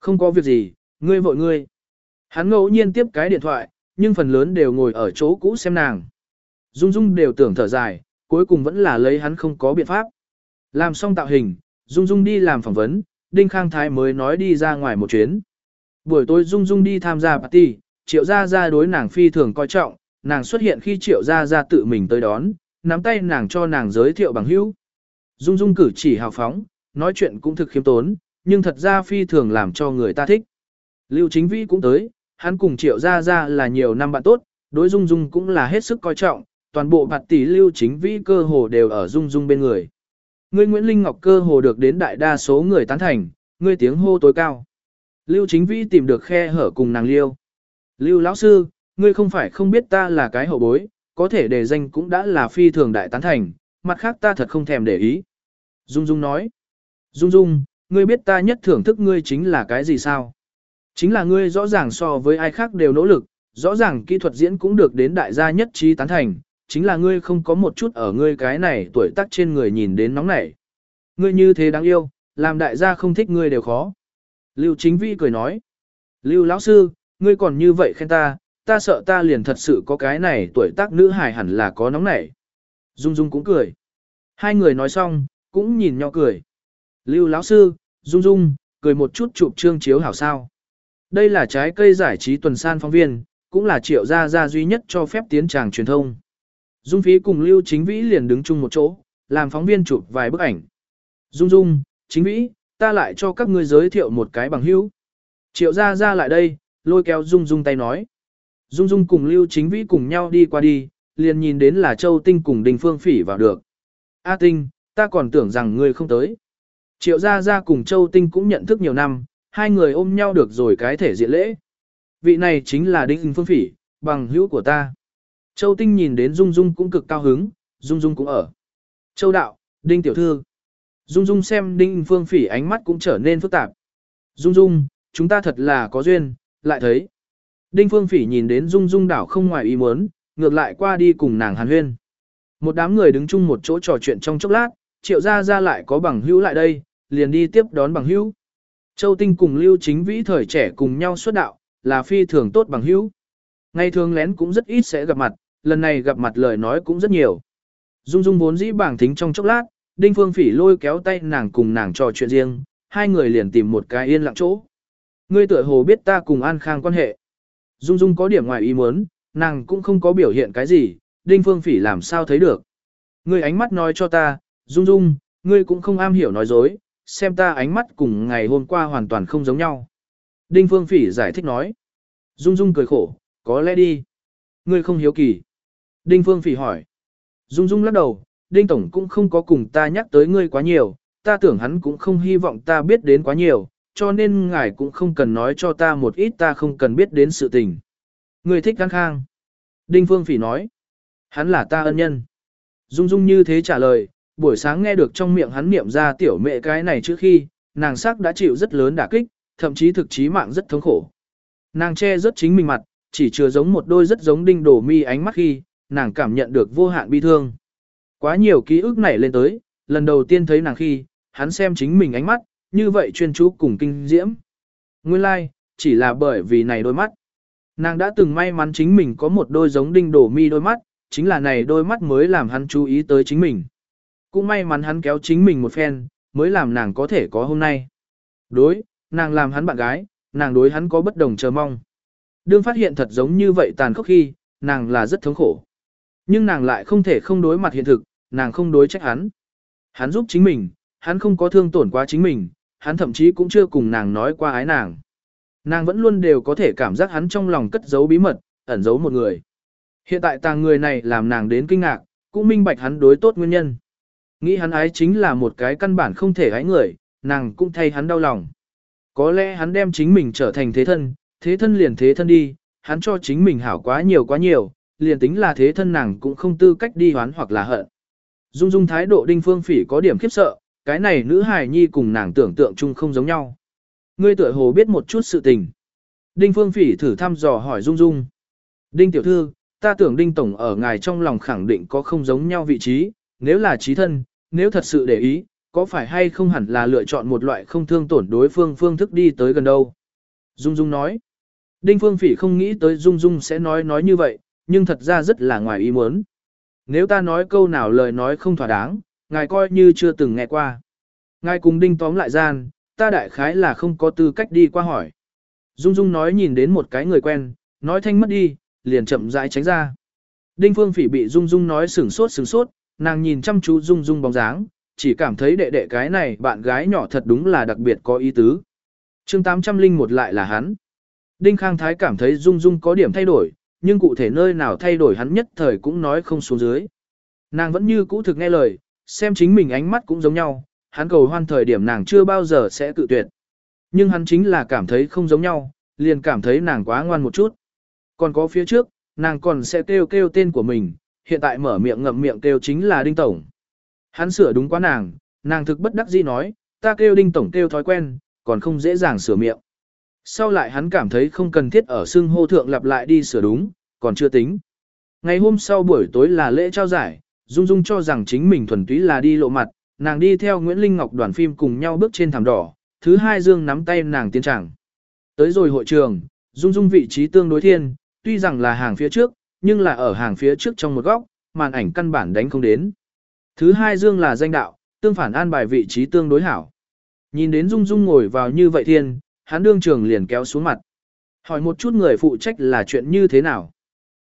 Không có việc gì, ngươi vội ngươi. Hắn ngẫu nhiên tiếp cái điện thoại, nhưng phần lớn đều ngồi ở chỗ cũ xem nàng. Dung Dung đều tưởng thở dài, cuối cùng vẫn là lấy hắn không có biện pháp. Làm xong tạo hình, Dung Dung đi làm phỏng vấn, Đinh Khang Thái mới nói đi ra ngoài một chuyến. Buổi tối Dung Dung đi tham gia party, Triệu Gia Gia đối nàng phi thường coi trọng, nàng xuất hiện khi Triệu Gia Gia tự mình tới đón, nắm tay nàng cho nàng giới thiệu bằng hữu. Dung Dung cử chỉ hào phóng, nói chuyện cũng thực khiêm tốn, nhưng thật ra phi thường làm cho người ta thích. Lưu Chính Vĩ cũng tới, hắn cùng Triệu Gia Gia là nhiều năm bạn tốt, đối Dung Dung cũng là hết sức coi trọng, toàn bộ mặt tỷ Lưu Chính Vĩ cơ hồ đều ở Dung Dung bên người. Ngươi Nguyễn Linh Ngọc cơ hồ được đến đại đa số người tán thành, ngươi tiếng hô tối cao. Lưu Chính Vĩ tìm được khe hở cùng nàng Liêu. Lưu lão sư, ngươi không phải không biết ta là cái hậu bối, có thể đề danh cũng đã là phi thường đại tán thành, mặt khác ta thật không thèm để ý. Dung Dung nói. Dung Dung, ngươi biết ta nhất thưởng thức ngươi chính là cái gì sao? Chính là ngươi rõ ràng so với ai khác đều nỗ lực, rõ ràng kỹ thuật diễn cũng được đến đại gia nhất trí tán thành, chính là ngươi không có một chút ở ngươi cái này tuổi tác trên người nhìn đến nóng nảy. Ngươi như thế đáng yêu, làm đại gia không thích ngươi đều khó. Lưu Chính Vi cười nói. Lưu lão sư, ngươi còn như vậy khen ta, ta sợ ta liền thật sự có cái này tuổi tác nữ hài hẳn là có nóng nảy. Dung Dung cũng cười. Hai người nói xong, cũng nhìn nhau cười. Lưu lão sư, Dung Dung, cười một chút chụp trương chiếu hảo sao. Đây là trái cây giải trí tuần san phóng viên, cũng là triệu gia gia duy nhất cho phép tiến tràng truyền thông. Dung Phí cùng Lưu Chính Vĩ liền đứng chung một chỗ, làm phóng viên chụp vài bức ảnh. Dung Dung, Chính Vĩ, ta lại cho các ngươi giới thiệu một cái bằng hữu. Triệu gia gia lại đây, lôi kéo Dung Dung tay nói. Dung Dung cùng Lưu Chính Vĩ cùng nhau đi qua đi, liền nhìn đến là Châu Tinh cùng Đình Phương Phỉ vào được. A Tinh, ta còn tưởng rằng ngươi không tới. Triệu gia gia cùng Châu Tinh cũng nhận thức nhiều năm, hai người ôm nhau được rồi cái thể diện lễ. Vị này chính là Đinh Phương Phỉ, bằng hữu của ta. Châu Tinh nhìn đến Dung Dung cũng cực cao hứng, Dung Dung cũng ở. Châu Đạo, Đinh Tiểu Thư. Dung Dung xem Đinh Phương Phỉ ánh mắt cũng trở nên phức tạp. Dung Dung, chúng ta thật là có duyên, lại thấy. Đinh Phương Phỉ nhìn đến Dung Dung đảo không ngoài ý muốn, ngược lại qua đi cùng nàng hàn huyên. Một đám người đứng chung một chỗ trò chuyện trong chốc lát, triệu gia ra lại có bằng hữu lại đây, liền đi tiếp đón bằng hữu. Châu Tinh cùng Lưu Chính Vĩ thời trẻ cùng nhau xuất đạo, là phi thường tốt bằng hữu. Ngày thường lén cũng rất ít sẽ gặp mặt, lần này gặp mặt lời nói cũng rất nhiều. Dung Dung vốn dĩ bảng thính trong chốc lát, Đinh Phương Phỉ lôi kéo tay nàng cùng nàng trò chuyện riêng, hai người liền tìm một cái yên lặng chỗ. Ngươi tựa hồ biết ta cùng An Khang quan hệ. Dung Dung có điểm ngoài ý muốn, nàng cũng không có biểu hiện cái gì, Đinh Phương Phỉ làm sao thấy được. Ngươi ánh mắt nói cho ta, Dung Dung, ngươi cũng không am hiểu nói dối, xem ta ánh mắt cùng ngày hôm qua hoàn toàn không giống nhau. Đinh Phương Phỉ giải thích nói. Dung Dung cười khổ, có lẽ đi. Ngươi không hiếu kỳ. Đinh Phương Phỉ hỏi. Dung Dung lắc đầu, Đinh Tổng cũng không có cùng ta nhắc tới ngươi quá nhiều, ta tưởng hắn cũng không hy vọng ta biết đến quá nhiều, cho nên ngài cũng không cần nói cho ta một ít ta không cần biết đến sự tình. Ngươi thích Đan Khang. Đinh Phương Phỉ nói. Hắn là ta ân nhân. Dung Dung như thế trả lời, buổi sáng nghe được trong miệng hắn niệm ra tiểu mẹ cái này trước khi, nàng sắc đã chịu rất lớn đả kích, thậm chí thực chí mạng rất thống khổ. Nàng che rất chính mình mặt, chỉ chứa giống một đôi rất giống đinh đổ mi ánh mắt khi, nàng cảm nhận được vô hạn bi thương. Quá nhiều ký ức nảy lên tới, lần đầu tiên thấy nàng khi, hắn xem chính mình ánh mắt, như vậy chuyên chú cùng kinh diễm. Nguyên lai, like, chỉ là bởi vì này đôi mắt. Nàng đã từng may mắn chính mình có một đôi giống đinh đổ mi đôi mắt, chính là này đôi mắt mới làm hắn chú ý tới chính mình. Cũng may mắn hắn kéo chính mình một phen, mới làm nàng có thể có hôm nay. Đối, nàng làm hắn bạn gái, nàng đối hắn có bất đồng chờ mong. Đương phát hiện thật giống như vậy tàn khốc khi, nàng là rất thống khổ. Nhưng nàng lại không thể không đối mặt hiện thực, nàng không đối trách hắn. Hắn giúp chính mình, hắn không có thương tổn quá chính mình, hắn thậm chí cũng chưa cùng nàng nói qua ái nàng. Nàng vẫn luôn đều có thể cảm giác hắn trong lòng cất giấu bí mật, ẩn giấu một người. Hiện tại tàng người này làm nàng đến kinh ngạc, cũng minh bạch hắn đối tốt nguyên nhân. Nghĩ hắn ái chính là một cái căn bản không thể ái người, nàng cũng thay hắn đau lòng. Có lẽ hắn đem chính mình trở thành thế thân, thế thân liền thế thân đi, hắn cho chính mình hảo quá nhiều quá nhiều, liền tính là thế thân nàng cũng không tư cách đi hoán hoặc là hận. Dung dung thái độ đinh phương phỉ có điểm khiếp sợ, cái này nữ hài nhi cùng nàng tưởng tượng chung không giống nhau. Ngươi tựa hồ biết một chút sự tình. Đinh phương phỉ thử thăm dò hỏi dung dung. Đinh tiểu thư, ta tưởng đinh tổng ở ngài trong lòng khẳng định có không giống nhau vị trí, nếu là trí thân, nếu thật sự để ý, có phải hay không hẳn là lựa chọn một loại không thương tổn đối phương phương thức đi tới gần đâu. Dung Dung nói. Đinh Phương Phỉ không nghĩ tới Dung Dung sẽ nói nói như vậy, nhưng thật ra rất là ngoài ý muốn. Nếu ta nói câu nào lời nói không thỏa đáng, ngài coi như chưa từng nghe qua. Ngài cùng Đinh tóm lại gian, ta đại khái là không có tư cách đi qua hỏi. Dung Dung nói nhìn đến một cái người quen, nói thanh mất đi, liền chậm rãi tránh ra. Đinh Phương Phỉ bị Dung Dung nói sửng sốt sửng sốt, nàng nhìn chăm chú Dung Dung bóng dáng, chỉ cảm thấy đệ đệ cái này bạn gái nhỏ thật đúng là đặc biệt có ý tứ. chương 801 lại là hắn. Đinh Khang Thái cảm thấy Dung Dung có điểm thay đổi, nhưng cụ thể nơi nào thay đổi hắn nhất thời cũng nói không xuống dưới. Nàng vẫn như cũ thực nghe lời, xem chính mình ánh mắt cũng giống nhau, hắn cầu hoan thời điểm nàng chưa bao giờ sẽ cự tuyệt. Nhưng hắn chính là cảm thấy không giống nhau, liền cảm thấy nàng quá ngoan một chút. Còn có phía trước, nàng còn sẽ kêu kêu tên của mình, hiện tại mở miệng ngậm miệng kêu chính là Đinh Tổng. Hắn sửa đúng quá nàng, nàng thực bất đắc dĩ nói, ta kêu Đinh Tổng kêu thói quen, còn không dễ dàng sửa miệng. Sau lại hắn cảm thấy không cần thiết ở xưng hô thượng lặp lại đi sửa đúng, còn chưa tính. Ngày hôm sau buổi tối là lễ trao giải, Dung Dung cho rằng chính mình thuần túy là đi lộ mặt, nàng đi theo Nguyễn Linh Ngọc đoàn phim cùng nhau bước trên thảm đỏ, thứ hai Dương nắm tay nàng tiến tràng. Tới rồi hội trường, Dung Dung vị trí tương đối thiên, tuy rằng là hàng phía trước, nhưng là ở hàng phía trước trong một góc, màn ảnh căn bản đánh không đến. Thứ hai Dương là danh đạo, tương phản an bài vị trí tương đối hảo. Nhìn đến Dung Dung ngồi vào như vậy thiên, hắn đương trường liền kéo xuống mặt. Hỏi một chút người phụ trách là chuyện như thế nào.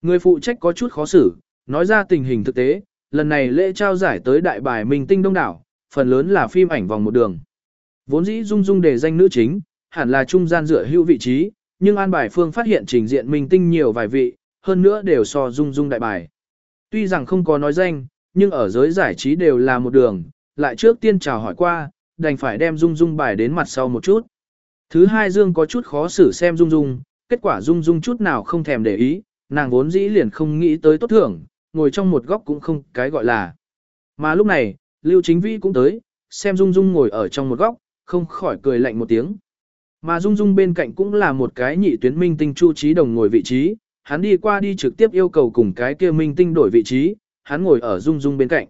Người phụ trách có chút khó xử, nói ra tình hình thực tế, lần này lễ trao giải tới đại bài Minh Tinh Đông Đảo, phần lớn là phim ảnh vòng một đường. Vốn dĩ Dung Dung để danh nữ chính, hẳn là trung gian dựa hữu vị trí, nhưng An Bài Phương phát hiện trình diện Minh Tinh nhiều vài vị, hơn nữa đều so Dung Dung đại bài. Tuy rằng không có nói danh, nhưng ở giới giải trí đều là một đường, lại trước tiên chào hỏi qua, đành phải đem Dung Dung bài đến mặt sau một chút. Thứ hai Dương có chút khó xử xem Dung Dung, kết quả Dung Dung chút nào không thèm để ý, nàng vốn dĩ liền không nghĩ tới tốt thưởng, ngồi trong một góc cũng không cái gọi là. Mà lúc này, Lưu Chính Vĩ cũng tới, xem Dung Dung ngồi ở trong một góc, không khỏi cười lạnh một tiếng. Mà Dung Dung bên cạnh cũng là một cái nhị tuyến minh tinh Chu Trí Đồng ngồi vị trí, hắn đi qua đi trực tiếp yêu cầu cùng cái kia minh tinh đổi vị trí, hắn ngồi ở Dung Dung bên cạnh.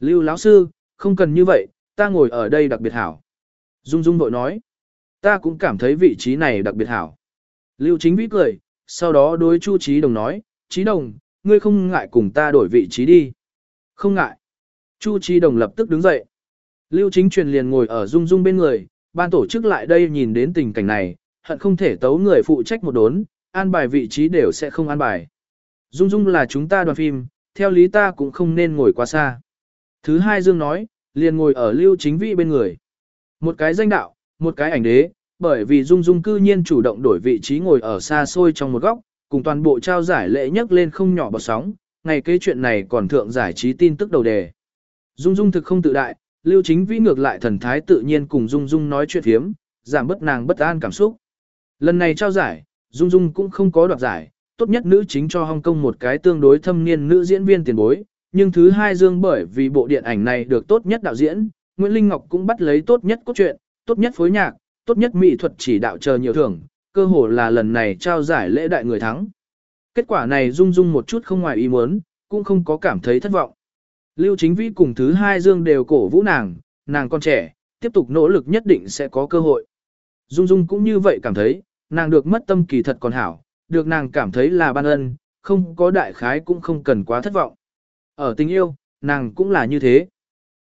Lưu lão sư, không cần như vậy, ta ngồi ở đây đặc biệt hảo. Dung Dung vội nói, ta cũng cảm thấy vị trí này đặc biệt hảo. Lưu Chính Vĩ cười, sau đó đối Chu Trí Đồng nói, Trí Đồng, ngươi không ngại cùng ta đổi vị trí đi. Không ngại. Chu Trí Đồng lập tức đứng dậy. Lưu Chính Truyền liền ngồi ở Dung Dung bên người, ban tổ chức lại đây nhìn đến tình cảnh này, hận không thể tấu người phụ trách một đốn, an bài vị trí đều sẽ không an bài. Dung Dung là chúng ta đoàn phim, theo lý ta cũng không nên ngồi quá xa. Thứ hai Dương nói, liền ngồi ở Lưu Chính Vĩ bên người. Một cái danh đạo, một cái ảnh đế, bởi vì Dung Dung cư nhiên chủ động đổi vị trí ngồi ở xa xôi trong một góc, cùng toàn bộ trao giải lễ nhấc lên không nhỏ bọt sóng, ngày kế chuyện này còn thượng giải trí tin tức đầu đề. Dung Dung thực không tự đại, Lưu Chính Vĩ ngược lại thần thái tự nhiên cùng Dung Dung nói chuyện hiếm giảm bớt nàng bất an cảm xúc. Lần này trao giải, Dung Dung cũng không có đoạt giải, tốt nhất nữ chính cho Hong Kong một cái tương đối thâm niên nữ diễn viên tiền bối, nhưng thứ hai dương bởi vì bộ điện ảnh này được tốt nhất đạo diễn, Nguyễn Linh Ngọc cũng bắt lấy tốt nhất cốt truyện, tốt nhất phối nhạc, tốt nhất mỹ thuật chỉ đạo chờ nhiều thưởng, cơ hồ là lần này trao giải lễ đại người thắng. Kết quả này Dung Dung một chút không ngoài ý muốn, cũng không có cảm thấy thất vọng. Lưu Chính Vĩ cùng thứ hai Dương đều cổ vũ nàng, nàng còn trẻ, tiếp tục nỗ lực nhất định sẽ có cơ hội. Dung Dung cũng như vậy cảm thấy, nàng được mất tâm kỳ thật còn hảo, được nàng cảm thấy là ban ân, không có đại khái cũng không cần quá thất vọng. Ở tình yêu, nàng cũng là như thế.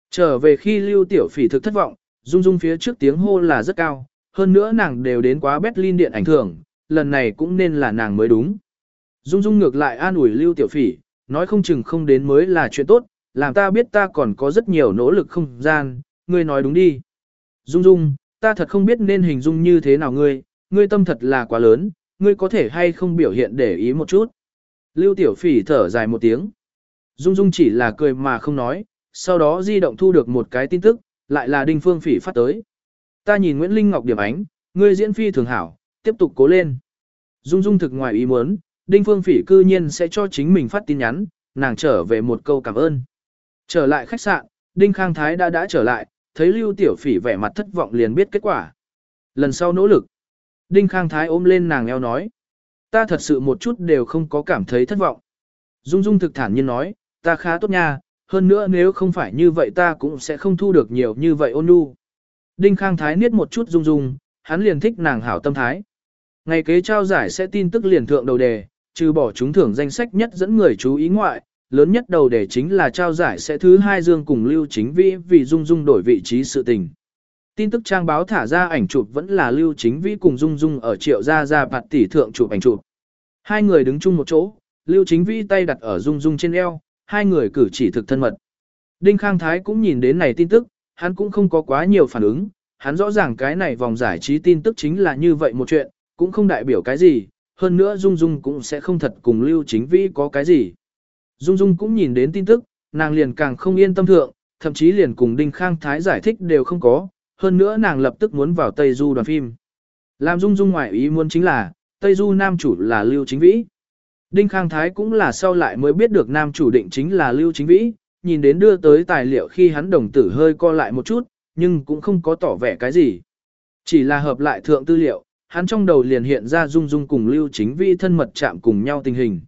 Trở về khi Lưu Tiểu Phỉ thực thất vọng, Dung Dung phía trước tiếng hô là rất cao, hơn nữa nàng đều đến quá Berlin điện ảnh thưởng, lần này cũng nên là nàng mới đúng. Dung Dung ngược lại an ủi Lưu Tiểu Phỉ, nói không chừng không đến mới là chuyện tốt, làm ta biết ta còn có rất nhiều nỗ lực không gian, ngươi nói đúng đi. Dung Dung, ta thật không biết nên hình dung như thế nào ngươi, ngươi tâm thật là quá lớn, ngươi có thể hay không biểu hiện để ý một chút. Lưu Tiểu Phỉ thở dài một tiếng. Dung Dung chỉ là cười mà không nói, sau đó di động thu được một cái tin tức, lại là Đinh Phương Phỉ phát tới. Ta nhìn Nguyễn Linh Ngọc điểm ánh, ngươi diễn phi thường hảo, tiếp tục cố lên. Dung Dung thực ngoài ý muốn, Đinh Phương Phỉ cư nhiên sẽ cho chính mình phát tin nhắn, nàng trở về một câu cảm ơn. Trở lại khách sạn, Đinh Khang Thái đã đã trở lại, thấy Lưu Tiểu Phỉ vẻ mặt thất vọng liền biết kết quả. Lần sau nỗ lực. Đinh Khang Thái ôm lên nàng eo nói. Ta thật sự một chút đều không có cảm thấy thất vọng. Dung Dung thực thản nhiên nói, ta khá tốt nha, hơn nữa nếu không phải như vậy ta cũng sẽ không thu được nhiều như vậy ôn nhu. Đinh Khang Thái niết một chút Dung Dung, hắn liền thích nàng hảo tâm thái. Ngày kế trao giải sẽ tin tức liền thượng đầu đề, trừ bỏ chúng thưởng danh sách nhất dẫn người chú ý ngoại, lớn nhất đầu đề chính là trao giải sẽ thứ hai dương cùng Lưu Chính Vĩ vì Dung Dung đổi vị trí sự tình. Tin tức trang báo thả ra ảnh chụp vẫn là Lưu Chính Vĩ cùng Dung Dung ở triệu gia gia bạt tỷ thượng chụp ảnh chụp. Hai người đứng chung một chỗ, Lưu Chính Vĩ tay đặt ở Dung Dung trên eo, hai người cử chỉ thực thân mật. Đinh Khang Thái cũng nhìn đến này tin tức, hắn cũng không có quá nhiều phản ứng, hắn rõ ràng cái này vòng giải trí tin tức chính là như vậy một chuyện, cũng không đại biểu cái gì, hơn nữa Dung Dung cũng sẽ không thật cùng Lưu Chính Vĩ có cái gì. Dung Dung cũng nhìn đến tin tức, nàng liền càng không yên tâm thượng, thậm chí liền cùng Đinh Khang Thái giải thích đều không có, hơn nữa nàng lập tức muốn vào Tây Du đoàn phim. Làm Dung Dung ngoại ý muốn chính là, Tây Du nam chủ là Lưu Chính Vĩ. Đinh Khang Thái cũng là sau lại mới biết được nam chủ định chính là Lưu Chính Vĩ, nhìn đến đưa tới tài liệu khi hắn đồng tử hơi co lại một chút, nhưng cũng không có tỏ vẻ cái gì. Chỉ là hợp lại thượng tư liệu, hắn trong đầu liền hiện ra Dung Dung cùng Lưu Chính vi thân mật chạm cùng nhau tình hình.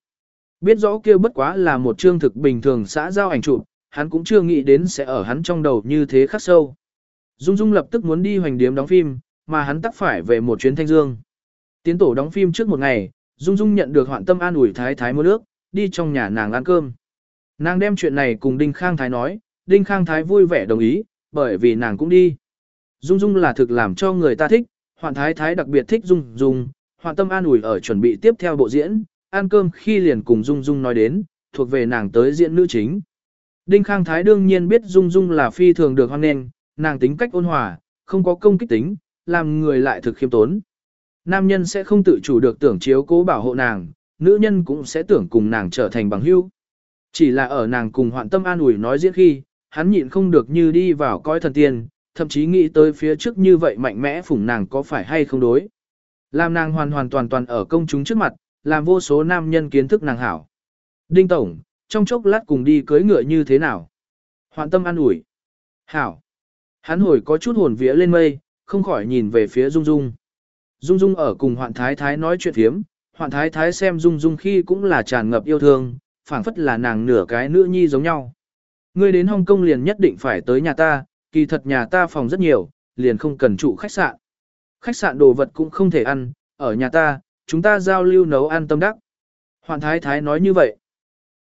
Biết rõ kia bất quá là một chương thực bình thường xã giao ảnh chụp, hắn cũng chưa nghĩ đến sẽ ở hắn trong đầu như thế khắc sâu. Dung Dung lập tức muốn đi hoành điếm đóng phim, mà hắn tắc phải về một chuyến thanh dương. Tiến tổ đóng phim trước một ngày, Dung Dung nhận được hoạn tâm an ủi thái thái mua nước, đi trong nhà nàng ăn cơm. Nàng đem chuyện này cùng Đinh Khang Thái nói, Đinh Khang Thái vui vẻ đồng ý, bởi vì nàng cũng đi. Dung Dung là thực làm cho người ta thích, hoạn thái thái đặc biệt thích Dung Dung, hoạn tâm an ủi ở chuẩn bị tiếp theo bộ diễn, ăn cơm khi liền cùng Dung Dung nói đến, thuộc về nàng tới diễn nữ chính. Đinh Khang Thái đương nhiên biết Dung Dung là phi thường được hoan nghênh, nàng tính cách ôn hòa, không có công kích tính, làm người lại thực khiêm tốn. Nam nhân sẽ không tự chủ được tưởng chiếu cố bảo hộ nàng, nữ nhân cũng sẽ tưởng cùng nàng trở thành bằng hữu. Chỉ là ở nàng cùng hoạn tâm an ủi nói diễn khi, hắn nhịn không được như đi vào coi thần tiên, thậm chí nghĩ tới phía trước như vậy mạnh mẽ phủng nàng có phải hay không đối. Làm nàng hoàn hoàn toàn toàn ở công chúng trước mặt, làm vô số nam nhân kiến thức nàng hảo. Đinh Tổng, trong chốc lát cùng đi cưới ngựa như thế nào? Hoạn tâm an ủi. Hảo. Hắn hồi có chút hồn vía lên mây, không khỏi nhìn về phía Dung Dung. Dung Dung ở cùng Hoạn Thái Thái nói chuyện thiếm, Hoạn Thái Thái xem Dung Dung khi cũng là tràn ngập yêu thương, phảng phất là nàng nửa cái nữ nhi giống nhau. Ngươi đến Hồng Kông liền nhất định phải tới nhà ta, kỳ thật nhà ta phòng rất nhiều, liền không cần trụ khách sạn. Khách sạn đồ vật cũng không thể ăn, ở nhà ta, chúng ta giao lưu nấu ăn tâm đắc. Hoàn Thái Thái nói như vậy.